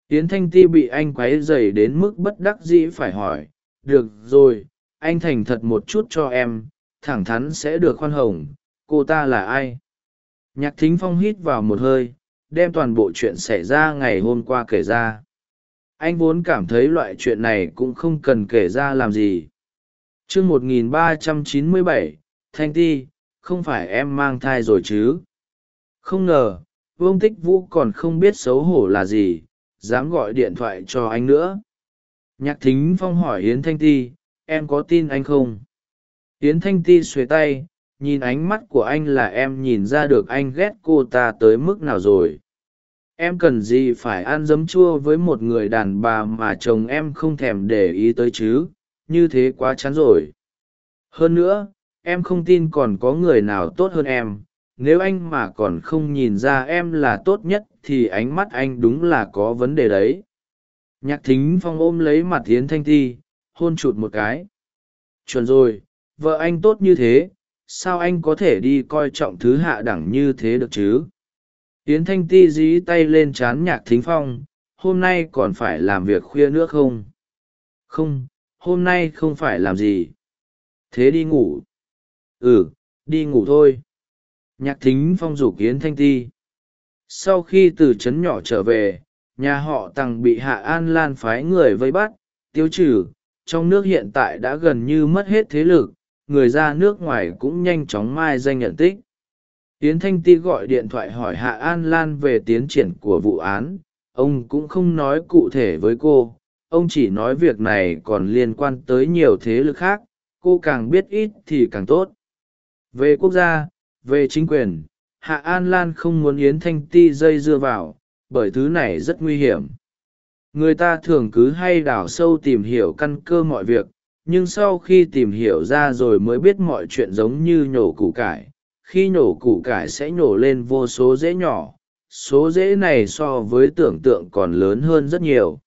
A: Yến thanh ti bị anh quáy dày đến mức bất đắc dĩ phải hỏi, được rồi anh thành thật một chút cho em, thẳng thắn sẽ được khoan hồng, cô ta là ai? Nhạc thính phong hít vào một hơi, đem toàn bộ chuyện xảy ra ngày hôm qua kể ra. Anh vốn cảm thấy loại chuyện này cũng không cần kể ra làm gì. Chương một nghìn ba trăm chín mươi bảy, thanh ti, không phải em mang thai rồi chứ? Không ngờ, vương tích vũ còn không biết xấu hổ là gì, dám gọi điện thoại cho anh nữa. Nhạc thính phong hỏi yến thanh ti em có tin anh không? Yến thanh ti xuề tay, nhìn ánh mắt của anh là em nhìn ra được anh ghét cô ta tới mức nào rồi. Em cần gì phải ăn giấm chua với một người đàn bà mà chồng em không thèm để ý tới chứ? Như thế quá chán rồi. Hơn nữa, em không tin còn có người nào tốt hơn em. Nếu anh mà còn không nhìn ra em là tốt nhất thì ánh mắt anh đúng là có vấn đề đấy. Nhạc thính phong ôm lấy mặt yến thanh ti hôn chụt một cái. Chuẩn rồi, vợ anh tốt như thế, sao anh có thể đi coi trọng thứ hạ đẳng như thế được chứ? Yến thanh ti dí tay lên c h á n nhạc thính phong, hôm nay còn phải làm việc khuya nữa không? Không, hôm nay không phải làm gì. Thế đi ngủ. Ừ đi ngủ thôi. Nhạc thính phong rủ yến thanh ti. Sau khi từ trấn nhỏ trở về, nhà họ tằng bị hạ an lan phái người vây bắt, tiêu trừ trong nước hiện tại đã gần như mất hết thế lực, người ra nước ngoài cũng nhanh chóng mai danh nhận tích. Yến thanh ti gọi điện thoại hỏi hạ an lan về tiến triển của vụ án, ông cũng không nói cụ thể với cô, ông chỉ nói việc này còn liên quan tới nhiều thế lực khác, cô càng biết ít thì càng tốt. Về quốc gia, về chính quyền, hạ an lan không muốn yến thanh ti dây dưa vào, bởi thứ này rất nguy hiểm người ta thường cứ hay đào sâu tìm hiểu căn cơ mọi việc, nhưng sau khi tìm hiểu ra rồi mới biết mọi chuyện giống như nhổ củ cải. Khi nhổ củ cải sẽ nhổ lên vô số rễ nhỏ, số rễ này so với tưởng tượng còn lớn hơn rất nhiều.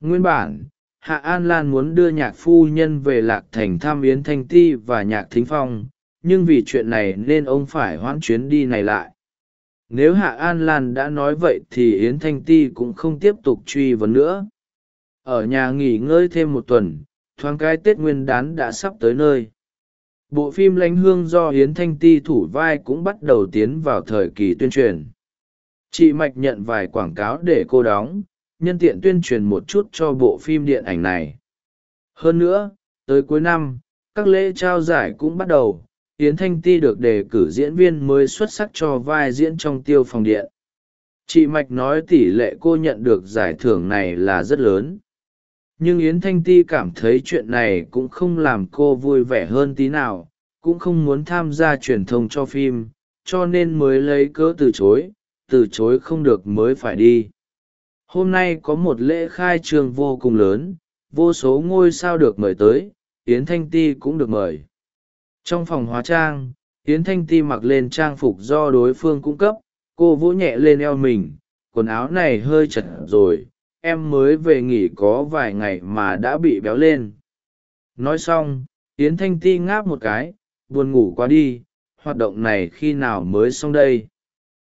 A: Nguyên bản, hạ an lan muốn đưa nhạc phu nhân về lạc thành thăm yến thanh ti và nhạc thính phong, nhưng vì chuyện này nên ông phải hoãn chuyến đi này lại nếu hạ an lan đã nói vậy thì yến thanh ti cũng không tiếp tục truy vấn nữa. Ở nhà nghỉ ngơi thêm một tuần, thoáng cái tết nguyên đán đã sắp tới nơi. Bộ phim lánh hương do hiến thanh ti thủ vai cũng bắt đầu tiến vào thời kỳ tuyên truyền. Chị mạch nhận vài quảng cáo để cô đóng, nhân tiện tuyên truyền một chút cho bộ phim điện ảnh này. Hơn nữa, tới cuối năm, các lễ trao giải cũng bắt đầu Yến thanh ti được đề cử diễn viên mới xuất sắc cho vai diễn trong tiêu phòng điện. Chị mạch nói tỷ lệ cô nhận được giải thưởng này là rất lớn. Nhưng yến thanh ti cảm thấy chuyện này cũng không làm cô vui vẻ hơn tí nào, cũng không muốn tham gia truyền thông cho phim, cho nên mới lấy cớ từ chối từ chối không được mới phải đi. Hôm nay có một lễ khai trương vô cùng lớn, vô số ngôi sao được mời tới, yến thanh ti cũng được mời trong phòng hóa trang, yến thanh ti mặc lên trang phục do đối phương cung cấp, cô vỗ nhẹ lên eo mình, quần áo này hơi chật rồi, em mới về nghỉ có vài ngày mà đã bị béo lên. Nói xong, yến thanh ti ngáp một cái, buồn ngủ quá đi, hoạt động này khi nào mới xong đây?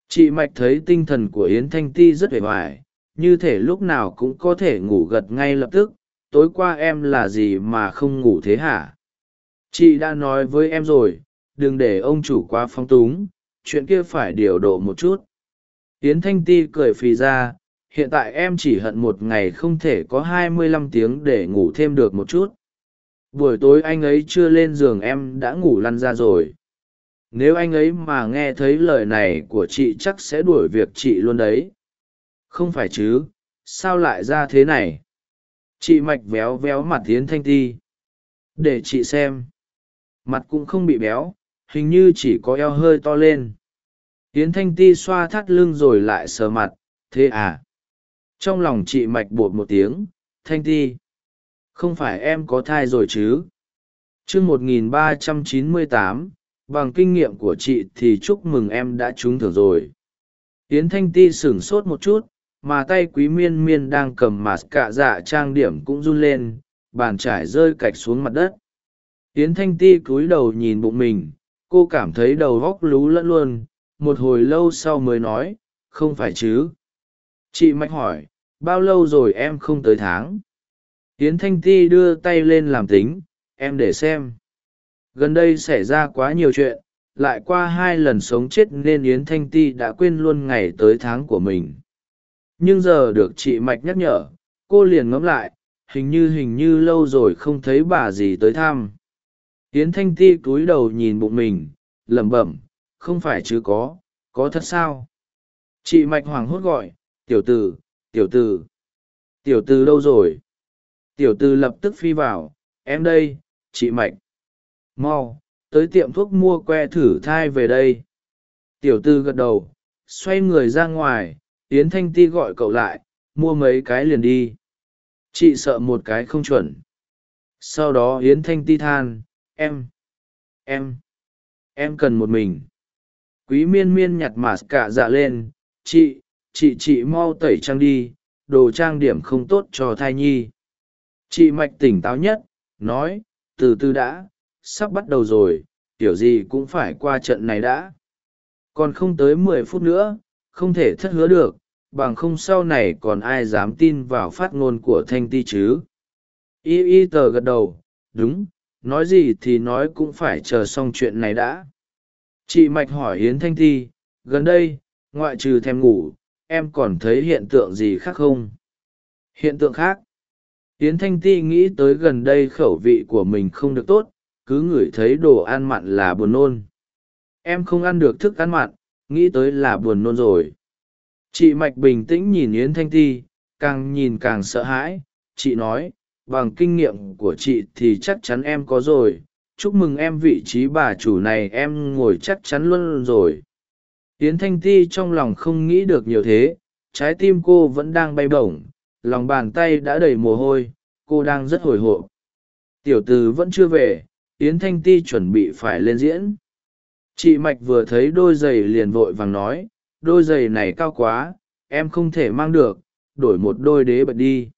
A: Chị mạch thấy tinh thần của yến thanh ti rất hề hoài như thể lúc nào cũng có thể ngủ gật ngay lập tức, tối qua em là gì mà không ngủ thế hả? Chị đã nói với em rồi, đừng để ông chủ quá phong túng, chuyện kia phải điều độ một chút. Tiến thanh ti cười phì ra, hiện tại em chỉ hận một ngày không thể có hai mươi lăm tiếng để ngủ thêm được một chút. Buổi tối anh ấy chưa lên giường em đã ngủ lăn ra rồi. Nếu anh ấy mà nghe thấy lời này của chị chắc sẽ đuổi việc chị luôn đấy. Không phải chứ, sao lại ra thế này? Chị mạch véo véo mặt tiến thanh ti. Để chị xem mặt cũng không bị béo, hình như chỉ có eo hơi to lên. Hiến thanh ti xoa thắt lưng rồi lại sờ mặt, thế à? Trong lòng chị mạch bột một tiếng, thanh ti, không phải em có thai rồi chứ? Chương một nghìn ba trăm chín mươi tám, bằng kinh nghiệm của chị thì chúc mừng em đã trúng thưởng rồi. Yến thanh ti sửng sốt một chút, mà tay quý miên miên đang cầm mạt cạ dạ trang điểm cũng run lên, bàn trải rơi cạch xuống mặt đất yến thanh ti cúi đầu nhìn bụng mình, cô cảm thấy đầu góc lú lẫn luôn, một hồi lâu sau mới nói, không phải chứ? Chị mạch hỏi, bao lâu rồi em không tới tháng? Yến thanh ti đưa tay lên làm tính, em để xem. Gần đây xảy ra quá nhiều chuyện, lại qua hai lần sống chết nên yến thanh ti đã quên luôn ngày tới tháng của mình. Nhưng giờ được chị mạch nhắc nhở, cô liền ngẫm lại, hình như hình như lâu rồi không thấy bà gì tới thăm yến thanh ti cúi đầu nhìn bụng mình lẩm bẩm không phải chứ có có thật sao? Chị mạch hoảng hốt gọi tiểu t ử tiểu tử, tiểu tử đâu rồi? Tiểu từ lập tức phi vào em đây chị mạch. Mau tới tiệm thuốc mua que thử thai về đây. Tiểu tư gật đầu xoay người ra ngoài yến thanh ti gọi cậu lại mua mấy cái liền đi. Chị sợ một cái không chuẩn. Sau đó yến thanh ti than em em em cần một mình. Quý miên miên nhặt mạt cả dạ lên, chị chị chị mau tẩy trang đi, đồ trang điểm không tốt cho thai nhi. Chị mạch tỉnh táo nhất, nói, từ từ đã, sắp bắt đầu rồi, kiểu gì cũng phải qua trận này đã. Còn không tới mười phút nữa, không thể thất hứa được, bằng không sau này còn ai dám tin vào phát ngôn của thanh ti chứ? Y y tờ gật đầu, đúng nói gì thì nói cũng phải chờ xong chuyện này đã. Chị mạch hỏi yến thanh Thi, gần đây ngoại trừ thèm ngủ em còn thấy hiện tượng gì khác không? Hiện tượng khác? Yến thanh ti nghĩ tới gần đây khẩu vị của mình không được tốt cứ ngửi thấy đồ ăn mặn là buồn nôn. Em không ăn được thức ăn mặn nghĩ tới là buồn nôn rồi. Chị mạch bình tĩnh nhìn yến thanh ti càng nhìn càng sợ hãi chị nói bằng kinh nghiệm của chị thì chắc chắn em có rồi. Chúc mừng em vị trí bà chủ này, em ngồi chắc chắn luôn rồi. Yến thanh ti trong lòng không nghĩ được nhiều thế. Trái tim cô vẫn đang bay bổng. Lòng bàn tay đã đầy mồ hôi. Cô đang rất hồi hộp. Tiểu từ vẫn chưa về. Yến thanh ti chuẩn bị phải lên diễn. Chị mạch vừa thấy đôi giày liền vội vàng nói, đôi giày này cao quá, em không thể mang được. Đổi một đôi đế bật đi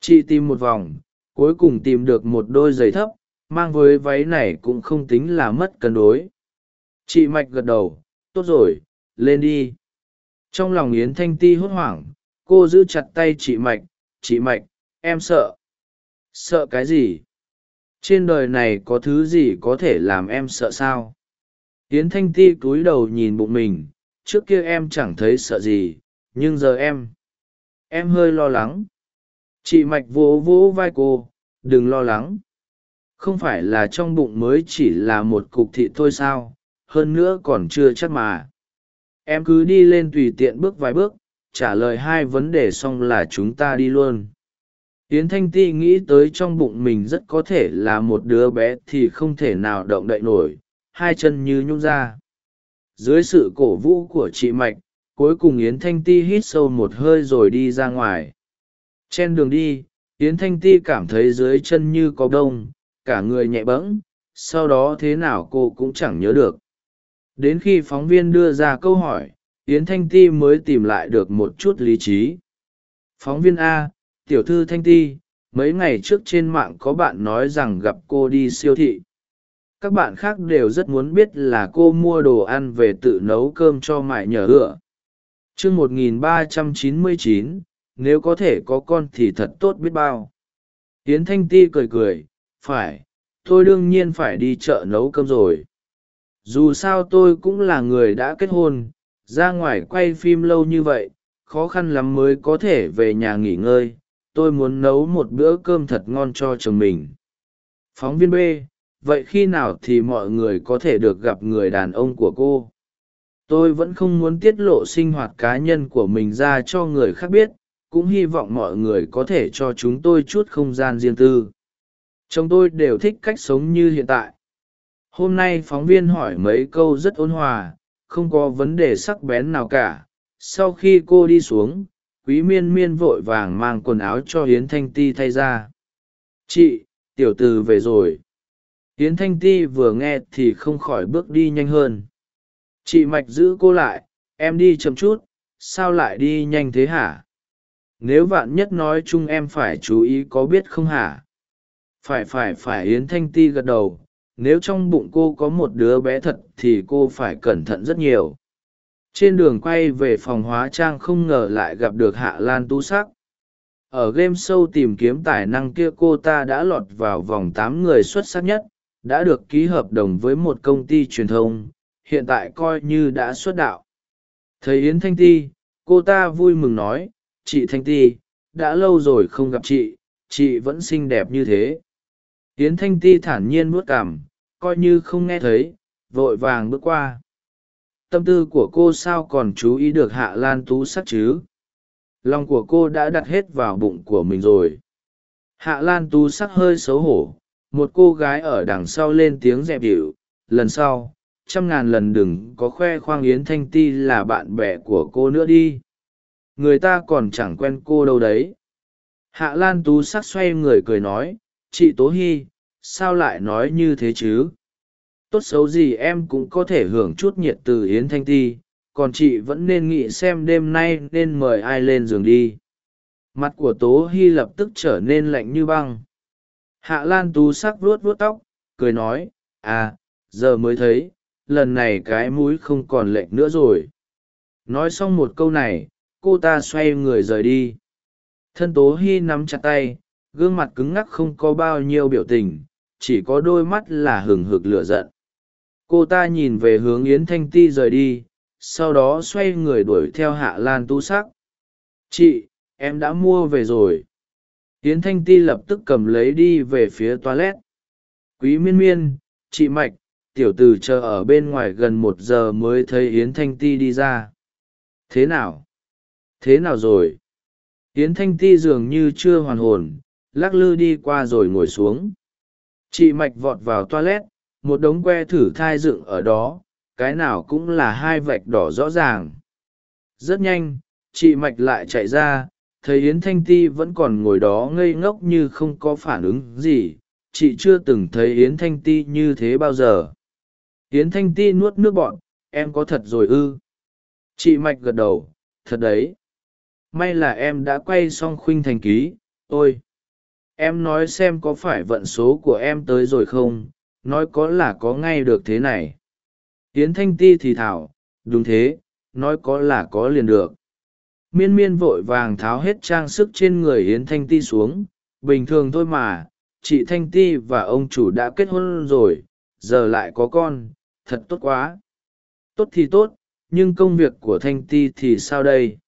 A: chị tìm một vòng, cuối cùng tìm được một đôi giày thấp, mang với váy này cũng không tính là mất cân đối. Chị mạch gật đầu, tốt rồi, lên đi. Trong lòng yến thanh ti hốt hoảng, cô giữ chặt tay chị mạch chị mạch, em sợ. Sợ cái gì? Trên đời này có thứ gì có thể làm em sợ sao? Yến thanh ti cúi đầu nhìn bụng mình, trước kia em chẳng thấy sợ gì, nhưng giờ em em hơi lo lắng chị mạch vỗ vỗ vai cô, đừng lo lắng. Không phải là trong bụng mới chỉ là một cục thịt thôi sao, hơn nữa còn chưa chắc mà. Em cứ đi lên tùy tiện bước vài bước, trả lời hai vấn đề xong là chúng ta đi luôn. Yến thanh ti nghĩ tới trong bụng mình rất có thể là một đứa bé thì không thể nào động đậy nổi, hai chân như nhung ra. Dưới sự cổ vũ của chị mạch, cuối cùng yến thanh ti hít sâu một hơi rồi đi ra ngoài trên đường đi yến thanh ti cảm thấy dưới chân như có đông cả người nhẹ bẫng sau đó thế nào cô cũng chẳng nhớ được. Đến khi phóng viên đưa ra câu hỏi yến thanh ti mới tìm lại được một chút lý trí. Phóng viên a tiểu thư thanh ti mấy ngày trước trên mạng có bạn nói rằng gặp cô đi siêu thị. Các bạn khác đều rất muốn biết là cô mua đồ ăn về tự nấu cơm cho mại nhờ ựa. Chương 1399, nếu có thể có con thì thật tốt biết bao. Hiến thanh ti cười cười, phải, tôi đương nhiên phải đi chợ nấu cơm rồi. Dù sao tôi cũng là người đã kết hôn, ra ngoài quay phim lâu như vậy, khó khăn lắm mới có thể về nhà nghỉ ngơi. Tôi muốn nấu một bữa cơm thật ngon cho chồng mình. Phóng viên b, vậy khi nào thì mọi người có thể được gặp người đàn ông của cô? Tôi vẫn không muốn tiết lộ sinh hoạt cá nhân của mình ra cho người khác biết cũng hy vọng mọi người có thể cho chúng tôi chút không gian riêng tư. Chồng tôi đều thích cách sống như hiện tại. Hôm nay phóng viên hỏi mấy câu rất ôn hòa, không có vấn đề sắc bén nào cả. Sau khi cô đi xuống, quý miên miên vội vàng mang quần áo cho hiến thanh ti thay ra. Chị, tiểu t ử về rồi. Hiến thanh ti vừa nghe thì không khỏi bước đi nhanh hơn. Chị mạch giữ cô lại, em đi chậm chút, sao lại đi nhanh thế hả? Nếu vạn nhất nói chung em phải chú ý có biết không hả? Phải phải phải, yến thanh ti gật đầu. Nếu trong bụng cô có một đứa bé thật thì cô phải cẩn thận rất nhiều. Trên đường quay về phòng hóa trang không ngờ lại gặp được hạ lan tu sắc. Ở game show tìm kiếm tài năng kia cô ta đã lọt vào vòng tám người xuất sắc nhất, đã được ký hợp đồng với một công ty truyền thông, hiện tại coi như đã xuất đạo. Thấy yến thanh ti, cô ta vui mừng nói chị thanh ti, đã lâu rồi không gặp chị chị vẫn xinh đẹp như thế. Yến thanh ti thản nhiên vuốt cảm coi như không nghe thấy, vội vàng bước qua. Tâm tư của cô sao còn chú ý được hạ lan tú sắc chứ? Lòng của cô đã đặt hết vào bụng của mình rồi. Hạ lan tú sắc hơi xấu hổ, một cô gái ở đằng sau lên tiếng dẹp dịu lần sau, trăm ngàn lần đừng có khoe khoang yến thanh ti là bạn bè của cô nữa đi người ta còn chẳng quen cô đâu đấy. Hạ lan tú sắc xoay người cười nói, chị tố hy sao lại nói như thế chứ? Tốt xấu gì em cũng có thể hưởng chút nhiệt từ yến thanh ti, còn chị vẫn nên nghĩ xem đêm nay nên mời ai lên giường đi. Mặt của tố hy lập tức trở nên lạnh như băng. Hạ lan tú sắc vuốt vuốt tóc, cười nói à giờ mới thấy, lần này cái mũi không còn lệnh nữa rồi. Nói xong một câu này cô ta xoay người rời đi. Thân tố hy nắm chặt tay, gương mặt cứng ngắc không có bao nhiêu biểu tình, chỉ có đôi mắt là hừng hực lửa giận. Cô ta nhìn về hướng yến thanh ti rời đi, sau đó xoay người đuổi theo hạ lan tu sắc. Chị, em đã mua về rồi. Yến thanh ti lập tức cầm lấy đi về phía toilet. Quý miên miên, chị mạch, tiểu t ử chờ ở bên ngoài gần một giờ mới thấy yến thanh ti đi ra. Thế nào? Thế nào rồi? Yến thanh ti dường như chưa hoàn hồn, lắc lư đi qua rồi ngồi xuống. Chị mạch vọt vào toilet, một đống que thử thai dựng ở đó, cái nào cũng là hai vạch đỏ rõ ràng. Rất nhanh, chị mạch lại chạy ra, thấy yến thanh ti vẫn còn ngồi đó ngây ngốc như không có phản ứng gì. Chị chưa từng thấy yến thanh ti như thế bao giờ. Yến thanh ti nuốt nước bọn em có thật rồi ư? Chị mạch gật đầu, thật đấy may là em đã quay xong khuynh thành ký, ôi, em nói xem có phải vận số của em tới rồi không, nói có là có ngay được thế này. Tiến thanh ti thì thảo, đúng thế, nói có là có liền được. Miên miên vội vàng tháo hết trang sức trên người hiến thanh ti xuống, bình thường thôi mà, chị thanh ti và ông chủ đã kết hôn rồi, giờ lại có con, thật tốt quá. Tốt thì tốt, nhưng công việc của thanh ti thì sao đây?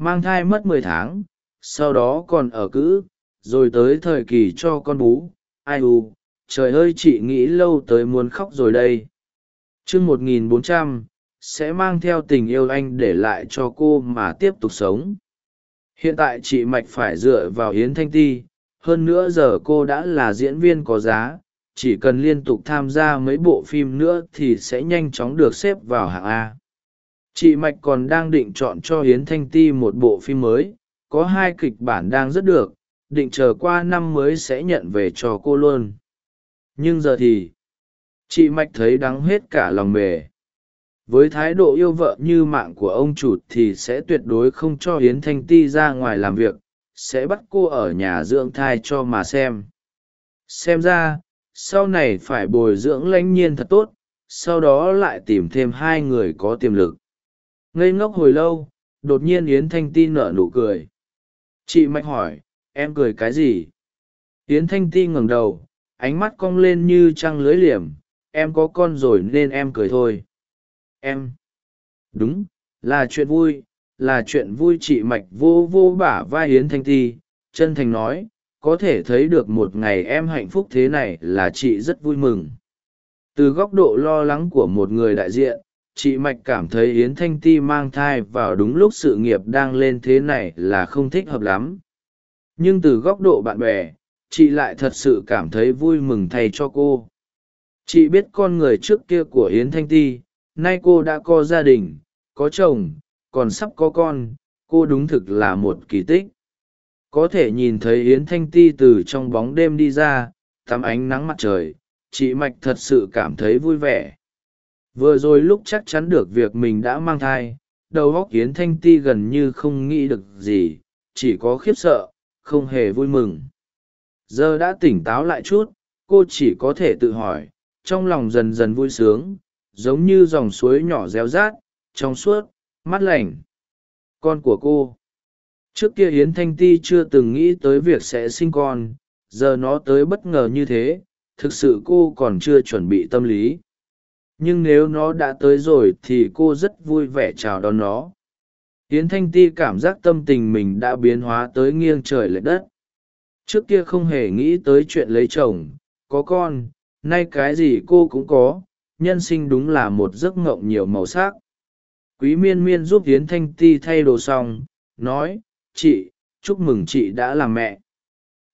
A: Mang thai mất mười tháng, sau đó còn ở cữ, rồi tới thời kỳ cho con bú. Ai u, trời ơi, chị nghĩ lâu tới muốn khóc rồi đây. Chương một nghìn bốn trăm, sẽ mang theo tình yêu anh để lại cho cô mà tiếp tục sống. Hiện tại chị mạch phải dựa vào yến thanh ti, hơn nữa giờ cô đã là diễn viên có giá, chỉ cần liên tục tham gia mấy bộ phim nữa thì sẽ nhanh chóng được xếp vào hạng a chị mạch còn đang định chọn cho hiến thanh ti một bộ phim mới, có hai kịch bản đang rất được, định chờ qua năm mới sẽ nhận về cho cô luôn. Nhưng giờ thì, chị mạch thấy đắng hết cả lòng mề. Với thái độ yêu vợ như mạng của ông chủ thì sẽ tuyệt đối không cho hiến thanh ti ra ngoài làm việc, sẽ bắt cô ở nhà dưỡng thai cho mà xem. Xem ra, sau này phải bồi dưỡng lãnh nhiên thật tốt, sau đó lại tìm thêm hai người có tiềm lực ngây ngốc hồi lâu, đột nhiên yến thanh ti nở nụ cười. Chị mạch hỏi, em cười cái gì? Yến thanh ti ngẩng đầu, ánh mắt cong lên như trăng lưới liềm, em có con rồi nên em cười thôi. Em. Đúng, là chuyện vui, là chuyện vui chị mạch vô vô bả vai yến thanh ti, chân thành nói, có thể thấy được một ngày em hạnh phúc thế này là chị rất vui mừng. Từ góc độ lo lắng của một người đại diện chị mạch cảm thấy yến thanh ti mang thai vào đúng lúc sự nghiệp đang lên thế này là không thích hợp lắm. Nhưng từ góc độ bạn bè, chị lại thật sự cảm thấy vui mừng thay cho cô. Chị biết con người trước kia của yến thanh ti, nay cô đã có gia đình, có chồng, còn sắp có con, cô đúng thực là một kỳ tích. Có thể nhìn thấy yến thanh ti từ trong bóng đêm đi ra, tắm ánh nắng mặt trời, chị mạch thật sự cảm thấy vui vẻ vừa rồi lúc chắc chắn được việc mình đã mang thai, đầu óc yến thanh ti gần như không nghĩ được gì, chỉ có khiếp sợ, không hề vui mừng. Giờ đã tỉnh táo lại chút, cô chỉ có thể tự hỏi, trong lòng dần dần vui sướng, giống như dòng suối nhỏ réo rát, trong suốt, mát lành. Con của cô. Trước kia yến thanh ti chưa từng nghĩ tới việc sẽ sinh con, giờ nó tới bất ngờ như thế, thực sự cô còn chưa chuẩn bị tâm lý nhưng nếu nó đã tới rồi thì cô rất vui vẻ chào đón nó. Yến thanh ti cảm giác tâm tình mình đã biến hóa tới nghiêng trời lệch đất. Trước kia không hề nghĩ tới chuyện lấy chồng, có con, nay cái gì cô cũng có, nhân sinh đúng là một giấc ngộng nhiều màu sắc. Quý miên miên giúp yến thanh ti thay đồ xong, nói, chị, chúc mừng chị đã làm mẹ.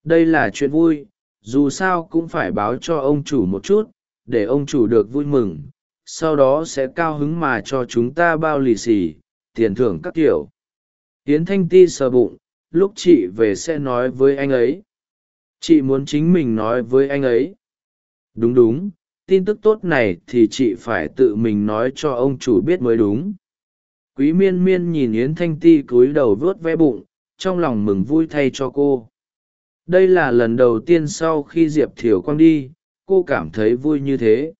A: Đây là chuyện vui, dù sao cũng phải báo cho ông chủ một chút, để ông chủ được vui mừng sau đó sẽ cao hứng mà cho chúng ta bao lì xì, tiền thưởng các kiểu. Yến thanh ti sờ bụng, lúc chị về sẽ nói với anh ấy. Chị muốn chính mình nói với anh ấy. Đúng đúng, tin tức tốt này thì chị phải tự mình nói cho ông chủ biết mới đúng. Quý miên miên nhìn yến thanh ti cúi đầu vớt ve bụng, trong lòng mừng vui thay cho cô. Đây là lần đầu tiên sau khi diệp thiều quang đi, cô cảm thấy vui như thế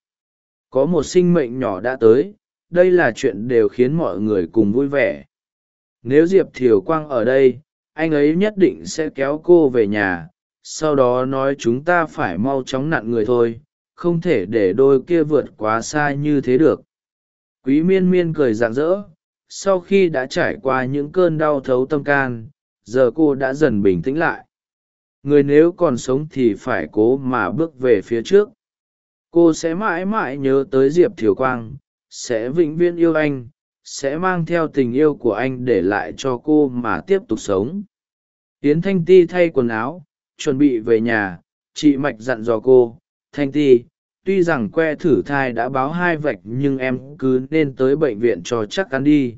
A: có một sinh mệnh nhỏ đã tới, đây là chuyện đều khiến mọi người cùng vui vẻ. Nếu diệp thiều quang ở đây, anh ấy nhất định sẽ kéo cô về nhà, sau đó nói chúng ta phải mau chóng nặn người thôi, không thể để đôi kia vượt quá xa như thế được. Quý miên miên cười rạng rỡ, sau khi đã trải qua những cơn đau thấu tâm can, giờ cô đã dần bình tĩnh lại. Người nếu còn sống thì phải cố mà bước về phía trước cô sẽ mãi mãi nhớ tới diệp thiều quang, sẽ vĩnh viễn yêu anh, sẽ mang theo tình yêu của anh để lại cho cô mà tiếp tục sống. Tiến thanh ti thay quần áo, chuẩn bị về nhà, chị mạch dặn dò cô, thanh ti, tuy rằng que thử thai đã báo hai vạch nhưng em cứ nên tới bệnh viện cho chắc ăn đi.